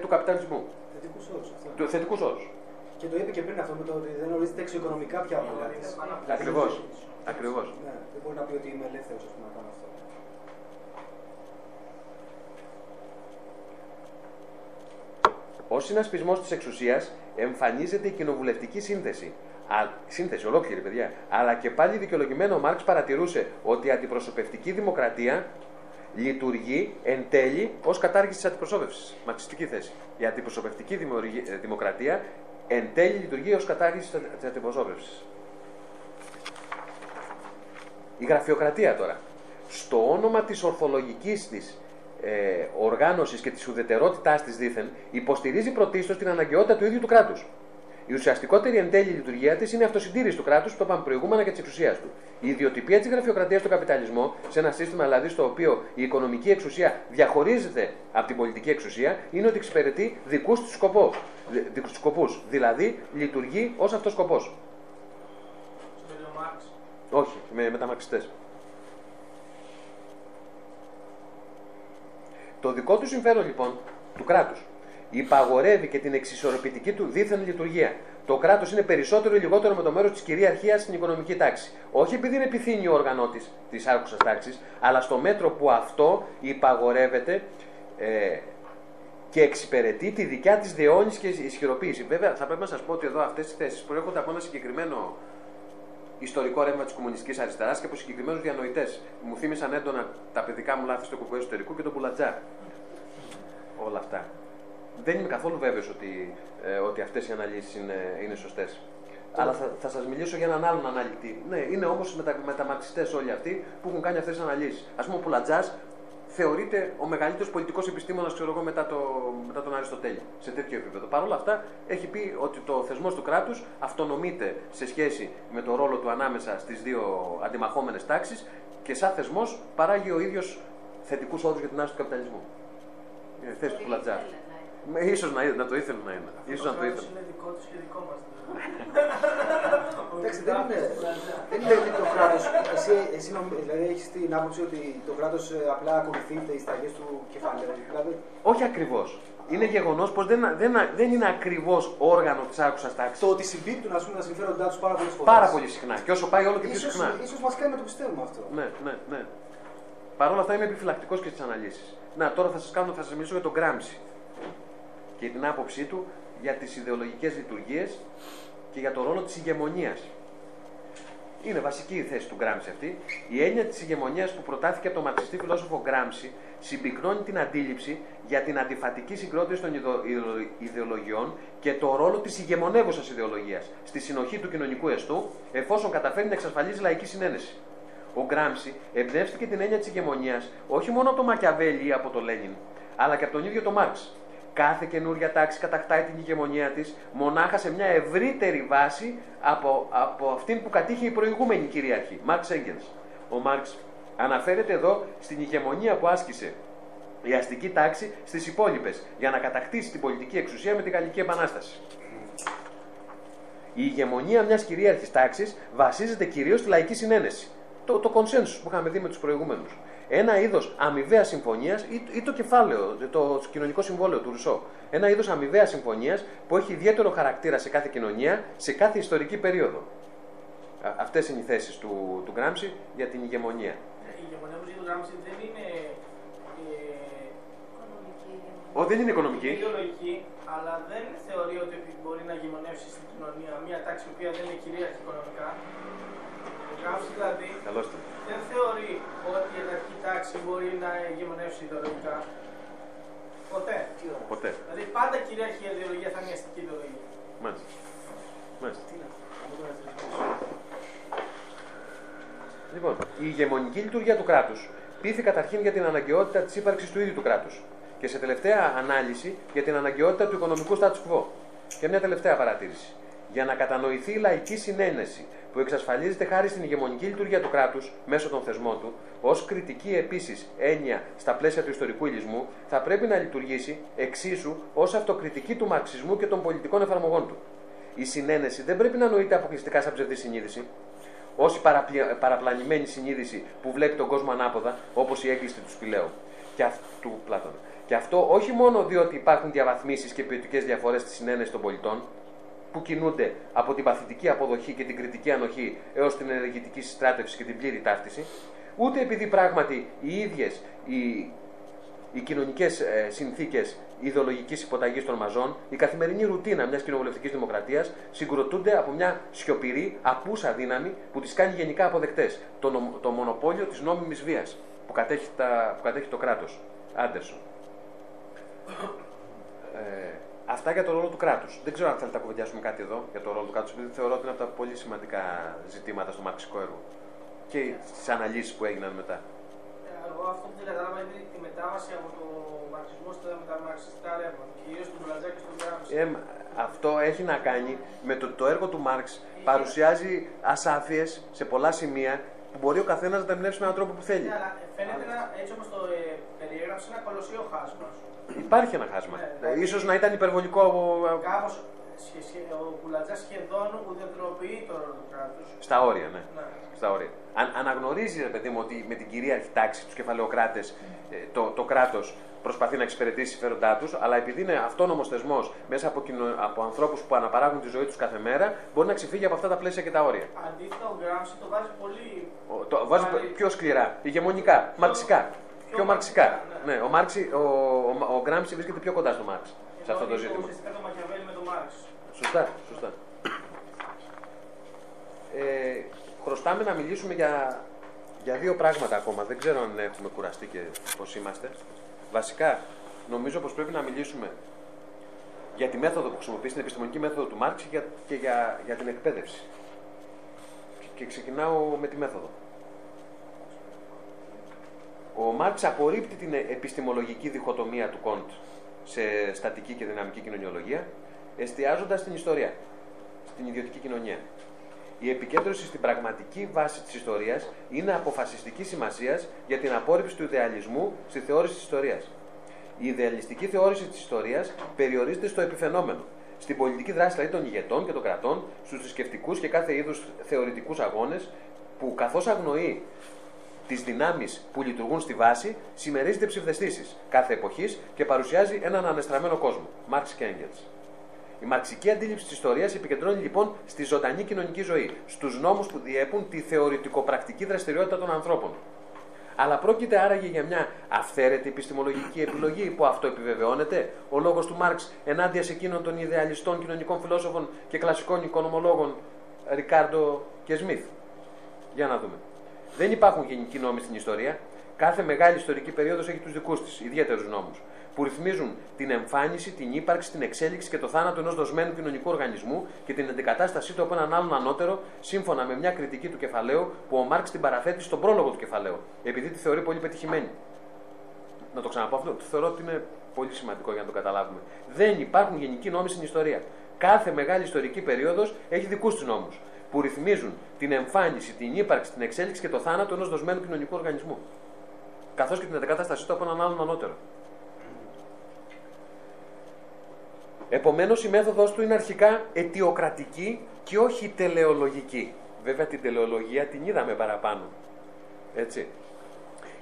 Speaker 1: του καπιταλισμού.
Speaker 4: Θετικούς όρους αυτό.
Speaker 1: Του θετικούς όρους.
Speaker 4: Και το είπε και πριν αυτό με το ότι δεν ορίζεται εξωοικονομικά πια ο εργάτη.
Speaker 1: Ακριβώς. Ακριβώς.
Speaker 4: Ναι, δεν μπορεί να πει ότι είμαι ελεύθερος να κάνω αυτό.
Speaker 1: Ω συνασπισμός της εξουσίας εμφανίζεται η κοινοβουλευτική σύνθεση. Α, σύνθεση, ολόκληρη παιδιά. Αλλά και πάλι δικαιολογημένο ο Μάρξ παρατηρούσε ότι η αντιπροσωπευτική δημοκρατία λειτουργεί εν τέλει ως κατάργηση της αντιπροσώπευσης. Μαρξιστική θέση. Η αντιπροσωπευτική δημιουργη- ε, δημοκρατία εν τέλει λειτουργεί ως κατάργηση της αντιπροσώπευσης. Η γραφειοκρατία τώρα. Στο όνομα της ορθολογικής της ε, οργάνωσης και της ουδετερότητάς της δήθεν, υποστηρίζει πρωτίστως την αναγκαιότητα του ίδιου του κράτους. Η ουσιαστικότερη εν τέλει λειτουργία της είναι η αυτοσυντήρηση του κράτους, το είπαμε προηγούμενα και της εξουσίας του. Η ιδιοτυπία της γραφειοκρατίας στον καπιταλισμό, σε ένα σύστημα δηλαδή στο οποίο η οικονομική εξουσία διαχωρίζεται από την πολιτική εξουσία, είναι ότι εξυπηρετεί δικούς τους σκοπούς. Δηλαδή λειτουργεί ως αυτός σκοπός.
Speaker 2: Στο τέλειο Μάρξ.
Speaker 1: Όχι, με μεταμαρξιστές. Το δικό του συμφέρον λοιπόν, του κράτους, υπαγορεύει και την εξισορροπητική του δίθεν λειτουργία. Το κράτος είναι περισσότερο ή λιγότερο με το μέρος της κυριαρχίας στην οικονομική τάξη. Όχι επειδή είναι επιθύνη ο οργανώτης της άρχουσας τάξης, αλλά στο μέτρο που αυτό υπαγορεύεται ε, και εξυπηρετεί τη δικιά της δεώνης και ισχυροποίηση. Βέβαια, θα πρέπει να σας πω ότι εδώ αυτές τις θέσεις προέρχονται από ένα συγκεκριμένο ιστορικό ρεύμα της κομμουνιστικής αριστεράς και από συγκεκριμένους διανοητές. Μου θύμισαν έντονα τα παιδικά μου λάθη στο κουκουέ εσωτερικού και τον Πουλατζά. Όλα αυτά. Δεν είμαι καθόλου βέβαιος ότι, ε, ότι αυτές οι αναλύσεις είναι, είναι σωστές. Αλλά θα, θα σας μιλήσω για έναν άλλον αναλυτή. Ναι, είναι όμως μετα, μεταμαρξιστέ όλοι αυτοί που έχουν κάνει αυτές τις αναλύσεις. Α πούμε, ο Πουλατζάς θεωρείται ο μεγαλύτερος πολιτικός επιστήμονας, ξέρω εγώ, μετά, το, μετά τον Αριστοτέλη. Σε τέτοιο επίπεδο. Παρ' όλα αυτά, έχει πει ότι το θεσμός του κράτους αυτονομείται σε σχέση με το ρόλο του ανάμεσα στις δύο αντιμαχόμενες τάξεις και σαν θεσμός παράγει ο ίδιος θετικούς όρους για την άρση του καπιταλισμού. Είναι θέση του Πουλατζάς.
Speaker 3: Ήθελε να είναι.
Speaker 1: Ίσως να, να το ήθελε να είναι. Ίσως να το
Speaker 2: κράτος
Speaker 1: ήθελε.
Speaker 2: είναι δικό τους και δικό μας. Ο
Speaker 4: Εντάξει, δεν είναι, δεν είναι ότι το κράτο. Εσύ, εσύ νομ- δηλαδή έχεις την άποψη ότι το κράτος απλά ακολουθεί τι ταγέ του κεφαλαίου. Δηλαδή,
Speaker 1: Όχι ακριβώς. Είναι γεγονός πως δεν, δεν, δεν είναι ακριβώς όργανο της άκουσας τάξης.
Speaker 4: το ότι συμπίπτουν ας πούμε, τα συμφέροντά τους πάρα πολλές φορές.
Speaker 1: Πάρα πολύ συχνά. Και όσο πάει όλο και πιο
Speaker 4: Ίσως,
Speaker 1: συχνά.
Speaker 4: ίσως μας κάνει να το πιστεύουμε αυτό.
Speaker 1: Ναι, ναι, ναι. Παρ' όλα αυτά είμαι επιφυλακτικός και στις αναλύσεις. Να, τώρα θα σας κάνω, θα σας μιλήσω για τον Γκράμψη και την άποψή του για τις ιδεολογικές λειτουργίες και για το ρόλο της ηγεμονίας. Είναι βασική η θέση του Γκράμψη αυτή. Η έννοια της ηγεμονίας που προτάθηκε από τον μαρξιστή φιλόσοφο Γκράμψη συμπυκνώνει την αντίληψη για την αντιφατική συγκρότηση των ιδεο- ιδεο- ιδεολογιών και το ρόλο της ηγεμονεύουσας ιδεολογίας στη συνοχή του κοινωνικού εστού, εφόσον καταφέρει να εξασφαλίζει λαϊκή συνένεση. Ο Γκράμψη εμπνεύστηκε την έννοια της ηγεμονίας όχι μόνο από τον Μακιαβέλη ή από τον Λένιν, αλλά και από τον ίδιο τον Μάρξ. Κάθε καινούργια τάξη κατακτάει την ηγεμονία της μονάχα σε μια ευρύτερη βάση από, από αυτήν που κατήχε η προηγούμενη κυρίαρχη, Μάρξ Έγκελς. Ο Μάρξ αναφέρεται εδώ στην ηγεμονία που άσκησε η αστική τάξη στις υπόλοιπες για να κατακτήσει την πολιτική εξουσία με τη Γαλλική Επανάσταση. Η ηγεμονία μιας κυρίαρχη τάξης βασίζεται κυρίως στη λαϊκή συνένεση. Το, το consensus που είχαμε δει με τους προηγούμενους. Ένα είδος αμοιβαίας συμφωνίας ή, ή το κεφάλαιο, το κοινωνικό συμβόλαιο του Ρουσό. Ένα είδος αμοιβαίας συμφωνίας που έχει ιδιαίτερο χαρακτήρα σε κάθε κοινωνία, σε κάθε ιστορική περίοδο. Αυτές είναι οι θέσεις του, του Γκράμψη για την ηγεμονία.
Speaker 2: Η ηγεμονία μου του Γκράμψη δεν είναι ε,
Speaker 3: Οικονομική ηγεμονία.
Speaker 1: Ο, δεν είναι οικονομική.
Speaker 2: ιδεολογική, αλλά δεν θεωρεί ότι μπορεί να ηγεμονεύσει στην κοινωνία μια τάξη η οποία δεν είναι κυρίαρχη οικονομικά. Ο Γκράμψη δηλαδή
Speaker 1: Καλώς το.
Speaker 2: Δεν θεωρεί ότι η εδαφική τάξη μπορεί να ηγεμονεύσει ιδεολογικά; Ποτέ.
Speaker 1: Ποτέ.
Speaker 2: Δηλαδή πάντα κυρίαρχη η ιδεολογία θα είναι η αστική ιδεολογία.
Speaker 1: Μάλιστα. Μάλιστα. Λοιπόν, η ηγεμονική λειτουργία του κράτους πείθει καταρχήν για την αναγκαιότητα της ύπαρξης του ίδιου του κράτους και σε τελευταία ανάλυση για την αναγκαιότητα του οικονομικού status quo. Και μια τελευταία παρατήρηση. Για να κατανοηθεί η λαϊκή συνένεση που εξασφαλίζεται χάρη στην ηγεμονική λειτουργία του κράτους μέσω των θεσμών του, ως κριτική επίσης έννοια στα πλαίσια του ιστορικού υλισμού, θα πρέπει να λειτουργήσει εξίσου ως αυτοκριτική του μαρξισμού και των πολιτικών εφαρμογών του. Η συνένεση δεν πρέπει να νοείται αποκλειστικά σαν ψευδή συνείδηση, ως η παραπλη- παραπλανημένη συνείδηση που βλέπει τον κόσμο ανάποδα, όπως η έκκληση του Σπηλαίου και αυτού του Πλάτωνα. Και αυτό όχι μόνο διότι υπάρχουν διαβαθμίσεις και ποιοτικές διαφορές στη συνένεση των πολιτών, που κινούνται από την παθητική αποδοχή και την κριτική ανοχή έως την ενεργητική συστράτευση και την πλήρη ταύτιση, ούτε επειδή πράγματι οι ίδιες οι, οι κοινωνικές ε, συνθήκες ιδεολογικής υποταγής των μαζών, η καθημερινή ρουτίνα μιας κοινοβουλευτικής δημοκρατίας συγκροτούνται από μια σιωπηρή, απούσα δύναμη που τις κάνει γενικά αποδεκτές. Το, νομ- το μονοπόλιο της νόμιμης βίας που κατέχει, τα, που κατέχει το κράτος. Άντερσον. Ε, αυτά για το ρόλο του κράτους. Δεν ξέρω αν θέλετε να κουβεντιάσουμε κάτι εδώ για το ρόλο του κράτους, επειδή θεωρώ ότι είναι από τα πολύ σημαντικά ζητήματα στο μαρξικό έργο και στι αναλύσεις που έγιναν μετά.
Speaker 2: Ε, Εγώ αυτό που δεν κατάλαβα είναι τη μετάβαση από το μαρξισμό στα μεταμαρξιστικά ρεύματα, κυρίως του Μπλατζά και στον Γκράμψη.
Speaker 1: Ε, αυτό έχει να κάνει με το ότι το έργο του Μάρξ παρουσιάζει ασάφειες σε πολλά σημεία που μπορεί ο καθένας να τα ερμηνεύσει με έναν τρόπο που θέλει.
Speaker 2: Ναι, αλλά φαίνεται να, έτσι όπως το ε, περιέγραψε ένα κολοσσίο χάσμα.
Speaker 1: Υπάρχει ένα χάσμα.
Speaker 2: Ναι,
Speaker 1: Ε,
Speaker 2: ναι.
Speaker 1: ίσως να ήταν υπερβολικό. ε,
Speaker 2: Κάπως ο Κουλατζάς σχεδόν ουδετεροποιεί το ρόλο του κράτους.
Speaker 1: Στα όρια, ναι.
Speaker 2: Ναι.
Speaker 1: Στα όρια. Αν, αναγνωρίζει, ρε παιδί μου, ότι με την κυρίαρχη τάξη, τους κεφαλαιοκράτες, το, το κράτος προσπαθεί να εξυπηρετήσει συμφέροντά τους, αλλά επειδή είναι αυτόνομος θεσμός μέσα από, κοινο, από ανθρώπους που αναπαράγουν τη ζωή τους κάθε μέρα, μπορεί να ξεφύγει από αυτά τα πλαίσια και τα όρια.
Speaker 2: Αντίθετα, ο Γκράμψη το βάζει πολύ.
Speaker 1: Ο- Το βάζει
Speaker 2: Πάλι-
Speaker 1: πιο σκληρά, ηγεμονικά, μαρξικά.
Speaker 2: πιο
Speaker 1: Πιο μαρξικά.
Speaker 2: μαρξικά, ναι.
Speaker 1: Ναι, ο, Μάρξη, ο, ο, ο Γκράμψη βρίσκεται πιο κοντά στο Μάρξ σε αυτό το
Speaker 2: Εδώ είναι
Speaker 1: ζήτημα.
Speaker 2: Ουσιαστικά το Μακιαβέλη με τον Μάρξ.
Speaker 1: Σωστά, σωστά. Ε, χρωστάμε να μιλήσουμε για, για δύο πράγματα ακόμα. Δεν ξέρω αν έχουμε κουραστεί και πώς είμαστε. Βασικά, νομίζω πως πρέπει να μιλήσουμε για τη μέθοδο που χρησιμοποιείς, την επιστημονική μέθοδο του Μάρξ και για, και για, για την εκπαίδευση. Και, και ξεκινάω με τη μέθοδο. Ο Μάρξ απορρίπτει την επιστημολογική διχοτομία του Κοντ σε στατική και δυναμική κοινωνιολογία, εστιάζοντας στην ιστορία, στην ιδιωτική κοινωνία. Η επικέντρωση στην πραγματική βάση της ιστορίας είναι αποφασιστική σημασίας για την απόρριψη του ιδεαλισμού στη θεώρηση της ιστορίας. Η ιδεαλιστική θεώρηση της ιστορίας περιορίζεται στο επιφαινόμενο, στην πολιτική δράση δηλαδή των ηγετών και των κρατών, στους θρησκευτικούς και κάθε είδους θεωρητικούς αγώνες, που καθώς αγνοεί τις δυνάμεις που λειτουργούν στη βάση, συμμερίζεται ψευδεστήσεις κάθε εποχής και παρουσιάζει έναν ανεστραμμένο κόσμο. Μάρξ και Έγκελς. Η μαρξική αντίληψη της ιστορίας επικεντρώνει λοιπόν στη ζωντανή κοινωνική ζωή, στους νόμους που διέπουν τη θεωρητικοπρακτική δραστηριότητα των ανθρώπων. Αλλά πρόκειται άραγε για μια αυθαίρετη επιστημολογική επιλογή που αυτό επιβεβαιώνεται. Ο λόγος του Μάρξ ενάντια σε εκείνων των ιδεαλιστών κοινωνικών φιλόσοφων και κλασικών οικονομολόγων Ρικάρντο και Σμιθ. Για να δούμε. Δεν υπάρχουν γενικοί νόμοι στην ιστορία. Κάθε μεγάλη ιστορική περίοδος έχει τους δικούς της, ιδιαίτερους νόμους, που ρυθμίζουν την εμφάνιση, την ύπαρξη, την εξέλιξη και το θάνατο ενός δοσμένου κοινωνικού οργανισμού και την αντικατάστασή του από έναν άλλον ανώτερο, σύμφωνα με μια κριτική του κεφαλαίου που ο Μάρξ την παραθέτει στον πρόλογο του κεφαλαίου, επειδή τη θεωρεί πολύ πετυχημένη. Να το ξαναπώ αυτό, το θεωρώ ότι είναι πολύ σημαντικό για να το καταλάβουμε. Δεν υπάρχουν γενικοί νόμοι στην ιστορία. Κάθε μεγάλη ιστορική περίοδος έχει δικούς του νόμους που ρυθμίζουν την εμφάνιση, την ύπαρξη, την εξέλιξη και το θάνατο ενός δοσμένου κοινωνικού οργανισμού. Καθώς και την αντικατάστασή του από έναν άλλον ανώτερο. Επομένως, η μέθοδος του είναι αρχικά αιτιοκρατική και όχι τελεολογική. Βέβαια, την τελεολογία την είδαμε παραπάνω. Έτσι.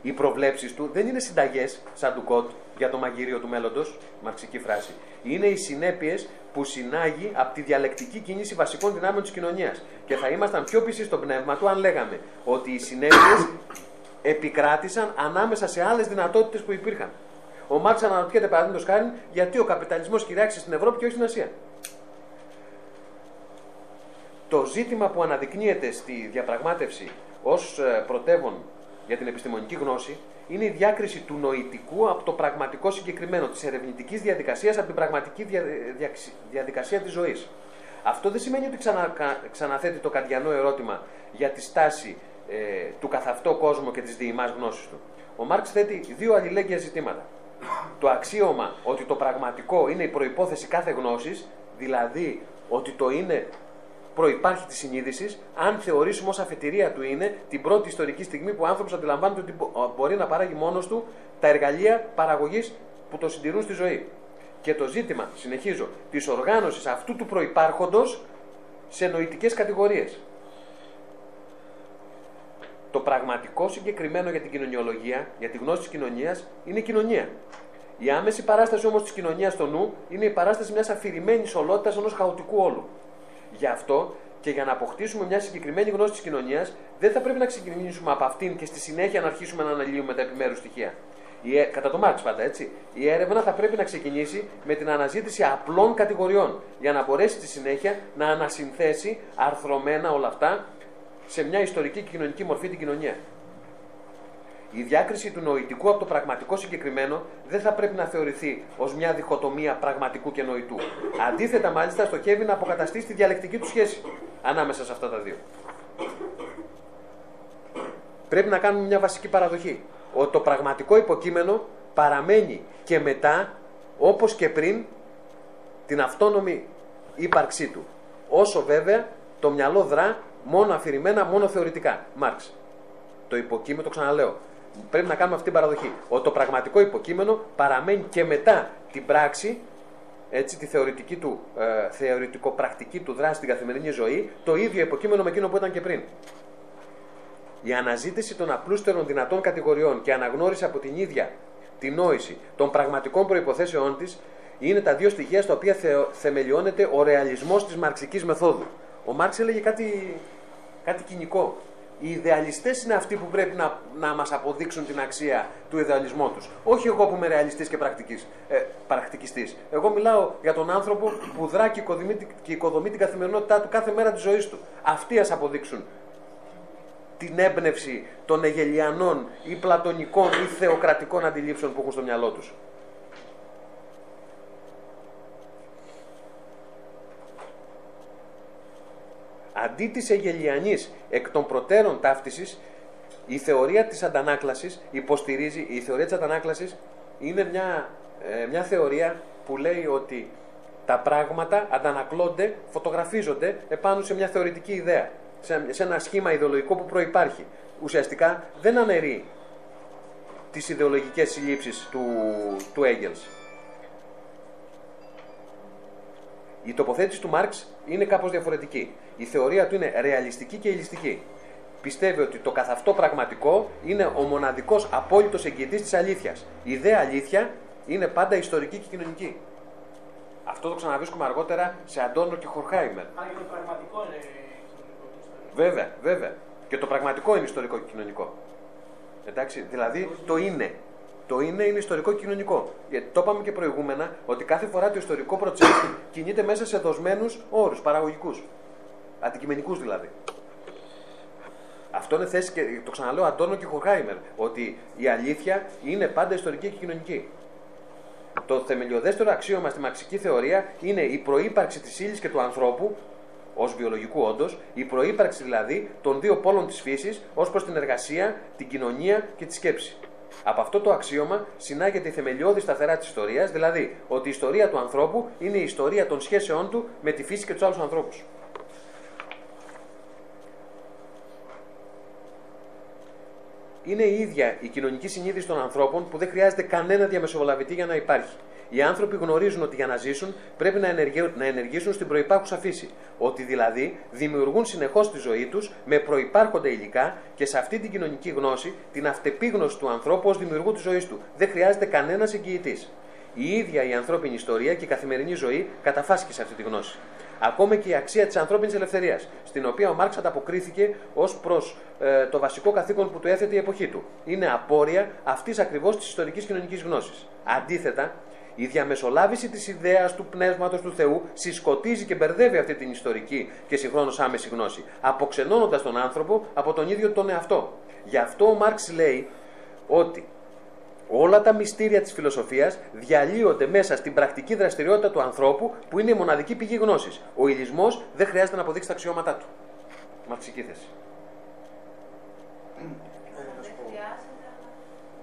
Speaker 1: Οι προβλέψεις του δεν είναι συνταγές, σαν του Κότ, για το μαγείριο του μέλλοντος, μαρξική φράση. Είναι οι συνέπειες που συνάγει από τη διαλεκτική κίνηση βασικών δυνάμεων της κοινωνίας. Και θα ήμασταν πιο πίσω στο πνεύμα του αν λέγαμε ότι οι συνέπειες επικράτησαν ανάμεσα σε άλλες δυνατότητες που υπήρχαν. Ο Μάρξ αναρωτιέται παραδείγματος χάρη γιατί ο καπιταλισμός κυριάρχησε στην Ευρώπη και όχι στην Ασία. Το ζήτημα που αναδεικνύεται στη διαπραγμάτευση ως πρωτεύον για την επιστημονική γνώση είναι η διάκριση του νοητικού από το πραγματικό συγκεκριμένο, της ερευνητικής διαδικασίας από την πραγματική δια, δια, διαδικασία της ζωής. Αυτό δεν σημαίνει ότι ξανα, ξαναθέτει το καντιανό ερώτημα για τη στάση ε, του καθαυτό κόσμου και της διημάς γνώσης του. Ο Μάρξ θέτει δύο αλληλέγγυα ζητήματα. Το αξίωμα ότι το πραγματικό είναι η προπόθεση κάθε γνώσης, δηλαδή ότι το είναι προπάρχει της συνείδησης, αν θεωρήσουμε ως αφετηρία του είναι την πρώτη ιστορική στιγμή που ο άνθρωπος αντιλαμβάνεται ότι μπορεί να παράγει μόνος του τα εργαλεία παραγωγής που το συντηρούν στη ζωή. Και το ζήτημα, συνεχίζω, της οργάνωσης αυτού του προπάρχοντο σε νοητικές κατηγορίες. Το πραγματικό συγκεκριμένο για την κοινωνιολογία, για τη γνώση της κοινωνίας, είναι η κοινωνία. Η άμεση παράσταση όμως της κοινωνίας στο νου είναι η παράσταση μιας αφηρημένης ολότητας ενός χαοτικού όλου. Γι' αυτό και για να αποκτήσουμε μια συγκεκριμένη γνώση της κοινωνίας, δεν θα πρέπει να ξεκινήσουμε από αυτήν και στη συνέχεια να αρχίσουμε να αναλύουμε τα επιμέρους στοιχεία. Η, ε, κατά το Μάρξ πάντα έτσι. Η έρευνα θα πρέπει να ξεκινήσει με την αναζήτηση απλών κατηγοριών για να μπορέσει στη συνέχεια να ανασυνθέσει αρθρωμένα όλα αυτά σε μια ιστορική και κοινωνική μορφή την κοινωνία. Η διάκριση του νοητικού από το πραγματικό συγκεκριμένο δεν θα πρέπει να θεωρηθεί ως μια διχοτομία πραγματικού και νοητού. Αντίθετα, μάλιστα, στοχεύει να αποκαταστήσει τη διαλεκτική του σχέση ανάμεσα σε αυτά τα δύο. Πρέπει να κάνουμε μια βασική παραδοχή. Ότι το πραγματικό υποκείμενο παραμένει και μετά, όπως και πριν, την αυτόνομη ύπαρξή του. Όσο βέβαια το μυαλό δρά μόνο αφηρημένα, μόνο θεωρητικά. Μάρξ. Το υποκείμενο, το ξαναλέω, πρέπει να κάνουμε αυτή την παραδοχή. Ότι το πραγματικό υποκείμενο παραμένει και μετά την πράξη, έτσι, τη θεωρητική του, ε, θεωρητικο-πρακτική του δράση στην καθημερινή ζωή, το ίδιο υποκείμενο με εκείνο που ήταν και πριν. Η αναζήτηση των απλούστερων δυνατών κατηγοριών και αναγνώριση από την ίδια τη νόηση των πραγματικών προποθέσεών της είναι τα δύο στοιχεία στα οποία θε, θεμελιώνεται ο ρεαλισμός της μαρξικής μεθόδου. Ο Μάρξ έλεγε κάτι, κάτι κοινικό. Οι ιδεαλιστές είναι αυτοί που πρέπει να, να μας αποδείξουν την αξία του ιδεαλισμού τους. Όχι εγώ που είμαι ρεαλιστής και πρακτικής, ε, πρακτικιστής. Εγώ μιλάω για τον άνθρωπο που δρά και οικοδομεί, και οικοδομεί την καθημερινότητά του κάθε μέρα της ζωής του. Αυτοί ας αποδείξουν την έμπνευση των εγελιανών ή πλατωνικών ή θεοκρατικών αντιλήψεων που έχουν στο μυαλό τους. Αντί της εγελιανής εκ των προτέρων ταύτισης, η θεωρία της αντανάκλασης υποστηρίζει, η θεωρία της αντανάκλασης είναι μια, ε, μια θεωρία που λέει ότι τα πράγματα αντανακλώνται, φωτογραφίζονται επάνω σε μια θεωρητική ιδέα, σε, ένα σχήμα ιδεολογικό που προϋπάρχει. Ουσιαστικά δεν αναιρεί τις ιδεολογικές συλλήψεις του, του Έγγελς. Η τοποθέτηση του Μάρξ είναι κάπως διαφορετική. Η θεωρία του είναι ρεαλιστική και ελιστική. Πιστεύει ότι το καθ' αυτό πραγματικό είναι ο μοναδικός απόλυτος εγγυητής της αλήθειας. Η ιδέα αλήθεια είναι πάντα ιστορική και κοινωνική. Αυτό το ξαναβρίσκουμε αργότερα σε Αντώνο και Χορχάιμερ.
Speaker 2: Άρα και το πραγματικό είναι κοινωνικό και ιστορικό.
Speaker 1: Βέβαια, βέβαια. Και το πραγματικό είναι ιστορικό και κοινωνικό. Εντάξει, δηλαδή το είναι. Το είναι είναι ιστορικό και κοινωνικό. Γιατί το είπαμε και προηγούμενα ότι κάθε φορά το ιστορικό προτσέστ κινείται μέσα σε δοσμένους όρους παραγωγικούς. Αντικειμενικούς δηλαδή. Αυτό είναι θέση και το ξαναλέω Αντώνο και Χοχάιμερ. Ότι η αλήθεια είναι πάντα ιστορική και κοινωνική. Το θεμελιωδέστερο αξίωμα στη μαξική θεωρία είναι η προύπαρξη της ύλης και του ανθρώπου ως βιολογικού όντως, η προύπαρξη δηλαδή των δύο πόλων της φύσης ως προς την εργασία, την κοινωνία και τη σκέψη. Από αυτό το αξίωμα συνάγεται η θεμελιώδη σταθερά της ιστορίας, δηλαδή ότι η ιστορία του ανθρώπου είναι η ιστορία των σχέσεών του με τη φύση και τους άλλους ανθρώπους. Είναι η ίδια η κοινωνική συνείδηση των ανθρώπων που δεν χρειάζεται κανένα διαμεσολαβητή για να υπάρχει. Οι άνθρωποι γνωρίζουν ότι για να ζήσουν πρέπει να, ενεργε- να ενεργήσουν στην προπάρχουσα φύση. Ότι δηλαδή δημιουργούν συνεχώς τη ζωή τους με προπάρχοντα υλικά και σε αυτή την κοινωνική γνώση, την αυτεπίγνωση του ανθρώπου ως δημιουργού της ζωής του. Δεν χρειάζεται κανένας εγγυητής. Η ίδια η ανθρώπινη ιστορία και η καθημερινή ζωή καταφάσκει σε αυτή τη γνώση. Ακόμα και η αξία της ανθρώπινης ελευθερίας, στην οποία ο Μάρξ ανταποκρίθηκε ως προς ε, το βασικό καθήκον που του έθετε η εποχή του. Είναι απόρρια αυτής ακριβώς της ιστορικής κοινωνικής γνώσης. Αντίθετα, η διαμεσολάβηση της ιδέας του πνεύματος του Θεού συσκοτίζει και μπερδεύει αυτή την ιστορική και συγχρόνως άμεση γνώση, αποξενώνοντας τον άνθρωπο από τον ίδιο τον εαυτό. Γι' αυτό ο Μάρξ λέει ότι Όλα τα μυστήρια της φιλοσοφίας διαλύονται μέσα στην πρακτική δραστηριότητα του ανθρώπου που είναι η μοναδική πηγή γνώσης. Ο ηλισμός δεν χρειάζεται να αποδείξει τα αξιώματά του. Μαρξική θέση.
Speaker 3: Δεν χρειάζεται, αλλά χρειάζεται.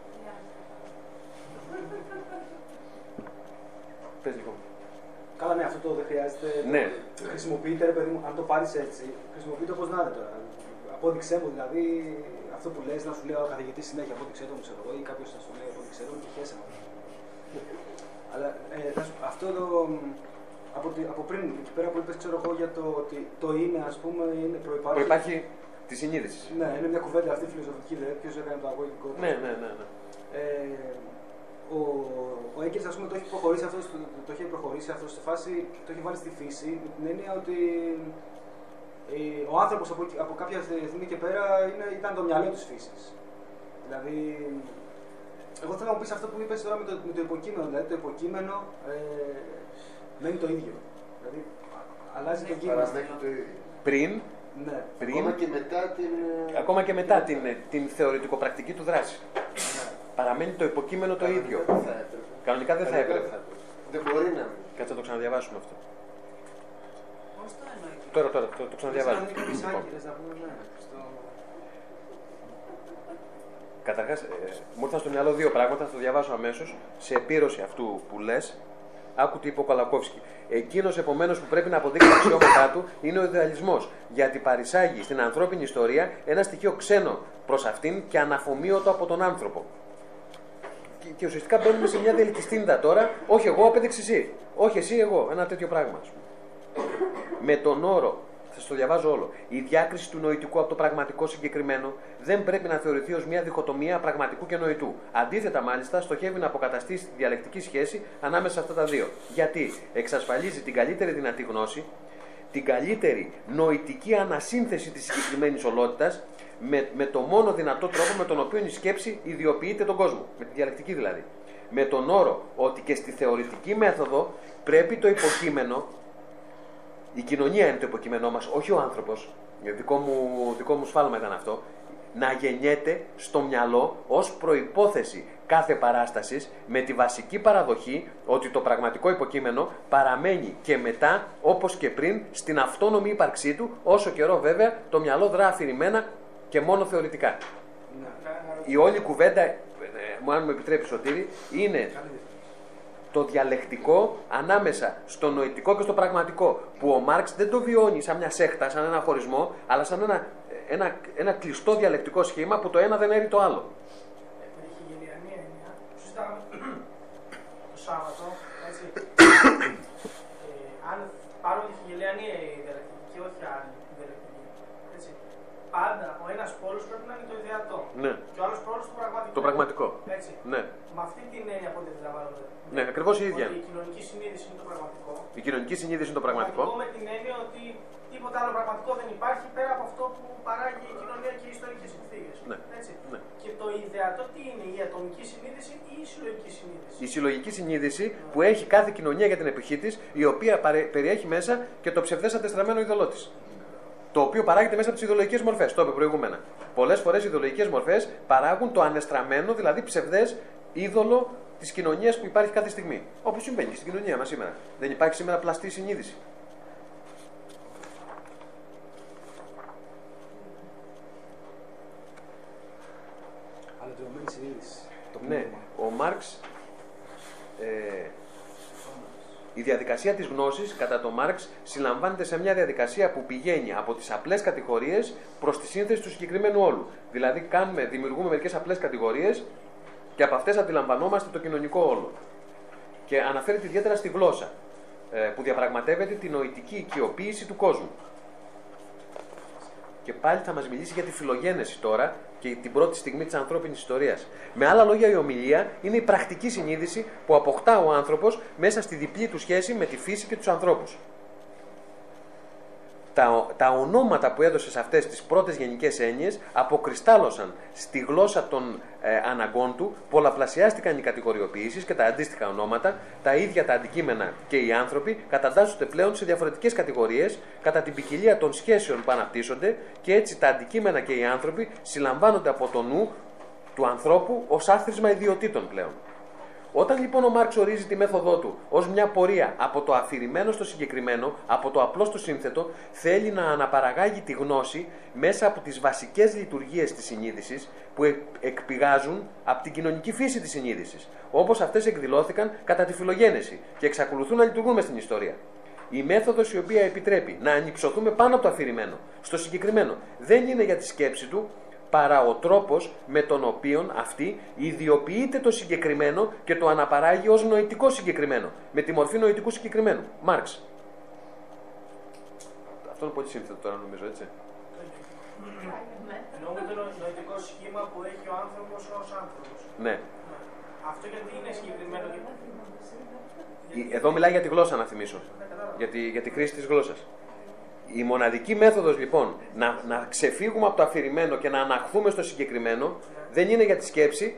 Speaker 1: Πες λίγο.
Speaker 4: Καλά, ναι, αυτό το δεν χρειάζεται.
Speaker 1: Ναι.
Speaker 4: Χρησιμοποιείται, ρε παιδί μου, αν το πάρεις έτσι, χρησιμοποιείται όπως να είναι τώρα. Απόδειξέ μου δηλαδή αυτό που λες, να σου λέει ο καθηγητής συνέχεια απόδειξέ το μου, ξέρω εγώ, ή κάποιος θα σου λέει απόδειξέ το μου και χέσαι με αυτό. Αλλά ε, θα σου- αυτό το. Από, τη- από πριν, εκεί πέρα που είπες, ξέρω εγώ, για το ότι το είναι, ας πούμε, είναι προϋπάρχει.
Speaker 1: Προϋπάρχει της συνείδησης.
Speaker 4: Ναι, είναι μια κουβέντα αυτή φιλοσοφική, δηλαδή, ποιος έκανε το αγωγικό.
Speaker 1: Ναι, ναι, ναι. ναι.
Speaker 4: Ε, ο, ο Έγκελς, ας πούμε, το έχει προχωρήσει αυτό, στο- το, έχει προχωρήσει αυτό στη φάση, το έχει βάλει στη φύση, με την έννοια ότι ε, ο άνθρωπος από, εκεί- από κάποια στιγμή και πέρα είναι, ήταν το μυαλό της φύσης. Δηλαδή, εγώ θέλω να μου πεις αυτό που είπες τώρα με το, με το υποκείμενο, δηλαδή το υποκείμενο ε, μένει το ίδιο. Δηλαδή, α- αλλάζει το κείμενο.
Speaker 5: Παραμένει το ίδιο.
Speaker 1: Πριν,
Speaker 4: Ναι.
Speaker 1: πριν
Speaker 5: Ακόμα και μετά την. ε,
Speaker 1: ακόμα και μετά την, την θεωρητικοπρακτική του δράση.
Speaker 4: ναι.
Speaker 1: Παραμένει το υποκείμενο το
Speaker 5: κανονικά
Speaker 1: ίδιο.
Speaker 5: Δεν θα έπρεπε.
Speaker 1: Κανονικά δεν θα
Speaker 5: Κανονικά
Speaker 1: έπρεπε.
Speaker 5: Δεν μπορεί να μην.
Speaker 1: Κάτσε να το ξαναδιαβάσουμε αυτό.
Speaker 3: Πώς το εννοείται.
Speaker 1: Τώρα, τώρα, το, το
Speaker 4: Τις
Speaker 1: ξαναδιαβάζουμε.
Speaker 4: κάνουν κάποιες
Speaker 1: Λοιπόν.
Speaker 4: Άγκυρες, να πούμε, ναι, στο...
Speaker 1: Καταρχά, μου ήρθαν στο μυαλό δύο πράγματα, θα το διαβάσω αμέσως. Σε επίρρωση αυτού που λες, άκου τι είπε ο Κολακόφσκι. Εκείνος επομένως που πρέπει να αποδείξει τα αξιώματά του είναι ο ιδεαλισμός, γιατί παρισάγει στην ανθρώπινη ιστορία ένα στοιχείο ξένο προς αυτήν και αναφομοίωτο από τον άνθρωπο. Και, και ουσιαστικά μπαίνουμε σε μια διελκυστίνδα τώρα, όχι εγώ, απέδειξε εσύ. Όχι εσύ, εγώ. Ένα τέτοιο πράγμα, ας πούμε. Με τον όρο, θα σας το διαβάζω όλο, η διάκριση του νοητικού από το πραγματικό συγκεκριμένο δεν πρέπει να θεωρηθεί ως μια διχοτομία πραγματικού και νοητού. Αντίθετα, μάλιστα, στοχεύει να αποκαταστήσει τη διαλεκτική σχέση ανάμεσα σε αυτά τα δύο. Γιατί εξασφαλίζει την καλύτερη δυνατή γνώση, την καλύτερη νοητική ανασύνθεση της συγκεκριμένης ολότητας με, με το μόνο δυνατό τρόπο με τον οποίο η σκέψη ιδιοποιείται τον κόσμο, με τη διαλεκτική δηλαδή. Με τον όρο ότι και στη θεωρητική μέθοδο πρέπει το υποκείμενο, η κοινωνία είναι το υποκείμενό μας, όχι ο άνθρωπος, δικό μου, δικό μου σφάλμα ήταν αυτό, να γεννιέται στο μυαλό ως προϋπόθεση κάθε παράστασης με τη βασική παραδοχή ότι το πραγματικό υποκείμενο παραμένει και μετά όπως και πριν στην αυτόνομη ύπαρξή του όσο καιρό βέβαια το μυαλό δρά αφηρημένα και μόνο θεωρητικά.
Speaker 4: Ναι.
Speaker 1: Η όλη κουβέντα, ε, μου αν μου επιτρέπεις Σωτήρη, είναι το διαλεκτικό ανάμεσα στο νοητικό και στο πραγματικό. Που ο Μάρξ δεν το βιώνει σαν μια σέχτα, σαν ένα χωρισμό, αλλά σαν ένα, ένα, ένα κλειστό διαλεκτικό σχήμα που το ένα δεν έρει το άλλο.
Speaker 2: Επειδή έχει γελιανή έννοια, που συζητάγαμε το Σάββατο, έτσι. ε, αν πάρουμε τη χιγελιανή διαλεκτική και όχι άλλη διαλεκτική. Έτσι. Πάντα ο ένας πόλος πρέπει να είναι το ιδεατό.
Speaker 1: Ναι.
Speaker 2: Και ο άλλος πόλος το πραγματικό.
Speaker 1: Το πραγματικό.
Speaker 2: Έτσι.
Speaker 1: Ναι.
Speaker 2: Με αυτή την έννοια από ό,τι αντιλαμβάνονται.
Speaker 1: Ναι, ακριβώς η ίδια.
Speaker 2: Ότι η κοινωνική συνείδηση είναι το πραγματικό.
Speaker 1: Η κοινωνική συνείδηση είναι το πραγματικό.
Speaker 2: με την έννοια ότι τίποτα άλλο πραγματικό δεν υπάρχει πέρα από αυτό που παράγει η κοινωνία και οι ιστορικές συνθήκες.
Speaker 1: Ναι.
Speaker 2: Έτσι.
Speaker 1: Ναι.
Speaker 2: Και το ιδεατό τι είναι, η ατομική συνείδηση ή η συλλογική συνείδηση;
Speaker 1: Η συλλογική συνείδηση που έχει κάθε κοινωνία για την εποχή της, η οποία παρε- περιέχει μέσα και το ψευδές αντεστραμμένο ειδωλό τη. Το οποίο παράγεται μέσα από τις ιδεολογικές μορφές. Το είπε προηγούμενα. Πολλές φορές οι ιδεολογικές μορφές παράγουν το ανεστραμμένο, δηλαδή ψευδές είδωλο της κοινωνίας που υπάρχει κάθε στιγμή. Όπως συμβαίνει και στην κοινωνία μας σήμερα. Δεν υπάρχει σήμερα πλαστή συνείδηση.
Speaker 4: Αναδρομμένη συνείδηση. Το
Speaker 1: Ναι,
Speaker 4: πνεύμα.
Speaker 1: ο Μάρξ. Ε, η διαδικασία της γνώσης, κατά τον Μάρξ, συλλαμβάνεται σε μια διαδικασία που πηγαίνει από τις απλές κατηγορίες προς τη σύνθεση του συγκεκριμένου όλου. Δηλαδή, κάνουμε, δημιουργούμε μερικές απλές κατηγορίες και από αυτές αντιλαμβανόμαστε το κοινωνικό όλο. Και αναφέρεται ιδιαίτερα στη γλώσσα, ε, που διαπραγματεύεται την νοητική οικειοποίηση του κόσμου. Και πάλι θα μας μιλήσει για τη φιλογένεση τώρα και την πρώτη στιγμή της ανθρώπινης ιστορίας. Με άλλα λόγια, η ομιλία είναι η πρακτική συνείδηση που αποκτά ο άνθρωπος μέσα στη διπλή του σχέση με τη φύση και τους ανθρώπους. Τα, τα ονόματα που έδωσε σε αυτές τις πρώτες γενικές έννοιες αποκριστάλλωσαν στη γλώσσα των ε, αναγκών του, πολλαπλασιάστηκαν οι κατηγοριοποιήσεις και τα αντίστοιχα ονόματα, τα ίδια τα αντικείμενα και οι άνθρωποι καταντάσσονται πλέον σε διαφορετικές κατηγορίες κατά την ποικιλία των σχέσεων που αναπτύσσονται και έτσι τα αντικείμενα και οι άνθρωποι συλλαμβάνονται από το νου του ανθρώπου ως άθροισμα ιδιωτήτων πλέον. Όταν λοιπόν ο Μάρξ ορίζει τη μέθοδό του ως μια πορεία από το αφηρημένο στο συγκεκριμένο, από το απλό στο σύνθετο, θέλει να αναπαραγάγει τη γνώση μέσα από τις βασικές λειτουργίες της συνείδησης που εκ- εκπηγάζουν από την κοινωνική φύση της συνείδησης, όπως αυτές εκδηλώθηκαν κατά τη φιλογένεση και εξακολουθούν να λειτουργούν μες στην ιστορία. Η μέθοδος η οποία επιτρέπει να ανυψωθούμε πάνω από το αφηρημένο, στο συγκεκριμένο, δεν είναι για τη σκέψη του, παρά ο τρόπος με τον οποίο αυτή ιδιοποιείται το συγκεκριμένο και το αναπαράγει ως νοητικό συγκεκριμένο, με τη μορφή νοητικού συγκεκριμένου. Μάρξ. Αυτό είναι πολύ σύνθετο τώρα νομίζω, έτσι.
Speaker 2: Εννοούμε το νο- νοητικό σχήμα που έχει ο άνθρωπος ως άνθρωπος.
Speaker 1: Ναι.
Speaker 2: Αυτό γιατί είναι συγκεκριμένο; Και.
Speaker 1: Η- Εδώ μιλάει για τη γλώσσα να θυμίσω. Για τη, για τη χρήση της γλώσσας. Η μοναδική μέθοδος λοιπόν να, να ξεφύγουμε από το αφηρημένο και να αναχθούμε στο συγκεκριμένο δεν είναι για τη σκέψη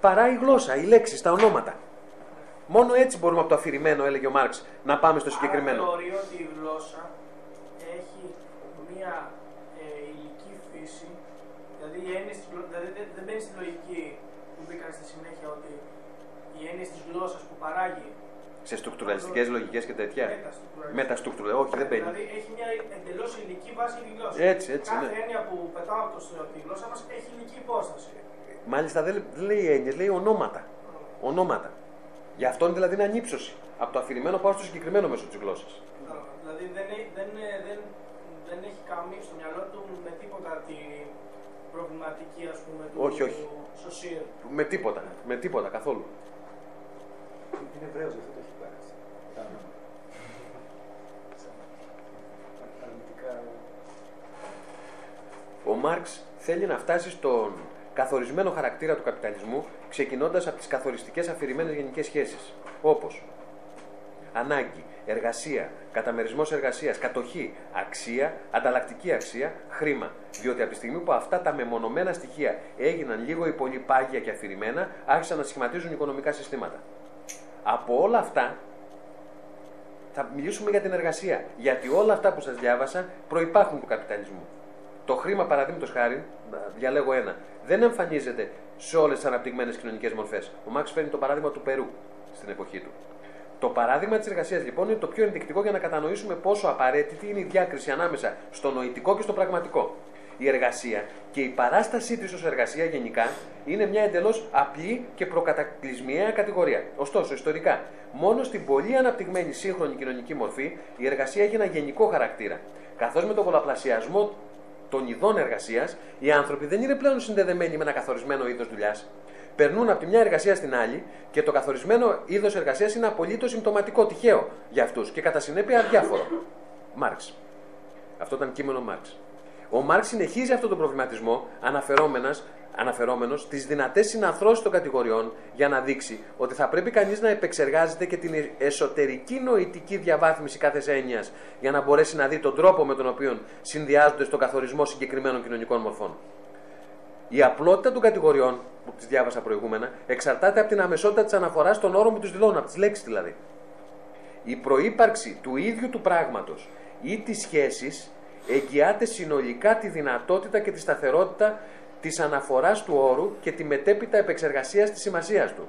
Speaker 1: παρά η γλώσσα, οι λέξεις, τα ονόματα. Μόνο έτσι μπορούμε από το αφηρημένο, έλεγε ο Μάρξ, να πάμε στο συγκεκριμένο.
Speaker 2: Άρα θεωρεί ότι η γλώσσα έχει μία ε, υλική φύση, δηλαδή, οι έννοιες της γλω- δηλαδή δεν, δεν μπαίνει στη λογική που μπήκαν στη συνέχεια ότι οι έννοιες της γλώσσας που παράγει
Speaker 1: σε στουκτουραλιστικέ λογικές και τέτοια. Μεταστουκτουραλιστικέ. Όχι, δεν μπαίνει.
Speaker 2: Δηλαδή έχει μια εντελώς ελληνική βάση η γλώσσα.
Speaker 1: Έτσι, έτσι.
Speaker 2: Κάθε
Speaker 1: ναι.
Speaker 2: έννοια που πετάω από, τη γλώσσα μας έχει ελληνική υπόσταση.
Speaker 1: Μάλιστα δεν λέει έννοια, λέει ονόματα. Mm. Ονόματα. Γι' αυτό είναι δηλαδή είναι ανύψωση. Από το αφηρημένο πάω στο συγκεκριμένο μέσω της γλώσσας.
Speaker 2: Δηλαδή δεν, ε- δεν, ε- δεν, δεν έχει καμία στο μυαλό του με τίποτα τη προβληματική ας πούμε του
Speaker 1: όχι, όχι. Με τίποτα, με τίποτα καθόλου.
Speaker 4: Είναι Εβραίος αυτό το έχει
Speaker 1: Ο Μάρξ θέλει να φτάσει στον καθορισμένο χαρακτήρα του καπιταλισμού, ξεκινώντας από τις καθοριστικές αφηρημένες γενικές σχέσεις. Όπως ανάγκη, εργασία, καταμερισμός εργασίας, κατοχή, αξία, ανταλλακτική αξία, χρήμα. Διότι από τη στιγμή που αυτά τα μεμονωμένα στοιχεία έγιναν λίγο ή πολύ πάγια και αφηρημένα, άρχισαν να σχηματίζουν οικονομικά συστήματα. Από όλα αυτά θα μιλήσουμε για την εργασία. Γιατί όλα αυτά που σας διάβασα προπάρχουν του καπιταλισμού. Το χρήμα, παραδείγματος χάρη, να διαλέγω ένα, δεν εμφανίζεται σε όλες τις αναπτυγμένες κοινωνικές μορφές. Ο Μάξ φέρνει το παράδειγμα του Περού στην εποχή του. Το παράδειγμα της εργασίας λοιπόν είναι το πιο ενδεικτικό για να κατανοήσουμε πόσο απαραίτητη είναι η διάκριση ανάμεσα στο νοητικό και στο πραγματικό. Η εργασία και η παράστασή της ως εργασία γενικά είναι μια εντελώς απλή και προκατακλυσμιαία κατηγορία. Ωστόσο, ιστορικά, μόνο στην πολύ αναπτυγμένη σύγχρονη κοινωνική μορφή η εργασία έχει ένα γενικό χαρακτήρα. Καθώς με τον πολλαπλασιασμό των ειδών εργασίας, οι άνθρωποι δεν είναι πλέον συνδεδεμένοι με ένα καθορισμένο είδος δουλειάς. περνούν από τη μια εργασία στην άλλη και το καθορισμένο είδος εργασίας είναι απολύτως συμπτωματικό, τυχαίο για αυτούς και κατά συνέπεια αδιάφορο. Μάρξ. Αυτό ήταν κείμενο Μάρξ. Ο Μάρξ συνεχίζει αυτόν τον προβληματισμό αναφερόμενας αναφερόμενος στις δυνατές συναθρώσεις των κατηγοριών για να δείξει ότι θα πρέπει κανείς να επεξεργάζεται και την εσωτερική νοητική διαβάθμιση κάθε έννοιας για να μπορέσει να δει τον τρόπο με τον οποίο συνδυάζονται στο καθορισμό συγκεκριμένων κοινωνικών μορφών. Η απλότητα των κατηγοριών, που τις διάβασα προηγούμενα, εξαρτάται από την αμεσότητα της αναφοράς των όρων που τους δηλώνουν, από τις λέξεις δηλαδή. Η προύπαρξη του ίδιου του πράγματος ή της σχέσης εγγυάται συνολικά τη δυνατότητα και τη σταθερότητα της αναφοράς του όρου και τη μετέπειτα επεξεργασίας της σημασίας του.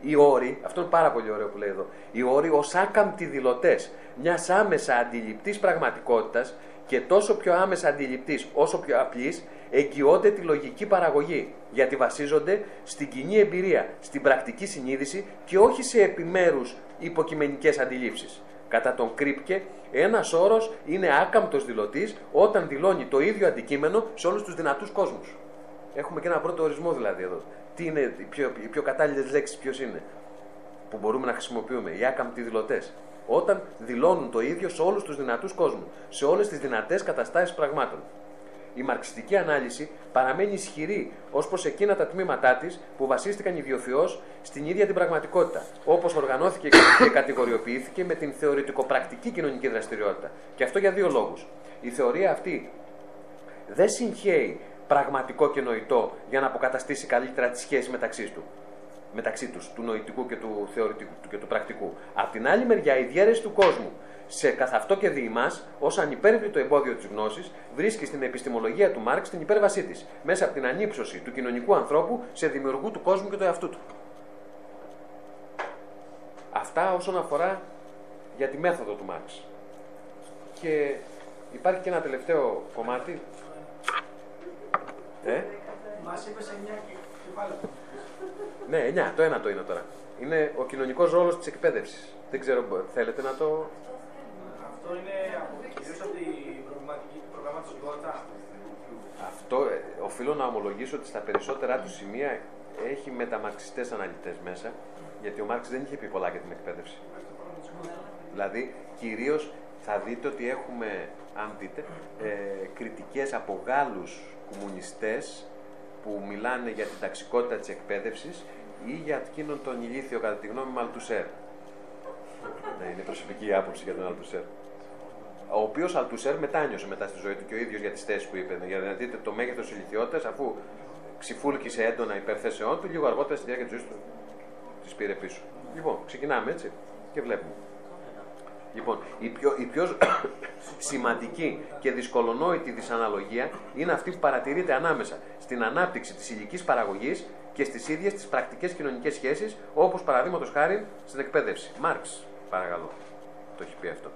Speaker 1: Οι όροι, αυτό είναι πάρα πολύ ωραίο που λέει εδώ, οι όροι ως άκαμπτοι δηλωτές μιας άμεσα αντιληπτής πραγματικότητας και τόσο πιο άμεσα αντιληπτής όσο πιο απλής, εγγυώνται τη λογική παραγωγή, γιατί βασίζονται στην κοινή εμπειρία, στην πρακτική συνείδηση και όχι σε επιμέρους υποκειμενικές αντιλήψεις. Κατά τον Κρύπκε, ένας όρος είναι άκαμπτος δηλωτής όταν δηλώνει το ίδιο αντικείμενο σε όλους τους δυνατούς κόσμους. Έχουμε και ένα πρώτο ορισμό δηλαδή εδώ. Τι είναι οι πιο, οι πιο κατάλληλες λέξεις, ποιος είναι, που μπορούμε να χρησιμοποιούμε. Οι άκαμπτοι δηλωτές. Όταν δηλώνουν το ίδιο σε όλους τους δυνατούς κόσμους, σε όλες τις δυνατές καταστάσεις πραγμάτων. Η μαρξιστική ανάλυση παραμένει ισχυρή ως προς εκείνα τα τμήματά της που βασίστηκαν ιδιοφυώ στην ίδια την πραγματικότητα, όπως οργανώθηκε και κατηγοριοποιήθηκε με την θεωρητικοπρακτική κοινωνική δραστηριότητα. Και αυτό για δύο λόγους. Η θεωρία αυτή δεν συγχαίει πραγματικό και νοητό για να αποκαταστήσει καλύτερα τη σχέση μεταξύ του. Μεταξύ τους, του νοητικού και του θεωρητικού και του πρακτικού. Απ' την άλλη μεριά, η διαίρεση του κόσμου σε καθ' αυτό και διημά, ως ανυπέρβλητο εμπόδιο της γνώσης, βρίσκει στην επιστημολογία του Μάρξ την υπέρβασή της, μέσα από την ανύψωση του κοινωνικού ανθρώπου σε δημιουργού του κόσμου και του εαυτού του. Αυτά όσον αφορά για τη μέθοδο του Μάρξ. Και υπάρχει και ένα τελευταίο κομμάτι ε;
Speaker 2: Μας είπε 9 κεφάλαια.
Speaker 1: Ναι, 9. Το ένα το είναι τώρα. Είναι ο κοινωνικός ρόλος της εκπαίδευσης. Δεν ξέρω, θέλετε να το.
Speaker 2: Αυτό είναι κυρίως από την προβληματική του προγράμματο Γκότα.
Speaker 1: Αυτό ε, οφείλω να ομολογήσω ότι στα περισσότερα του σημεία έχει μεταμαρξιστές αναλυτές μέσα, γιατί ο Μάρξ δεν είχε πει πολλά για την εκπαίδευση. Δηλαδή, κυρίως θα δείτε ότι έχουμε, αν δείτε, ε, κριτικές από Γάλλους κομμουνιστές που μιλάνε για την ταξικότητα της εκπαίδευσης ή για εκείνον τον ηλίθιο, κατά τη γνώμη Αλτουσέρ. ναι, είναι προσωπική άποψη για τον Αλτουσέρ. Ο οποίος Αλτουσέρ μετάνιωσε μετά στη ζωή του και ο ίδιος για τις θέσεις που είπε. Για να δείτε το μέγεθος ηλικιότητας, αφού ξυφούλκησε έντονα υπερθέσεών του, λίγο αργότερα στη διάρκεια της ζωής του τις πήρε πίσω. Λοιπόν, ξεκινάμε έτσι και βλέπουμε. Λοιπόν, η πιο, η πιο σημαντική και δυσκολονόητη δυσαναλογία είναι αυτή που παρατηρείται ανάμεσα στην ανάπτυξη της ηλικής παραγωγής και στις ίδιες τις πρακτικές κοινωνικές σχέσεις, όπως παραδείγματος χάρη στην εκπαίδευση. Μάρξ, παρακαλώ. Το έχει πει αυτό.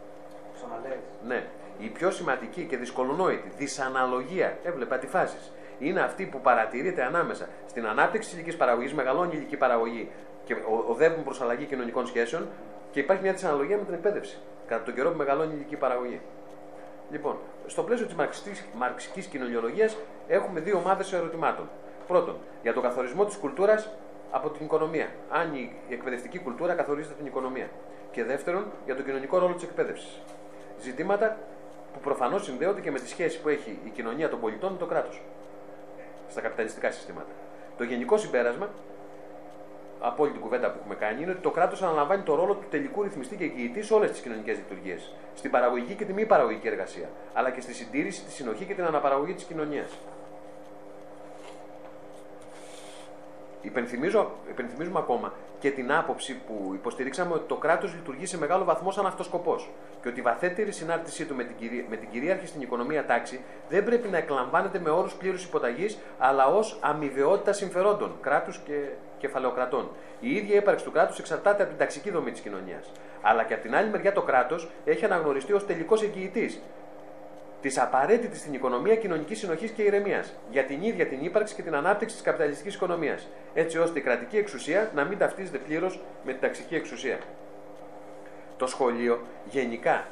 Speaker 1: Ναι. Η πιο σημαντική και δυσκολονόητη δυσαναλογία, έβλεπε αντιφάσεις, είναι αυτή που παρατηρείται ανάμεσα στην ανάπτυξη της ηλική παραγωγής, μεγαλώνει η ηλική παραγωγή και οδεύουν προς αλλαγή κοινωνικών σχέσεων και υπάρχει μια δυσαναλογία με την εκπαίδευση κατά τον καιρό που μεγαλώνει η ηλική παραγωγή. Λοιπόν, στο πλαίσιο της μαρξικής κοινωνιολογίας έχουμε δύο ομάδες ερωτημάτων. Πρώτον, για τον καθορισμό της κουλτούρας από την οικονομία. Αν η εκπαιδευτική κουλτούρα καθορίζεται την οικονομία. Και δεύτερον, για τον κοινωνικό ρόλο της εκπαίδευσης. Ζητήματα που προφανώς συνδέονται και με τη σχέση που έχει η κοινωνία των πολιτών με το κράτος. Στα καπιταλιστικά συστήματα. Το γενικό συμπέρασμα από όλη την κουβέντα που έχουμε κάνει είναι ότι το κράτος αναλαμβάνει το ρόλο του τελικού ρυθμιστή και εγγυητής σε όλες τις κοινωνικές λειτουργίες. Στην παραγωγική και τη μη παραγωγική εργασία. Αλλά και στη συντήρηση, τη συνοχή και την αναπαραγωγή της κοινωνίας. Υπενθυμίζω, υπενθυμίζουμε ακόμα και την άποψη που υποστηρίξαμε ότι το κράτος λειτουργεί σε μεγάλο βαθμό σαν αυτό σκοπό. Και ότι η βαθύτερη συνάρτησή του με την, κυρία, με την κυρίαρχη στην οικονομία τάξη δεν πρέπει να εκλαμβάνεται με όρους πλήρους υποταγής, αλλά ως αμοιβαιότητα συμφερόντων κράτους και κεφαλαιοκρατών. Η ίδια ύπαρξη του κράτους εξαρτάται από την ταξική δομή της κοινωνίας. Αλλά και από την άλλη μεριά το κράτος έχει αναγνωριστεί ως τελικός εγγυητής της απαραίτητης στην οικονομία κοινωνικής συνοχής και ηρεμίας για την ίδια την ύπαρξη και την ανάπτυξη της καπιταλιστικής οικονομίας, έτσι ώστε η κρατική εξουσία να μην ταυτίζεται πλήρως με την ταξική εξουσία. Το σχολείο γενικά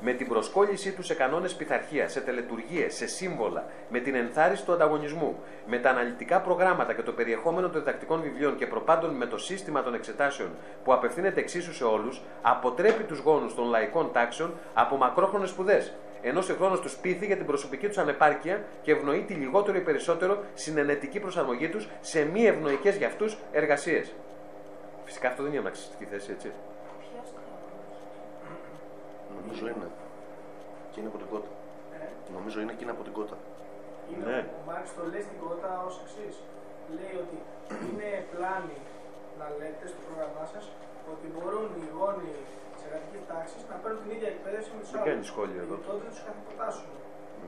Speaker 1: με την προσκόλλησή του σε κανόνες πειθαρχίας, σε τελετουργίες, σε σύμβολα, με την ενθάρρυνση του ανταγωνισμού, με τα αναλυτικά προγράμματα και το περιεχόμενο των διδακτικών βιβλίων και προπάντων με το σύστημα των εξετάσεων που απευθύνεται εξίσου σε όλους, αποτρέπει τους γόνους των λαϊκών τάξεων από μακρόχρονες σπουδές, ενώ συγχρόνω τους πείθει για την προσωπική τους ανεπάρκεια και ευνοεί τη λιγότερο ή περισσότερο συνενετική προσαρμογή τους σε μη ευνοϊκές για αυτούς εργασίες. Φυσικά αυτό δεν είναι μαξιστική θέση, έτσι.
Speaker 3: Ποιος το
Speaker 6: Νομίζω είναι. Και είναι από την κότα.
Speaker 2: Ε,
Speaker 6: Νομίζω είναι και είναι από την κότα.
Speaker 2: είναι
Speaker 1: Ναι.
Speaker 2: Ο Μάρξ το λέει στην κότα ως εξής. Λέει ότι είναι πλάνη να λέτε στο πρόγραμμά σας ότι μπορούν οι γόνοι τη εργατική τάξης να παίρνουν την ίδια εκπαίδευση με τους
Speaker 1: Δεν
Speaker 2: άλλου.
Speaker 1: κάνει σχόλιο εδώ;
Speaker 2: Τότε τους καθυποτάσουν.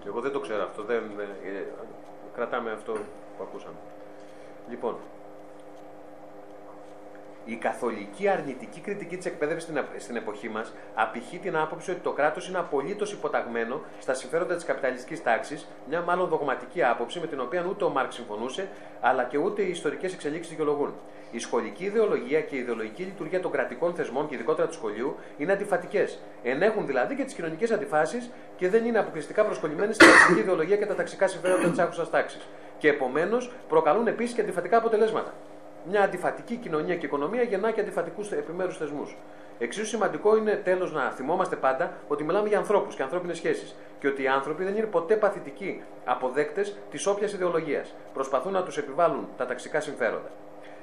Speaker 1: Και εγώ δεν το ξέρω αυτό. Δεν, ε, ε, κρατάμε αυτό που ακούσαμε. Λοιπόν, η καθολική αρνητική κριτική της εκπαίδευσης στην, επ- στην εποχή μας απηχεί την άποψη ότι το κράτος είναι απολύτως υποταγμένο στα συμφέροντα της καπιταλιστικής τάξης, μια μάλλον δογματική άποψη με την οποία ούτε ο Μάρξ συμφωνούσε, αλλά και ούτε οι ιστορικές εξελίξεις δικαιολογούν. Η σχολική ιδεολογία και η ιδεολογική λειτουργία των κρατικών θεσμών και ειδικότερα του σχολείου είναι αντιφατικές. Ενέχουν δηλαδή και τις κοινωνικές αντιφάσεις και δεν είναι αποκλειστικά προσκολλημένες στην ταξική ιδεολογία και τα ταξικά συμφέροντα της άκουσας τάξης. Και επομένως προκαλούν επίσης και αντιφατικά αποτελέσματα. Μια αντιφατική κοινωνία και οικονομία γεννά και αντιφατικούς επιμέρους θεσμούς. Εξίσου σημαντικό είναι τέλος να θυμόμαστε πάντα ότι μιλάμε για ανθρώπους και ανθρώπινες σχέσεις και ότι οι άνθρωποι δεν είναι ποτέ παθητικοί αποδέκτες της όποιας ιδεολογίας. Προσπαθούν να τους επιβάλλουν τα ταξικά συμφέροντα.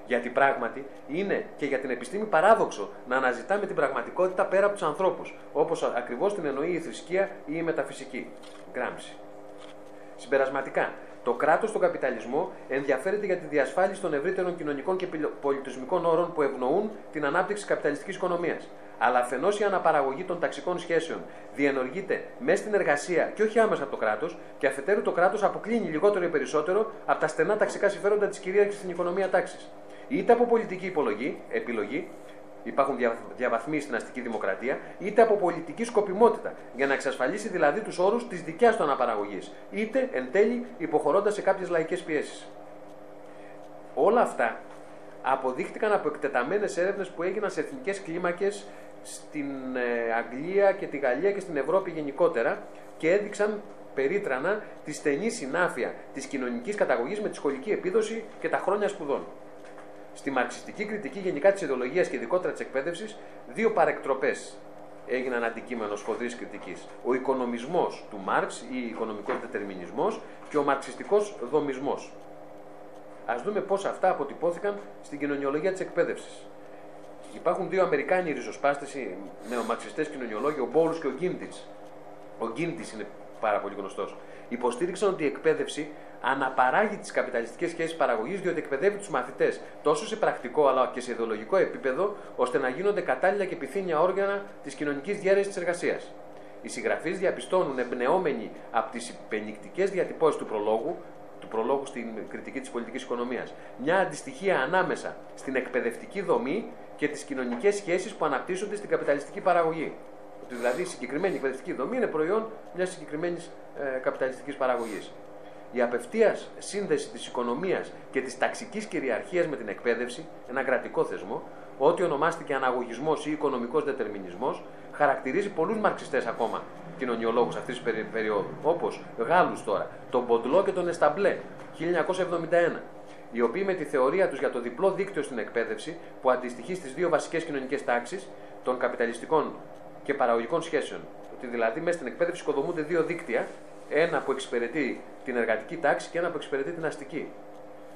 Speaker 1: Γιατί πράγματι είναι και για την επιστήμη παράδοξο να αναζητάμε την πραγματικότητα πέρα από τους ανθρώπους, όπως ακριβώς την εννοεί η θρησκεία ή η μεταφυσική. Γκράμψη. Συμπερασματικά, το κράτος στον καπιταλισμό ενδιαφέρεται για τη διασφάλιση των ευρύτερων κοινωνικών και πιλο- πολιτισμικών όρων που ευνοούν την ανάπτυξη τη καπιταλιστικής οικονομίας. Αλλά αφενός η αναπαραγωγή των ταξικών σχέσεων διενεργείται μέσα στην εργασία και όχι άμεσα από το κράτος, και αφετέρου το κράτος αποκλίνει λιγότερο ή περισσότερο από τα στενά ταξικά συμφέροντα της κυρίαρχης στην οικονομία τάξης. Είτε από πολιτική υπολογή, επιλογή, υπάρχουν δια, διαβαθμίσεις στην αστική δημοκρατία, είτε από πολιτική σκοπιμότητα, για να εξασφαλίσει δηλαδή τους όρους της δικιάς του αναπαραγωγής, είτε εν τέλει υποχωρώντας σε κάποιες λαϊκές πιέσεις. Όλα αυτά αποδείχτηκαν από εκτεταμένες έρευνες που έγιναν σε εθνικές κλίμακες στην ε, Αγγλία και τη Γαλλία και στην Ευρώπη γενικότερα και έδειξαν περίτρανα τη στενή συνάφεια της κοινωνικής καταγωγής με τη σχολική επίδοση και τα χρόνια σπουδών. Στη μαρξιστική κριτική γενικά της ιδεολογίας και ειδικότερα της εκπαίδευσης, δύο παρεκτροπές έγιναν αντικείμενο σφοδρής κριτικής. Ο οικονομισμός του Μάρξ ή οικονομικός δετερμινισμό και ο μαρξιστικός δομισμός. Α δούμε πώς αυτά αποτυπώθηκαν στην κοινωνιολογία της εκπαίδευσης. Υπάρχουν δύο Αμερικάνοι ριζοσπάστες, νεομαρξιστές κοινωνιολόγοι, ο Μπόλους και ο Γκίντιτ. Ο Γκίντιτ είναι πάρα πολύ γνωστός. Υποστήριξαν ότι η εκπαίδευση αναπαράγει τις καπιταλιστικές σχέσεις παραγωγής, διότι εκπαιδεύει τους μαθητές τόσο σε πρακτικό αλλά και σε ιδεολογικό επίπεδο, ώστε να γίνονται κατάλληλα και επιθύνια όργανα της κοινωνικής διαίρεση της εργασίας. Οι συγγραφείς διαπιστώνουν, εμπνεόμενοι από τις υπενικτικές διατυπώσεις του προλόγου, του προλόγου στην κριτική της πολιτικής οικονομίας, μια αντιστοιχία ανάμεσα στην εκπαιδευτική δομή και τις κοινωνικές σχέσεις που αναπτύσσονται στην καπιταλιστική παραγωγή. Ότι δηλαδή η συγκεκριμένη εκπαιδευτική δομή είναι προϊόν μιας συγκεκριμένης ε, καπιταλιστικής παραγωγής. Η απευθείας σύνδεση της οικονομίας και της ταξικής κυριαρχίας με την εκπαίδευση, ένα κρατικό θεσμό, ό,τι ονομάστηκε αναγωγισμός ή οικονομικός δετερμινισμός, χαρακτηρίζει πολλούς μαρξιστές ακόμα κοινωνιολόγους αυτής της περίοδου, όπως Γάλλους τώρα, τον Μποντλό και τον Εσταμπλέ, 1971, οι οποίοι με τη θεωρία τους για το διπλό δίκτυο στην εκπαίδευση, που αντιστοιχεί στις δύο βασικές κοινωνικές τάξεις των καπιταλιστικών και παραγωγικών σχέσεων, ότι δηλαδή μέσα στην εκπαίδευση οικοδομούνται δύο δίκτυα, ένα που εξυπηρετεί την εργατική τάξη και ένα που εξυπηρετεί την αστική.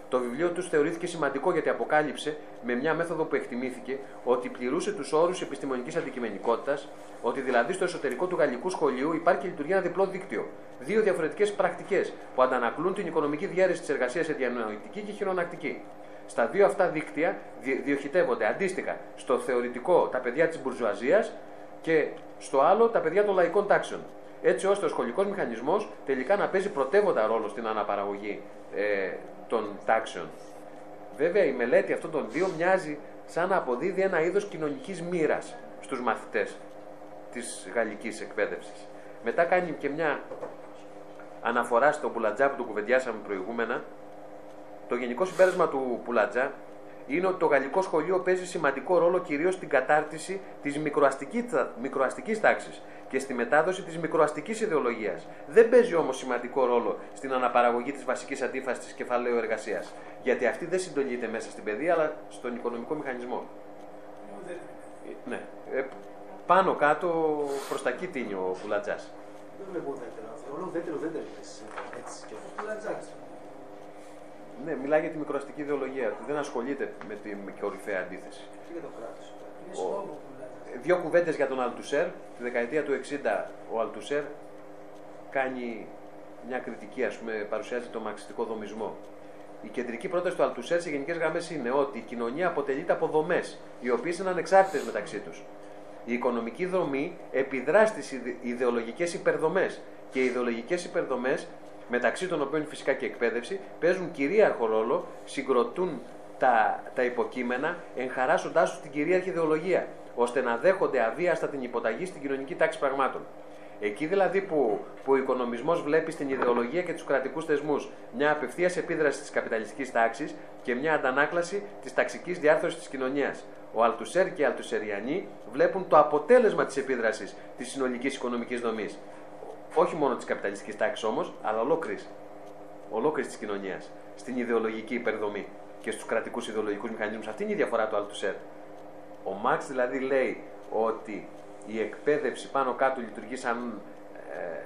Speaker 1: Το βιβλίο τους θεωρήθηκε σημαντικό γιατί αποκάλυψε με μια μέθοδο που εκτιμήθηκε ότι πληρούσε τους όρους επιστημονικής αντικειμενικότητας, ότι δηλαδή στο εσωτερικό του γαλλικού σχολείου υπάρχει και λειτουργεί ένα διπλό δίκτυο. Δύο διαφορετικές πρακτικές που αντανακλούν την οικονομική διαίρεση της εργασίας σε διανοητική και χειρονακτική. Στα δύο αυτά δίκτυα δι- διοχετεύονται αντίστοιχα στο θεωρητικό τα παιδιά της μπουρζουαζίας και στο άλλο τα παιδιά των λαϊκών τάξεων. Έτσι ώστε ο σχολικός μηχανισμός τελικά να παίζει πρωτεύοντα ρόλο στην αναπαραγωγή ε, των τάξεων. Βέβαια η μελέτη αυτών των δύο μοιάζει σαν να αποδίδει ένα είδος κοινωνικής μοίρας στους μαθητές της γαλλικής εκπαίδευσης. Μετά κάνει και μια αναφορά στο Πουλατζά που το κουβεντιάσαμε προηγούμενα. Το γενικό συμπέρασμα του Πουλατζά είναι ότι το γαλλικό σχολείο παίζει σημαντικό ρόλο κυρίως στην κατάρτιση της μικροαστική τάξης και στη μετάδοση της μικροαστικής ιδεολογίας. Δεν παίζει όμως σημαντικό ρόλο στην αναπαραγωγή της βασικής αντίφασης της κεφαλαίου εργασίας. Γιατί αυτή δεν συντονίζεται μέσα στην παιδεία, αλλά στον οικονομικό μηχανισμό. Ναι. Ε, πάνω κάτω προς τα εκεί τίνει ο Πουλατζά.
Speaker 4: Δεν βλέπω ουδέτερο. Θεωρώ ουδέτερο δεν τελειώσει έτσι και αυτό. Λατζάκι.
Speaker 1: Ναι, μιλάει για τη μικροαστική ιδεολογία του. Δεν ασχολείται με την κορυφαία αντίθεση.
Speaker 4: Και για το κράτος.
Speaker 2: Είναι σκόπο που λέτε.
Speaker 1: Δύο κουβέντες για τον Αλτουσέρ. Τη δεκαετία του 60 ο Αλτουσέρ κάνει μια κριτική, ας πούμε, παρουσιάζει το μαξιστικό δομισμό. Η κεντρική πρόταση του Αλτουσέρ σε γενικές γραμμές είναι ότι η κοινωνία αποτελείται από δομές, οι οποίες είναι ανεξάρτητες μεταξύ τους. Η οικονομική δομή επιδρά στις ιδεολογικές υπερδομές και οι ιδεολογικές υπερδομές, μεταξύ των οποίων φυσικά και η εκπαίδευση, παίζουν κυρίαρχο ρόλο, συγκροτούν τα, τα υποκείμενα, εγχαράσοντά τους την κυρίαρχη ιδεολογία, ώστε να δέχονται αβίαστα την υποταγή στην κοινωνική τάξη πραγμάτων. Εκεί δηλαδή που, που ο οικονομισμός βλέπει στην ιδεολογία και τους κρατικούς θεσμούς μια απευθείας επίδραση της καπιταλιστικής τάξης και μια αντανάκλαση της ταξικής διάρθρωσης της κοινωνίας. Ο Αλτουσέρ και οι Αλτουσεριανοί βλέπουν το αποτέλεσμα της επίδρασης της συνολικής οικονομικής δομής. Όχι μόνο της καπιταλιστικής τάξης όμως, αλλά ολόκληρης ολόκληρης της κοινωνίας. Στην ιδεολογική υπερδομή και στους κρατικούς ιδεολογικούς μηχανισμούς. Αυτή είναι η διαφορά του Αλτουσέρ. Ο Μάρξ δηλαδή λέει ότι η εκπαίδευση πάνω κάτω λειτουργεί σαν, ε,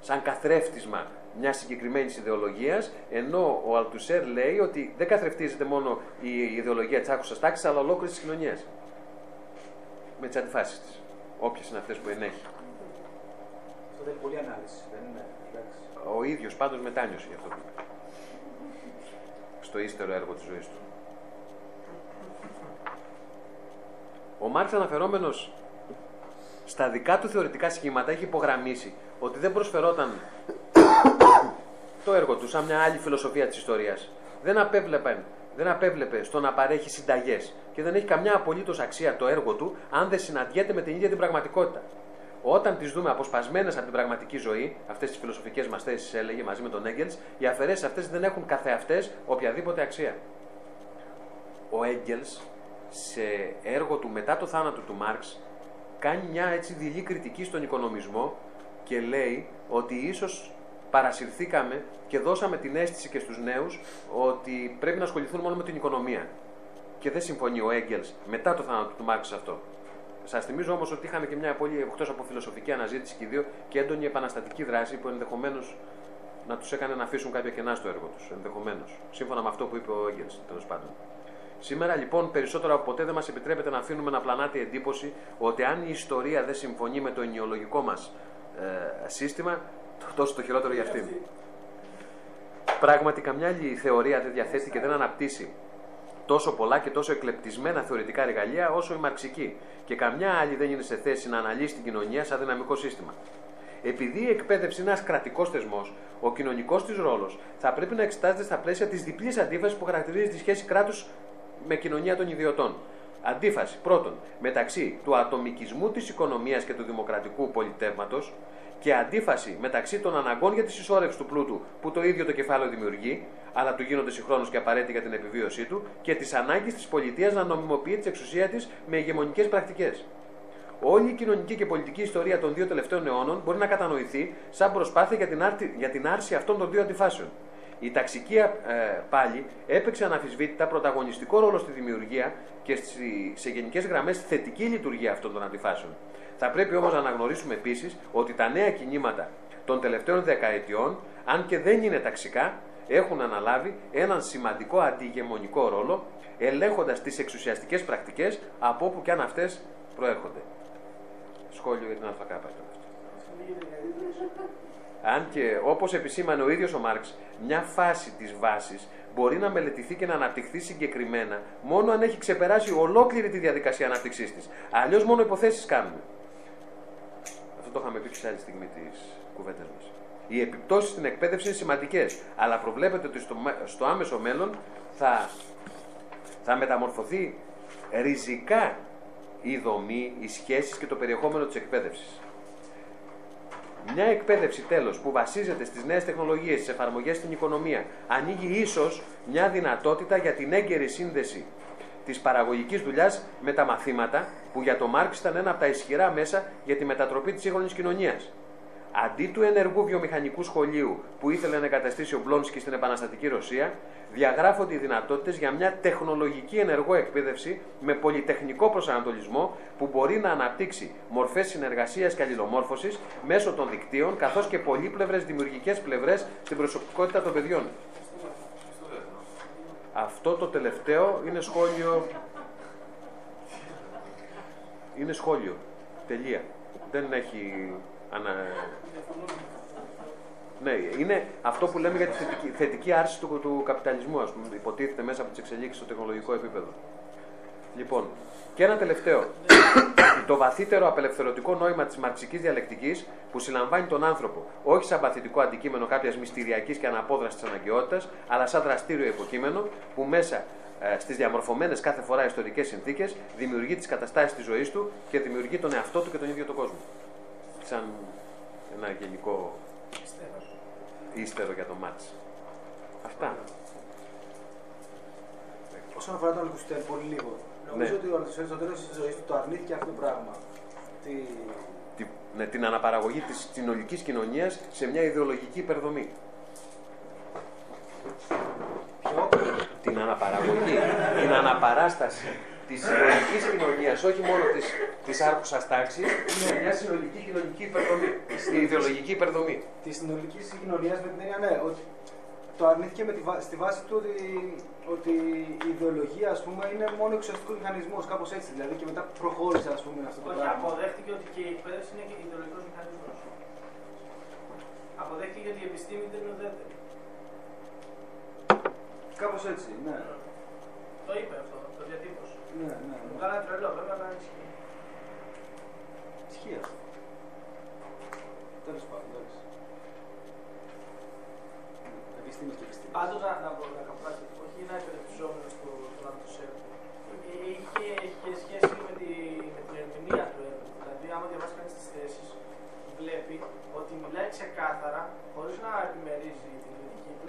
Speaker 1: σαν καθρέφτισμα μιας συγκεκριμένης ιδεολογίας, ενώ ο Αλτουσέρ λέει ότι δεν καθρεφτίζεται μόνο η ιδεολογία της άκουσας τάξης, αλλά ολόκληρης της κοινωνίας. Με τις αντιφάσεις της. Όποιες είναι αυτές που ενέχει.
Speaker 4: Αυτό δεν είναι πολλή ανάλυση. Δεν είναι. Εντάξει.
Speaker 1: Ο ίδιος πάντως μετάνιωσε γι' αυτό που είπε. Στο ύστερο έργο της ζωής του. Ο Μάρξ αναφερόμενος στα δικά του θεωρητικά σχήματα έχει υπογραμμίσει ότι δεν προσφερόταν το έργο του σαν μια άλλη φιλοσοφία της ιστορίας. Δεν απέβλεπε, δεν απέβλεπε στο να παρέχει συνταγές και δεν έχει καμιά απολύτως αξία το έργο του αν δεν συναντιέται με την ίδια την πραγματικότητα. Όταν τις δούμε αποσπασμένες από την πραγματική ζωή, αυτές τις φιλοσοφικές μας θέσεις, έλεγε μαζί με τον Έγκελς, οι αφαιρέσεις αυτές δεν έχουν καθεαυτές οποιαδήποτε αξία. Ο Έγκελς, σε έργο του μετά το θάνατο του Μάρξ, κάνει μια έτσι δειλή κριτική στον οικονομισμό και λέει ότι ίσως παρασυρθήκαμε και δώσαμε την αίσθηση και στους νέους ότι πρέπει να ασχοληθούν μόνο με την οικονομία. Και δεν συμφωνεί ο Έγκελς μετά το θάνατο του Μάρξ αυτό. Σας θυμίζω όμως ότι είχαν και μια πολύ εκτός από φιλοσοφική αναζήτηση και οι δύο και έντονη επαναστατική δράση που ενδεχομένως να τους έκανε να αφήσουν κάποια κενά στο έργο τους. Ενδεχομένως. Σύμφωνα με αυτό που είπε ο Έγκελς, τέλος πάντων. Σήμερα λοιπόν περισσότερο από ποτέ δεν μας επιτρέπεται να αφήνουμε να πλανάται η εντύπωση ότι αν η ιστορία δεν συμφωνεί με το ενοιολογικό μας ε, σύστημα, τόσο το χειρότερο για αυτήν. Πράγματι, καμιά άλλη θεωρία δεν διαθέτει και δεν αναπτύσσει τόσο πολλά και τόσο εκλεπτισμένα θεωρητικά εργαλεία όσο η μαρξική. Και καμιά άλλη δεν είναι σε θέση να αναλύσει την κοινωνία σαν δυναμικό σύστημα. Επειδή η εκπαίδευση είναι ένας κρατικός θεσμός, ο κοινωνικός της ρόλος θα πρέπει να εξετάζεται στα πλαίσια της διπλής αντίφασης που χαρακτηρίζει τη σχέση κράτους με κοινωνία των ιδιωτών. Αντίφαση, πρώτον, μεταξύ του ατομικισμού της οικονομίας και του δημοκρατικού πολιτεύματος και αντίφαση μεταξύ των αναγκών για τη συσσόρευση του πλούτου που το ίδιο το κεφάλαιο δημιουργεί, αλλά του γίνονται συγχρόνως και απαραίτητοι για την επιβίωσή του, και της ανάγκης της πολιτείας να νομιμοποιεί τη εξουσία της με ηγεμονικές πρακτικές. Όλη η κοινωνική και πολιτική ιστορία των δύο τελευταίων αιώνων μπορεί να κατανοηθεί σαν προσπάθεια για την, άρτη, για την άρση αυτών των δύο αντιφάσεων. Η ταξική ε, πάλι έπαιξε αναφυσβήτητα πρωταγωνιστικό ρόλο στη δημιουργία και στη, σε γενικές γραμμές θετική λειτουργία αυτών των αντιφάσεων. Θα πρέπει όμως να αναγνωρίσουμε επίσης ότι τα νέα κινήματα των τελευταίων δεκαετιών, αν και δεν είναι ταξικά, έχουν αναλάβει έναν σημαντικό αντιγεμονικό ρόλο, ελέγχοντας τις εξουσιαστικές πρακτικές από όπου και αν αυτές προέρχονται. Σχόλιο για την ΑΚ. Αν και, όπως επισήμανε ο ίδιος ο Μάρξ, μια φάση της βάσης μπορεί να μελετηθεί και να αναπτυχθεί συγκεκριμένα μόνο αν έχει ξεπεράσει ολόκληρη τη διαδικασία ανάπτυξής της. Αλλιώς μόνο υποθέσεις κάνουμε. Αυτό το είχαμε πει και σε άλλη στιγμή της κουβέντας μας. Οι επιπτώσεις στην εκπαίδευση είναι σημαντικές, αλλά προβλέπεται ότι στο, στο άμεσο μέλλον θα, θα μεταμορφωθεί ριζικά η δομή, οι σχέσεις και το περιεχόμενο της εκπαίδευσης. Μια εκπαίδευση τέλος που βασίζεται στις νέες τεχνολογίες, στις εφαρμογές στην οικονομία, ανοίγει ίσως μια δυνατότητα για την έγκαιρη σύνδεση της παραγωγικής δουλειάς με τα μαθήματα, που για τον Μάρξ ήταν ένα από τα ισχυρά μέσα για τη μετατροπή της σύγχρονης κοινωνίας. Αντί του ενεργού βιομηχανικού σχολείου που ήθελε να εγκαταστήσει ο Μπλόνσκι στην επαναστατική Ρωσία, διαγράφονται οι δυνατότητες για μια τεχνολογική ενεργό εκπαίδευση με πολυτεχνικό προσανατολισμό που μπορεί να αναπτύξει μορφές συνεργασίας και αλληλομόρφωσης μέσω των δικτύων καθώς και πολύπλευρες δημιουργικές πλευρές στην προσωπικότητα των παιδιών. Αυτό το τελευταίο είναι σχόλιο. Είναι σχόλιο. Τελεία. Δεν έχει ανα... Ναι, είναι αυτό που λέμε για τη θετική, θετική άρση του, του καπιταλισμού, ας πούμε, υποτίθεται μέσα από τις εξελίξεις στο τεχνολογικό επίπεδο. Λοιπόν, και ένα τελευταίο. το βαθύτερο απελευθερωτικό νόημα της μαρξικής διαλεκτικής που συλλαμβάνει τον άνθρωπο όχι σαν παθητικό αντικείμενο κάποιας μυστηριακής και αναπόδραστης αναγκαιότητας, αλλά σαν δραστήριο υποκείμενο που μέσα ε, στις διαμορφωμένες κάθε φορά ιστορικές συνθήκες δημιουργεί τις καταστάσεις της ζωής του και δημιουργεί τον εαυτό του και τον ίδιο τον κόσμο. Σαν ένα γενικό ύστερο για το μάτς. Αυτά.
Speaker 4: Όσον αφορά τον Αλκουστέλ, πολύ λίγο. Νομίζω
Speaker 1: Ναι.
Speaker 4: ότι ο Αλκουστέλ στο τέλο τη ζωή του το αρνήθηκε αυτό το πράγμα. Τι...
Speaker 1: Τη- ναι, την αναπαραγωγή της συνολικής κοινωνίας σε μια ιδεολογική υπερδομή.
Speaker 4: Ποιο;
Speaker 1: Την αναπαραγωγή, την αναπαράσταση της συνολικής κοινωνίας, όχι μόνο της, της άρχουσας τάξης, σε μια συνολική κοινωνική υπερδομή, στη ιδεολογική υπερδομή.
Speaker 4: Τη συνολική κοινωνίας με την έννοια, ναι, ότι το αρνήθηκε με τη βά- στη βάση του ότι, ότι η ιδεολογία ας πούμε, είναι μόνο εξωστικό μηχανισμός, κάπως έτσι. Δηλαδή και μετά προχώρησε ας πούμε, αυτό το
Speaker 2: Όχι,
Speaker 4: πράγμα.
Speaker 2: αποδέχτηκε ότι και η εκπαίδευση είναι και ιδεολογικός μηχανισμός. Αποδέχτηκε ότι η επιστήμη δεν είναι ουδέτερη.
Speaker 4: Κάπως έτσι, ναι.
Speaker 2: Το είπε αυτό, το διατύπωσε.
Speaker 4: Ναι, ναι,
Speaker 2: Μου
Speaker 4: ναι.
Speaker 2: κάνανε τρελό, βέβαια, αλλά ισχύει.
Speaker 4: Ισχύει αυτό. Τέλος πάντων, εντάξει. Ναι, Επιστήμη και επιστήμη.
Speaker 2: Πάντως να, να πω να καπράσει, όχι ένα υπερεπτυζόμενο του του Λαντοσέλ. Είχε, είχε σχέση με, τη, με την ερμηνεία του έργου. Δηλαδή, άμα διαβάσει κανείς τις θέσεις, βλέπει ότι μιλάει ξεκάθαρα, χωρίς να επιμερίζει την κριτική του,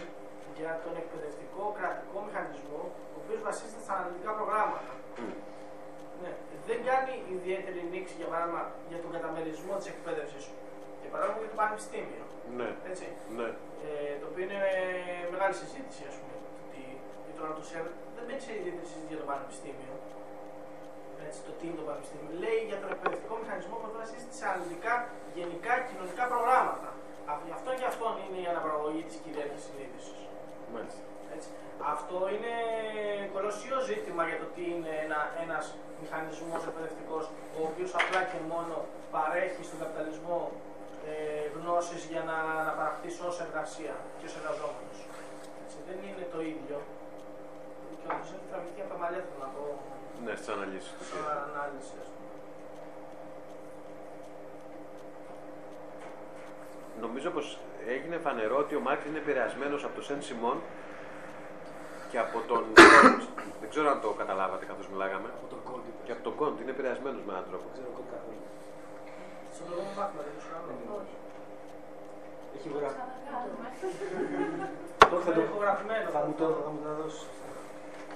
Speaker 2: για τον εκπαιδευτικό κρατικό μηχανισμό, ο οποίος βασίζεται στα αναλυτικά προγράμματα. Ναι. Δεν κάνει ιδιαίτερη νήξη, για παράδειγμα, για τον καταμερισμό της εκπαίδευση. Για παράδειγμα, για το πανεπιστήμιο.
Speaker 1: Ναι,
Speaker 2: Έτσι.
Speaker 1: ναι.
Speaker 2: Ε, το οποίο είναι μεγάλη συζήτηση, ας πούμε. Ότι η τώρα του ΣΕΡ δεν μπαίνει σε ιδιαίτερη συζήτηση για το πανεπιστήμιο. Έτσι, το τι είναι το πανεπιστήμιο. Λέει για τον εκπαιδευτικό μηχανισμό που βασίζεται σε αναλυτικά, γενικά κοινωνικά προγράμματα. Α- Γι' αυτό και αυτό είναι η αναπαραγωγή της κυρίαρχη συνείδησης.
Speaker 1: Μάλιστα.
Speaker 2: Έτσι. Αυτό είναι κολοσσίο ζήτημα για το τι είναι ένα, ένας μηχανισμός εκπαιδευτικός ο οποίος απλά και μόνο παρέχει στον καπιταλισμό ε, γνώσεις για να αναπαραχθείς ως εργασία και ως εργαζόμενος. Έτσι, δεν είναι το ίδιο. Και όντως έχει τραβηχτεί από τα μαλλιά του να πω
Speaker 1: Ναι, στις αναλύσεις. του.
Speaker 2: σαν ανάλυση. Ας πούμε.
Speaker 1: Νομίζω πως έγινε φανερό ότι ο Μάρξ είναι επηρεασμένος από τον Σεν Σιμών και από τον Κόντ. Δεν ξέρω αν το καταλάβατε καθώς μιλάγαμε.
Speaker 4: Από τον κόντι.
Speaker 1: Και από τον Κόντ είναι επηρεασμένος με έναν τρόπο.
Speaker 4: Δεν ξέρω κόντι καθόλου.
Speaker 2: Στον προηγούμενο μάθημα δεν ήσουν άλλο.
Speaker 4: Έχει γραφεί.
Speaker 3: Ξανακάνουμε.
Speaker 4: Το θα
Speaker 2: Το
Speaker 4: το
Speaker 2: έχω γραφημένο.
Speaker 4: θα μου το, θα μου το δώσεις.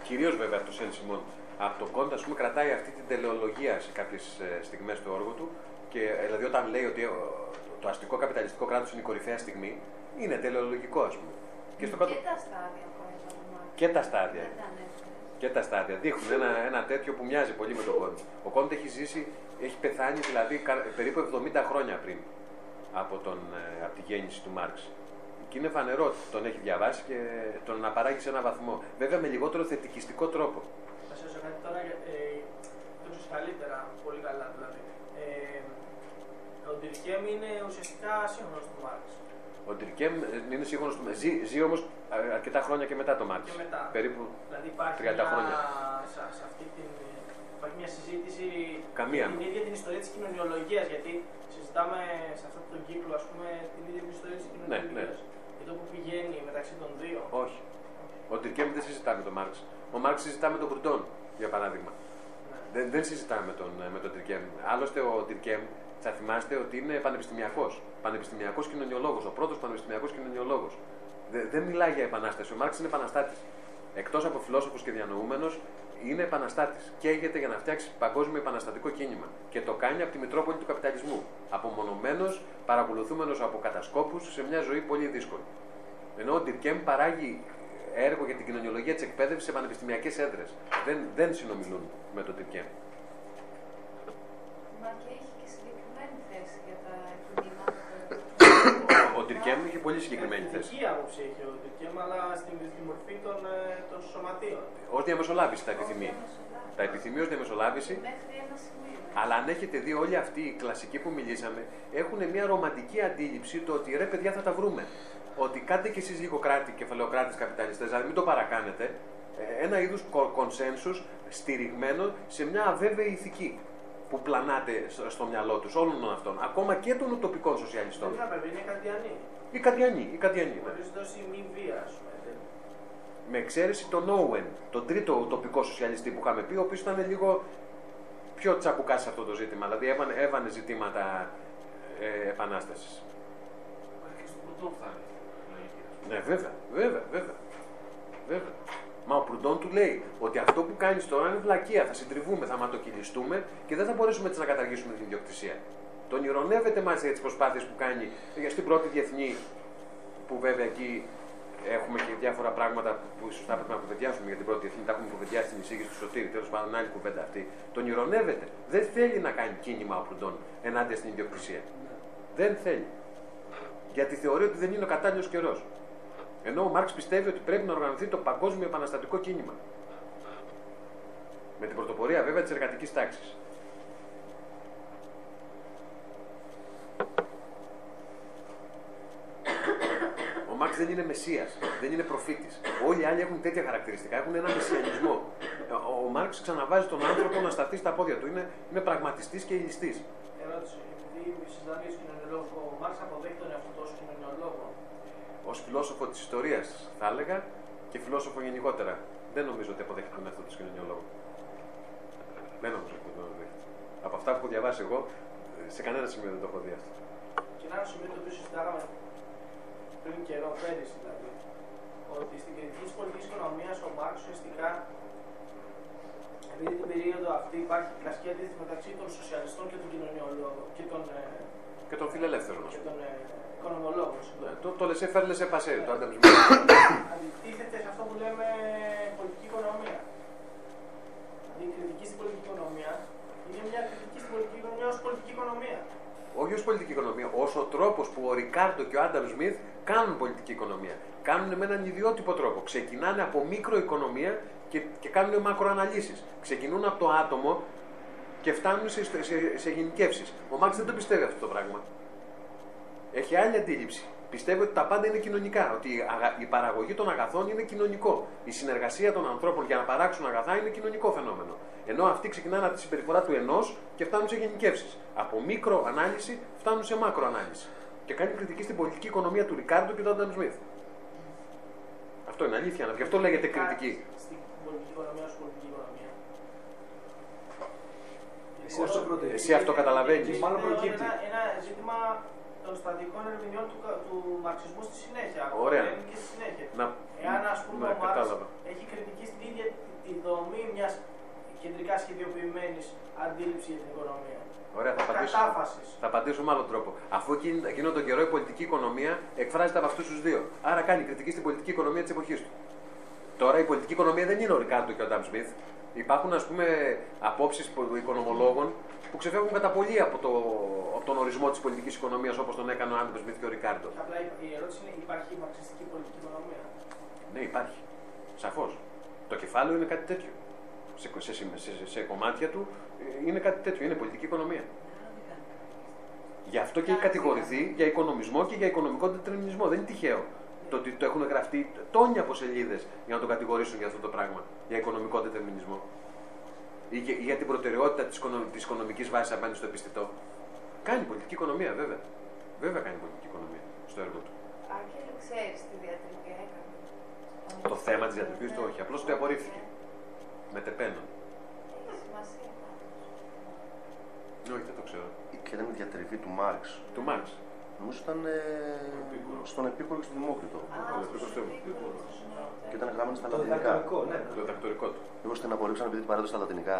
Speaker 1: Κυρίως βέβαια από τον Σεν Σιμών. Από τον Κόντ, ας πούμε, κρατάει αυτή την τελεολογία σε κάποιες ε, στιγμές του έργου του. Και ε, δηλαδή όταν λέει ότι ε, το αστικό καπιταλιστικό κράτος είναι η κορυφαία στιγμή, είναι τελεολογικό, ας πούμε. Και στο κάτω.
Speaker 3: Και τα στάδια που είπα το Μάρκο.
Speaker 1: Και τα στάδια.
Speaker 3: Δεν τα ανέφερες.
Speaker 1: Και τα στάδια δείχνουν ένα, ένα τέτοιο που μοιάζει πολύ με τον Κόντ. Ο Κόντ έχει ζήσει, έχει πεθάνει δηλαδή κα- περίπου 70 χρόνια πριν από, τον, ε, από τη γέννηση του Μάρξ. Και είναι φανερό ότι τον έχει διαβάσει και τον αναπαράγει σε έναν βαθμό. Βέβαια με λιγότερο θετικιστικό τρόπο.
Speaker 2: Θα σε ρωτήσω κάτι τώρα, ε, το ξέρεις καλύτερα, πολύ καλά δηλαδή. Ε, ο Ντυρκέμ είναι ουσιαστικά σύγχρονος του Μάρξ.
Speaker 1: Ο Ντρικέμ ε, είναι σύγχρονος του. Ζει, ζει όμως αρκετά χρόνια και μετά το Μάρξ.
Speaker 2: Και μετά.
Speaker 1: Περίπου
Speaker 2: Δηλαδή υπάρχει
Speaker 1: 30
Speaker 2: μια,
Speaker 1: χρόνια.
Speaker 2: Σε, σε αυτή την, υπάρχει μια συζήτηση
Speaker 1: Καμία.
Speaker 2: για την ίδια την ιστορία της κοινωνιολογίας, γιατί συζητάμε σε αυτόν τον κύκλο ας πούμε, την ίδια την ιστορία της κοινωνιολογίας. Και το που πηγαίνει μεταξύ των δύο.
Speaker 1: όχι. Ο Ντρικέμ δεν συζητά με τον Μάρξ. Ο Μάρξ συζητά με τον Κουρτόν, για παράδειγμα.
Speaker 2: Ναι.
Speaker 1: Δεν, δεν συζητά με τον, με τον Τυρκέμ. Άλλωστε, ο Τυρκέμ θα θυμάστε ότι είναι πανεπιστημιακός. Πανεπιστημιακός κοινωνιολόγος. Ο πρώτος πανεπιστημιακός κοινωνιολόγος. Δε, δεν μιλάει για επανάσταση. Ο Μάρξ είναι επαναστάτης. Εκτός από φιλόσοφος και διανοούμενος, είναι επαναστάτης. Καίγεται για να φτιάξει παγκόσμιο επαναστατικό κίνημα. Και το κάνει από τη Μητρόπολη του καπιταλισμού. Απομονωμένος, παρακολουθούμενος από κατασκόπους σε μια ζωή πολύ δύσκολη. Ενώ ο Ντιρκέμ παράγει έργο για την κοινωνιολογία της εκπαίδευσης σε πανεπιστημιακές έδρες. Δεν, δεν συνομιλούν με τον Ντιρκέμ.
Speaker 3: Μα και έχει και συγκεκριμένη θέση για τα κινήματα.
Speaker 1: Ο Ντιρκέμ είχε πολύ συγκεκριμένη θέση.
Speaker 2: Θετική άποψη έχει ο Ντικέμ, αλλά στη, στη μορφή των, ε, των σωματείων.
Speaker 1: Ω διαμεσολάβηση τα επιθυμεί. Τα επιθυμεί ως διαμεσολάβηση.
Speaker 3: Μέχρι ένα σημείο.
Speaker 1: Αλλά αν έχετε δει όλοι αυτοί οι κλασικοί που μιλήσαμε, έχουν μια ρομαντική αντίληψη το ότι ρε παιδιά θα τα βρούμε. Ότι κάντε κι εσείς λίγο κράτη, κεφαλαιοκράτε καπιταλιστές, δηλαδή μην το παρακάνετε. Ε, Ένα είδους κονσένσου στηριγμένο σε μια αβέβαιη ηθική που πλανάται στο- στο μυαλό τους όλων αυτών, ακόμα και των ουτοπικών σοσιαλιστών.
Speaker 2: Δεν θα πρέπει, είναι καντιανή.
Speaker 1: Οι Καντιανοί, οι Καντιανοί. ναι.
Speaker 2: Χωρί δώσει μη βία, ας πούμε. δεν-
Speaker 1: Με εξαίρεση τον Όουεν, τον τρίτο ουτοπικό σοσιαλιστή που είχαμε πει, ο οποίος ήταν λίγο πιο τσακουκά σε αυτό το ζήτημα. Δηλαδή έβανε, έβανε ζητήματα ε, επανάστασης.
Speaker 7: Και στον Πρωτόν φτάνει. λογική, ας πούμε.
Speaker 1: Ναι, βέβαια, βέβαια, βέβαια. βέβαια. Μα ο Προυντών του λέει ότι αυτό που κάνεις τώρα είναι βλακεία. Θα συντριβούμε, θα ματοκυλιστούμε και δεν θα μπορέσουμε έτσι να καταργήσουμε την ιδιοκτησία. Τον ηρωνεύεται μάλιστα για τις προσπάθειες που κάνει για στην πρώτη διεθνή, που βέβαια εκεί έχουμε και διάφορα πράγματα που ίσως θα έπρεπε να κουβεντιάσουμε για την πρώτη διεθνή. Τα έχουμε κουβεντιάσει στην εισήγηση του Σωτήρη, τέλος πάντων, άλλη κουβέντα αυτή. Τον ηρωνεύεται. Δεν θέλει να κάνει κίνημα ο Προυντών ενάντια στην ιδιοκτησία. Δεν θέλει. Γιατί θεωρεί ότι δεν είναι ο κατάλληλος καιρός. Ενώ ο Μάρξ πιστεύει ότι πρέπει να οργανωθεί το παγκόσμιο επαναστατικό κίνημα. Με την πρωτοπορία βέβαια της εργατικής τάξης. Ο Μάρξ δεν είναι μεσίας, δεν είναι προφήτης. Όλοι οι άλλοι έχουν τέτοια χαρακτηριστικά, έχουν ένα μεσιανισμό. Ο, ο Μάρξ ξαναβάζει τον άνθρωπο να σταθεί στα πόδια του. Είναι, είναι πραγματιστής και ηλιστή.
Speaker 2: Ερώτηση. Επειδή συζητάμε για κοινωνιολόγο, ο Μάρξ αποδέχεται τον εαυτό του ως κοινωνιολόγο.
Speaker 1: Ω φιλόσοφο της ιστορίας, θα έλεγα, και φιλόσοφο γενικότερα. Δεν νομίζω ότι αποδέχεται τον εαυτό του κοινωνιολόγο. Δεν νομίζω ότι τον αποδέχεται. Από αυτά που έχω διαβάσει εγώ, σε κανένα σημείο δεν το έχω δει αυτό.
Speaker 2: Και ένα άλλο σημείο το οποίο συζητάγαμε πριν καιρό, πέρυσι δηλαδή, ότι στην κριτική της πολιτικής οικονομίας ο Μάρξ ουσιαστικά επειδή την περίοδο αυτή υπάρχει κλασική αντίθεση μεταξύ των σοσιαλιστών και των κοινωνιολόγων και των, ε,
Speaker 1: Και τον φιλελεύθερο
Speaker 2: και
Speaker 1: μας.
Speaker 2: των ε, οικονομολόγων.
Speaker 1: Ναι, το, το λεσέ φέρ λεσέ πασέ, το Adam Smith.
Speaker 2: Αντιτίθεται σε αυτό που λέμε πολιτική οικονομία. Δηλαδή η κριτική στην πολιτική οικονομία είναι μια κριτική στην πολιτική οικονομία ως πολιτική οικονομία.
Speaker 1: Όχι ως πολιτική οικονομία, ως ο τρόπος που ο Ρικάρντο και ο Άνταμ Σμιθ κάνουν πολιτική οικονομία. Κάνουν με έναν ιδιότυπο τρόπο. Ξεκινάνε από μικροοικονομία και, και κάνουν μακροαναλύσεις. Ξεκινούν από το άτομο και φτάνουν σε, σε, σε γενικεύσεις. Ο Μάρξ δεν το πιστεύει αυτό το πράγμα. Έχει άλλη αντίληψη. Πιστεύει ότι τα πάντα είναι κοινωνικά. Ότι η αγα- η παραγωγή των αγαθών είναι κοινωνικό. Η συνεργασία των ανθρώπων για να παράξουν αγαθά είναι κοινωνικό φαινόμενο. Ενώ αυτοί ξεκινάνε από τη συμπεριφορά του ενός και φτάνουν σε γενικεύσεις. Από μικροανάλυση φτάνουν σε μακροανάλυση. Και κάνει κριτική στην πολιτική οικονομία του Ρικάρντο και του Άνταμ Σμιθ. Αυτό είναι αλήθεια. Γι' αυτό λέγεται κριτική.
Speaker 2: Στην πολιτική οικονομία ω πολιτική οικονομία.
Speaker 4: Εσύ αυτό προτείνεις.
Speaker 1: Εσύ αυτό καταλαβαίνεις.
Speaker 4: Και μάλλον
Speaker 2: Είναι
Speaker 4: προκύπτει.
Speaker 2: Ένα, ένα ζήτημα των στατικών ερμηνεών του, κα- του μαρξισμού στη συνέχεια. από
Speaker 1: Ωραία.
Speaker 2: το Λένιν και στη συνέχεια.
Speaker 1: Να...
Speaker 2: Εάν ας πούμε
Speaker 1: Ναι,
Speaker 2: ο Μάρξ
Speaker 1: κατάλαβα.
Speaker 2: έχει κριτική στην ίδια τη, τη δομή μιας κεντρικά σχεδιοποιημένης αντίληψης για την οικονομία.
Speaker 1: Ωραία, θα απαντήσω.
Speaker 2: Κατάφασης.
Speaker 1: Θα απαντήσω με άλλο τρόπο. Αφού εκείνη, εκείνο τον καιρό η πολιτική οικονομία εκφράζεται από αυτούς τους δύο. Άρα κάνει κριτική στην πολιτική οικονομία της εποχής του. Τώρα η πολιτική οικονομία δεν είναι ο Ρικάρντο και ο Ντάμ Σμιθ. Υπάρχουν ας πούμε απόψεις οικονομολόγων που ξεφεύγουν κατά πολύ από, το, από τον ορισμό της πολιτικής οικονομίας όπως τον έκανε ο Άνταμ Σμιθ και ο Ρικάρντο.
Speaker 2: Και απλά η, η ερώτηση είναι υπάρχει μαρξιστική πολιτική οικονομία;
Speaker 1: Ναι, υπάρχει. Σαφώς. Το κεφάλαιο είναι κάτι τέτοιο. Σε, σε, σε, σε, σε κομμάτια του ε, είναι κάτι τέτοιο. Είναι πολιτική οικονομία. Γι' αυτό και έχει κατηγορηθεί για οικονομισμό και για οικονομικό δετρεμινισμό. Δεν είναι τυχαίο το ότι το έχουν γραφτεί τόνια από σελίδες για να τον κατηγορήσουν για αυτό το πράγμα. Για οικονομικό δετρεμινισμό. Ή, για- ή για την προτεραιότητα της της οικονομικής βάσης απέναντι στο επιστητό. Κάνει πολιτική οικονομία, βέβαια. Βέβαια κάνει πολιτική οικονομία στο έργο του.
Speaker 3: Άγγελε, ξέρεις τι διατριβή έκανε.
Speaker 1: Το θέμα της διατριβής του όχι, απλώς το απορρίφθηκε. Μετεπένων.
Speaker 3: Έχει σημασία πάντως.
Speaker 1: Όχι, δεν το ξέρω.
Speaker 6: Και ήταν η διατριβή του Μάρξ.
Speaker 1: Του Μάρξ.
Speaker 6: Νομίζω ήταν ε, στον Επίκουρο και στον Δημόκριτο. Και ήταν γραμμένο στα
Speaker 4: Το
Speaker 6: λατινικά.
Speaker 4: διδακτορικό, ναι.
Speaker 1: Το δακτορικό του.
Speaker 6: Μήπως την απορρίψαν επειδή την παρέδωσε στα λατινικά.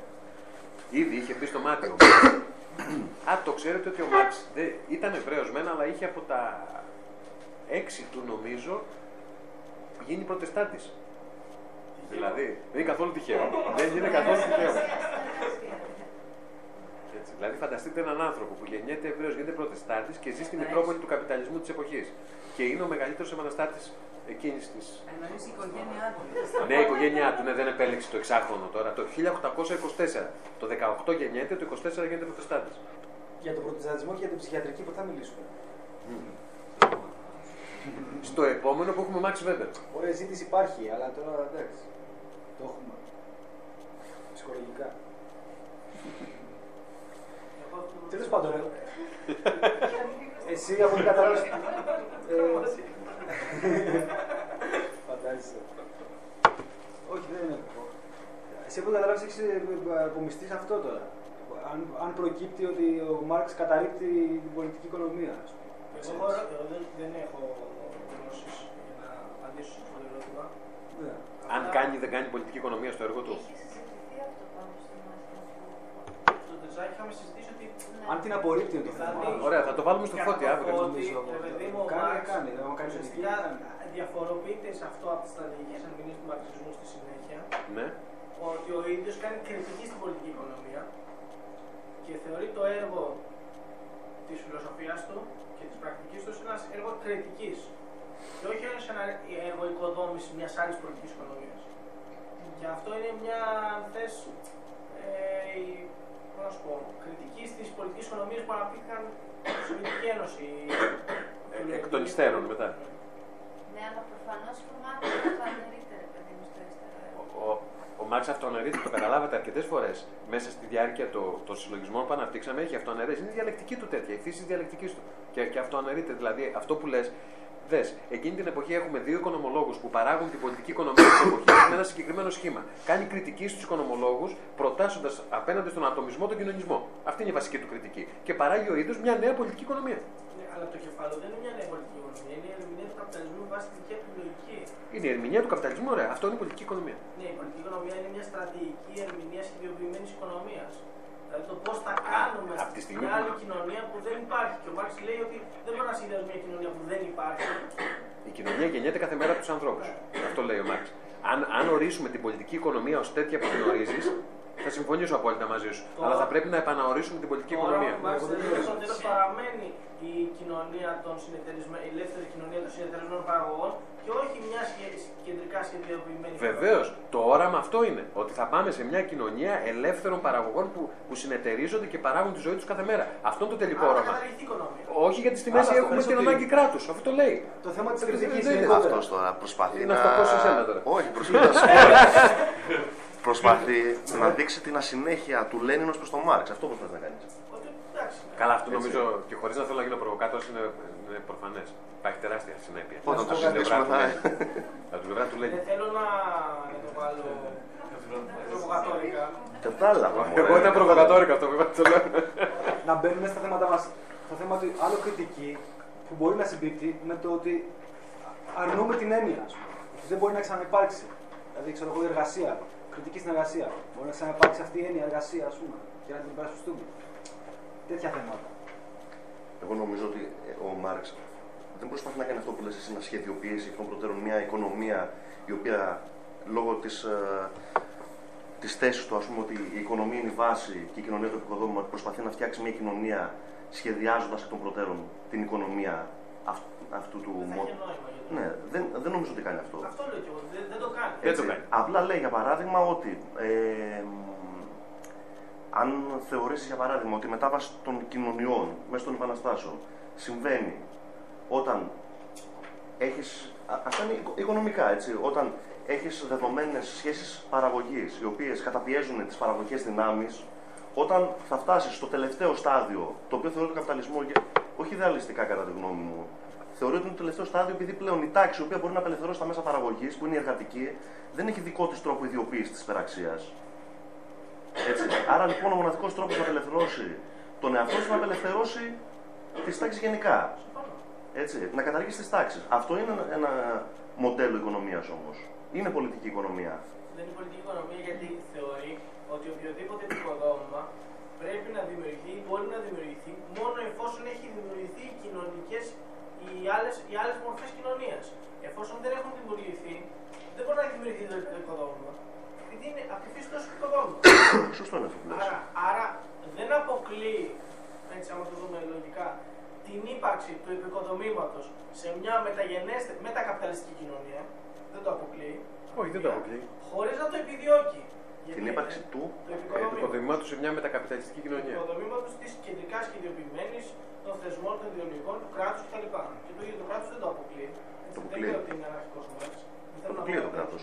Speaker 1: Ήδη είχε μπει στο μάτι. ο Α, το ξέρετε ότι ο Μαξ δεν, ήταν Εβραίος μένα, αλλά είχε από τα έξι του νομίζω γίνει προτεστάτης. Δηλαδή, δεν είναι καθόλου τυχαίο. δεν είναι καθόλου τυχαίο. Έτσι, δηλαδή, φανταστείτε έναν άνθρωπο που γεννιέται Εβραίος, γίνεται προτεστάτης και ζει στη Μητρόπολη του καπιταλισμού της εποχής. Και είναι ο μεγαλύτερος επαναστάτης εκείνης της
Speaker 8: Εννοείς η οικογένειά του.
Speaker 1: ναι, η οικογένειά του ναι, δεν επέλεξε το εξάχρονο τώρα. Το 1824. Το 18 γεννιέται, το 24 γίνεται προτεστάτης.
Speaker 4: Για τον προτεσταντισμό και για την ψυχιατρική που θα μιλήσουμε.
Speaker 1: Στο επόμενο που έχουμε Max Weber.
Speaker 4: Ωραία, ζήτηση υπάρχει, αλλά τώρα εντάξει. Το έχουμε. Ψυχολογικά. Τέλος πάντων, ε, εσύ από την κατάλαβη. Ε, Φαντάζεσαι. Όχι, δεν είναι κακό. Εσύ από την κατάλαβη έχεις απομειστεί αυτό τώρα. Αν, αν προκύπτει ότι ο Μάρξ καταρρύπτει την πολιτική οικονομία, ας πούμε.
Speaker 2: Εγώ, έχω- εγώ δεν, δεν έχω γνώσεις για να απαντήσω σε αυτό το ερώτημα.
Speaker 4: Ναι.
Speaker 1: Αν κάνει ή δεν κάνει πολιτική οικονομία στο έργο του;
Speaker 3: Είχε συζητηθεί αυτό πάνω στο μάθημα σου.
Speaker 2: Στο Τεζάκι είχαμε συζητήσει ότι
Speaker 4: Αν την απορρίπτει το
Speaker 2: Δηλαδή,
Speaker 4: θέμα.
Speaker 1: Ωραία, θα το βάλουμε στο
Speaker 2: κατά
Speaker 1: φώτι
Speaker 2: το
Speaker 1: αύριο.
Speaker 2: φώτι,
Speaker 4: νομίζω.
Speaker 2: ρε παιδί μου, ο
Speaker 4: Κάνει,
Speaker 2: Μάρξ
Speaker 4: κάνει, άμα κάνει κριτική,
Speaker 2: ουσιαστικά
Speaker 4: κάνει.
Speaker 2: διαφοροποιείται σε αυτό από τις στρατηγικές ερμηνείε του μαρξισμού στη συνέχεια
Speaker 1: Ναι.
Speaker 2: ότι ο ίδιος κάνει κριτική στην πολιτική οικονομία και θεωρεί το έργο της φιλοσοφίας του και της πρακτικής του ως ένας έργο κριτικής. Και όχι ως ένα έργο οικοδόμησης μιας άλλης πολιτικής οικονομίας. Και αυτό είναι μια, αν θες, ε, η- πώς να σου πω, κριτικής της πολιτικής οικονομίας που αναπτύχθηκαν στη Σοβιετική Ένωση.
Speaker 1: Ε, εκ των υστέρων μετά.
Speaker 3: Ναι, αλλά προφανώς φορμάται το ανερύτερο, παιδί μου, στο αριστερό.
Speaker 1: Ο, ο, ο Μάρξ αυτοαναιρείται, το καταλάβατε αρκετές φορές. Μέσα στη διάρκεια το, των συλλογισμών που αναπτύξαμε έχει αυτοαναιρέσει. Είναι η διαλεκτική του τέτοια, η φύση της διαλεκτικής του. Και, και αυτοαναιρείται. Δηλαδή αυτό που λες, δες, εκείνη την εποχή έχουμε δύο οικονομολόγους που παράγουν την πολιτική οικονομία της εποχής με ένα συγκεκριμένο σχήμα. Κάνει κριτική στους οικονομολόγους, προτάσσοντας απέναντι στον ατομισμό τον κοινωνισμό. Αυτή είναι η βασική του κριτική. Και παράγει ο ίδιος μια νέα πολιτική οικονομία.
Speaker 2: Ναι, αλλά το κεφάλαιο δεν είναι μια νέα πολιτική οικονομία, είναι η ερμηνεία του καπιταλισμού με βάση τη δικιά του λογική.
Speaker 1: Είναι η ερμηνεία του καπιταλισμού, ωραία. Αυτό είναι η πολιτική οικονομία.
Speaker 2: Ναι, η πολιτική οικονομία είναι μια στρατηγική ερμηνεία σχεδιοποιημένη οικονομίας. Δηλαδή το πώς θα κάνουμε
Speaker 1: απ' τη στιγμή
Speaker 2: μια
Speaker 1: που-
Speaker 2: άλλη κοινωνία που δεν υπάρχει. Και ο Μάρξ λέει ότι δεν μπορεί να σχεδιάζει μια κοινωνία που δεν υπάρχει.
Speaker 1: Η κοινωνία γεννιέται κάθε μέρα από τους ανθρώπους. Αυτό λέει ο Μάρξ. Αν, αν ορίσουμε την πολιτική οικονομία ως τέτοια που την ορίζεις, θα συμφωνήσω απόλυτα μαζί σου.
Speaker 2: Το-
Speaker 1: Αλλά θα πρέπει να επαναορίσουμε την πολιτική
Speaker 2: Τώρα
Speaker 1: οικονομία.
Speaker 2: ο Μάρξ λέει ότι τέλο παραμένει η κοινωνία των συνεταιρισμένων, η ελεύθερη κοινωνία των συνεταιρισμένων παραγωγών και όχι μια σχε- κεντρικά σχεδιοποιημένη.
Speaker 1: Βεβαίως, το όραμα αυτό είναι. Ότι θα πάμε σε μια κοινωνία ελεύθερων παραγωγών που, που συνεταιρίζονται και παράγουν τη ζωή τους κάθε μέρα. Αυτό είναι το τελικό
Speaker 2: Άρα θα
Speaker 1: όραμα.
Speaker 2: καταργηθεί η οικονομία.
Speaker 1: Όχι γιατί στη μέση
Speaker 4: Άρα,
Speaker 1: έχουμε
Speaker 4: αυτό
Speaker 1: την
Speaker 4: ότι-
Speaker 1: ανάγκη κράτους. Αυτό το λέει.
Speaker 4: Το θέμα της
Speaker 1: Δεν-
Speaker 4: κριτικής
Speaker 1: δεν είναι
Speaker 4: είναι
Speaker 6: Αυτός τώρα προσπαθεί
Speaker 1: Να στο πω σε σένα τώρα.
Speaker 6: Όχι, προσπαθεί. προσπαθεί να δείξει την ασυνέχεια του Λένιν ως προς τον Μάρξ. Αυτό προσπαθεί να κάνει.
Speaker 2: Ότι εντάξει.
Speaker 1: Καλά, αυτό νομίζω και χωρίς να θέλω να γίνω προβοκάτορα είναι, είναι προφανές. Υπάρχει τεράστια συνέπεια.
Speaker 6: Όταν το
Speaker 1: Από την πλευρά
Speaker 6: συζητήσουμε
Speaker 1: του
Speaker 6: θα...
Speaker 1: Λένιν. Από την πλευρά του Λένιν.
Speaker 2: Δεν θέλω να, να το βάλω προβοκατόρικα.
Speaker 6: Κατάλαβα. μωρέ.
Speaker 1: Εγώ ήταν προβοκατόρικο αυτό που είπα. το λέω.
Speaker 4: να μπαίνουμε στα θέματα μας. Στο θέμα του άλλο κριτική που μπορεί να συμπίπτει με το ότι αρνούμε την έννοια. ας πούμε. Ότι δεν μπορεί να ξαναυπάρξει. Δηλαδή, ξέρω εγώ, η εργασία. Κριτική στην εργασία. Μπορεί να ξαναυπάρξει αυτή η έννοια εργασία, ας πούμε, και να την υπερασπιστούμε. Τέτοια θέματα.
Speaker 6: Εγώ νομίζω ότι ε, ο Μάρξ δεν προσπαθεί να κάνει αυτό που λες εσύ, να σχεδιοποιήσει εκ των προτέρων μια οικονομία η οποία λόγω της, ε, της θέσης του, ας πούμε, ότι η οικονομία είναι η βάση και η κοινωνία το επικοδόμημα, ότι προσπαθεί να φτιάξει μια κοινωνία σχεδιάζοντας εκ των προτέρων την οικονομία αυτ- αυτού του
Speaker 2: Δεν θα
Speaker 6: μόντου.
Speaker 2: έχει νόημα. γιατί-
Speaker 6: Ναι, δεν, δεν νομίζω ότι κάνει αυτό.
Speaker 2: Αυτό λέω και εγώ. Δεν, δεν το κάνει.
Speaker 1: Δεν το
Speaker 6: Έτσι,
Speaker 1: κάνει.
Speaker 6: Απλά λέει για παράδειγμα ότι ε, μ, αν θεωρήσεις για παράδειγμα ότι η μετάβαση των κοινωνιών μέσα των επαναστάσεων συμβαίνει όταν έχεις, α- αυτά είναι οικο- οικονομικά έτσι, όταν έχεις δεδομένες σχέσεις παραγωγής οι οποίες καταπιέζουν τις παραγωγικές δυνάμεις όταν θα φτάσεις στο τελευταίο στάδιο, το οποίο θεωρώ το καπιταλισμό, και- όχι ιδεαλιστικά κατά τη γνώμη μου, θεωρώ ότι είναι το τελευταίο στάδιο επειδή πλέον η τάξη η οποία μπορεί να απελευθερώσει τα μέσα παραγωγής, που είναι η εργατική, δεν έχει δικό της τρόπο ιδιοποίησης της υπεραξίας. Έτσι. Άρα λοιπόν ο μοναδικός τρόπος να απελευθερώσει τον εαυτό του είναι να απελευθερώσει τη τάξη γενικά. Έτσι, να καταργήσει τις τάξεις. Αυτό είναι ένα- ένα μοντέλο οικονομίας όμως. Είναι πολιτική οικονομία.
Speaker 2: Δεν είναι πολιτική οικονομία γιατί θεωρεί ότι οποιοδήποτε οικοδόμημα πρέπει να δημιουργηθεί, μπορεί να δημιουργηθεί μόνο εφόσον έχει δημιουργηθεί οι κοινωνικές, οι άλλες, οι άλλες μορφές κοινωνίας. Εφόσον δεν έχουν δημιουργηθεί, δεν μπορεί να δημιουργηθεί το οικοδόμημα. Γιατί είναι από τη φύση τόσο οικοδόμημα.
Speaker 6: Σωστό είναι αυτό που λες.
Speaker 2: Άρα, άρα δεν αποκλείει, έτσι άμα το δούμε λογικά, την ύπαρξη του επικοδομήματος σε μια μεταγενέστερη, μετακαπιταλιστική κοινωνία. Δεν το αποκλείει.
Speaker 1: Όχι, δεν το αποκλείει.
Speaker 2: Χωρίς να το επιδιώκει.
Speaker 6: Την
Speaker 2: Γιατί,
Speaker 6: ύπαρξη
Speaker 2: ε,
Speaker 6: του
Speaker 2: Το επικοδομήματος.
Speaker 1: Επικοδομημάτου σε μια μετακαπιταλιστική κοινωνία.
Speaker 2: Οικοδομήματος της κεντρικά σχεδιοποιημένης των θεσμών, των ιδεολογικών, του κράτους κτλ. Και το ίδιο το κράτος δεν το αποκλείει. Έτσι,
Speaker 6: Το
Speaker 2: δεν
Speaker 6: αποκλείει.
Speaker 2: λέω ότι είναι αναρχικός μόλις. Δεν θέλω να
Speaker 6: αποκλείει το
Speaker 2: πω
Speaker 6: κράτος.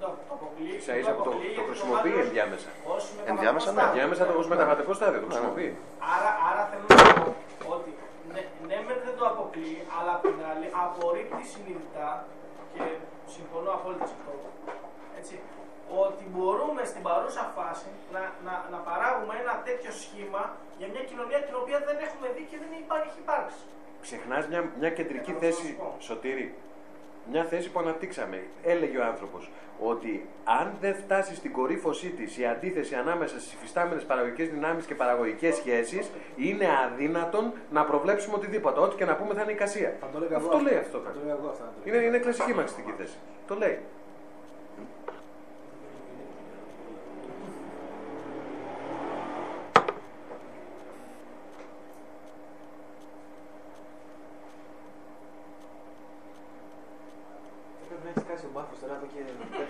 Speaker 2: Το το αποκλείει.
Speaker 1: Ίσα ίσα που το,
Speaker 2: αποκλείει
Speaker 1: το
Speaker 2: γιατί
Speaker 1: χρησιμοποιεί
Speaker 2: βάζει ως-
Speaker 1: ενδιάμεσα.
Speaker 2: ως
Speaker 6: Ενδιάμεσα,
Speaker 2: μεταβατικό
Speaker 6: ναι.
Speaker 1: Ενδιάμεσα το ως μεταβατικό στάδιο το χρησιμοποιεί.
Speaker 2: Άρα, άρα θέλω να πω ότι ναι, ναι μεν δεν το αποκλείει, αλλά απ' την άλλη απορρίπτει συνειδητά και συμφωνώ απόλυτα σε αυτό. Έτσι, ότι μπορούμε στην παρούσα φάση να, να, να παράγουμε ένα τέτοιο σχήμα για μια κοινωνία την οποία δεν έχουμε δει και δεν υπάρχει υπάρξει.
Speaker 1: Ξεχνάς μια, μια κεντρική θέση, Σωτήρη, μια θέση που αναπτύξαμε. Έλεγε ο άνθρωπος ότι αν δεν φτάσει στην κορύφωσή της η αντίθεση ανάμεσα στις υφιστάμενες παραγωγικές δυνάμεις και παραγωγικές σχέσεις, είναι αδύνατον να προβλέψουμε οτιδήποτε. Ό,τι και να πούμε θα είναι εικασία.
Speaker 4: Θα το έλεγα εγώ
Speaker 1: Αυτό
Speaker 4: αυτό.
Speaker 1: λέει αυτό.
Speaker 4: Θα το έλεγα εγώ αυτά.
Speaker 1: Είναι, είναι κλασική μαξιστική θέση. Το λέει.
Speaker 2: Yeah.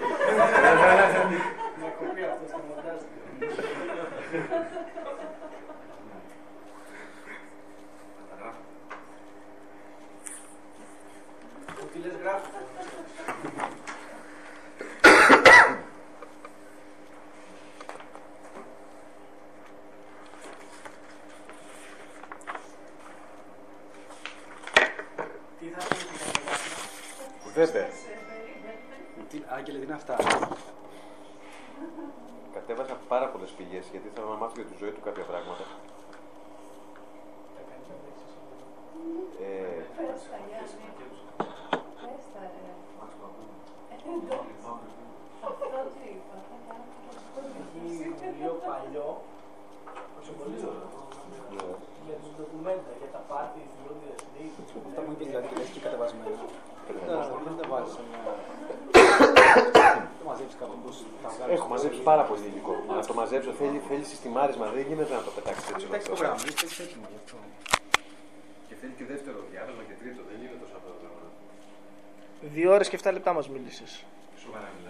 Speaker 2: Και 7 λεπτά μας μίλησες.
Speaker 1: Σοβαρά μιλάει.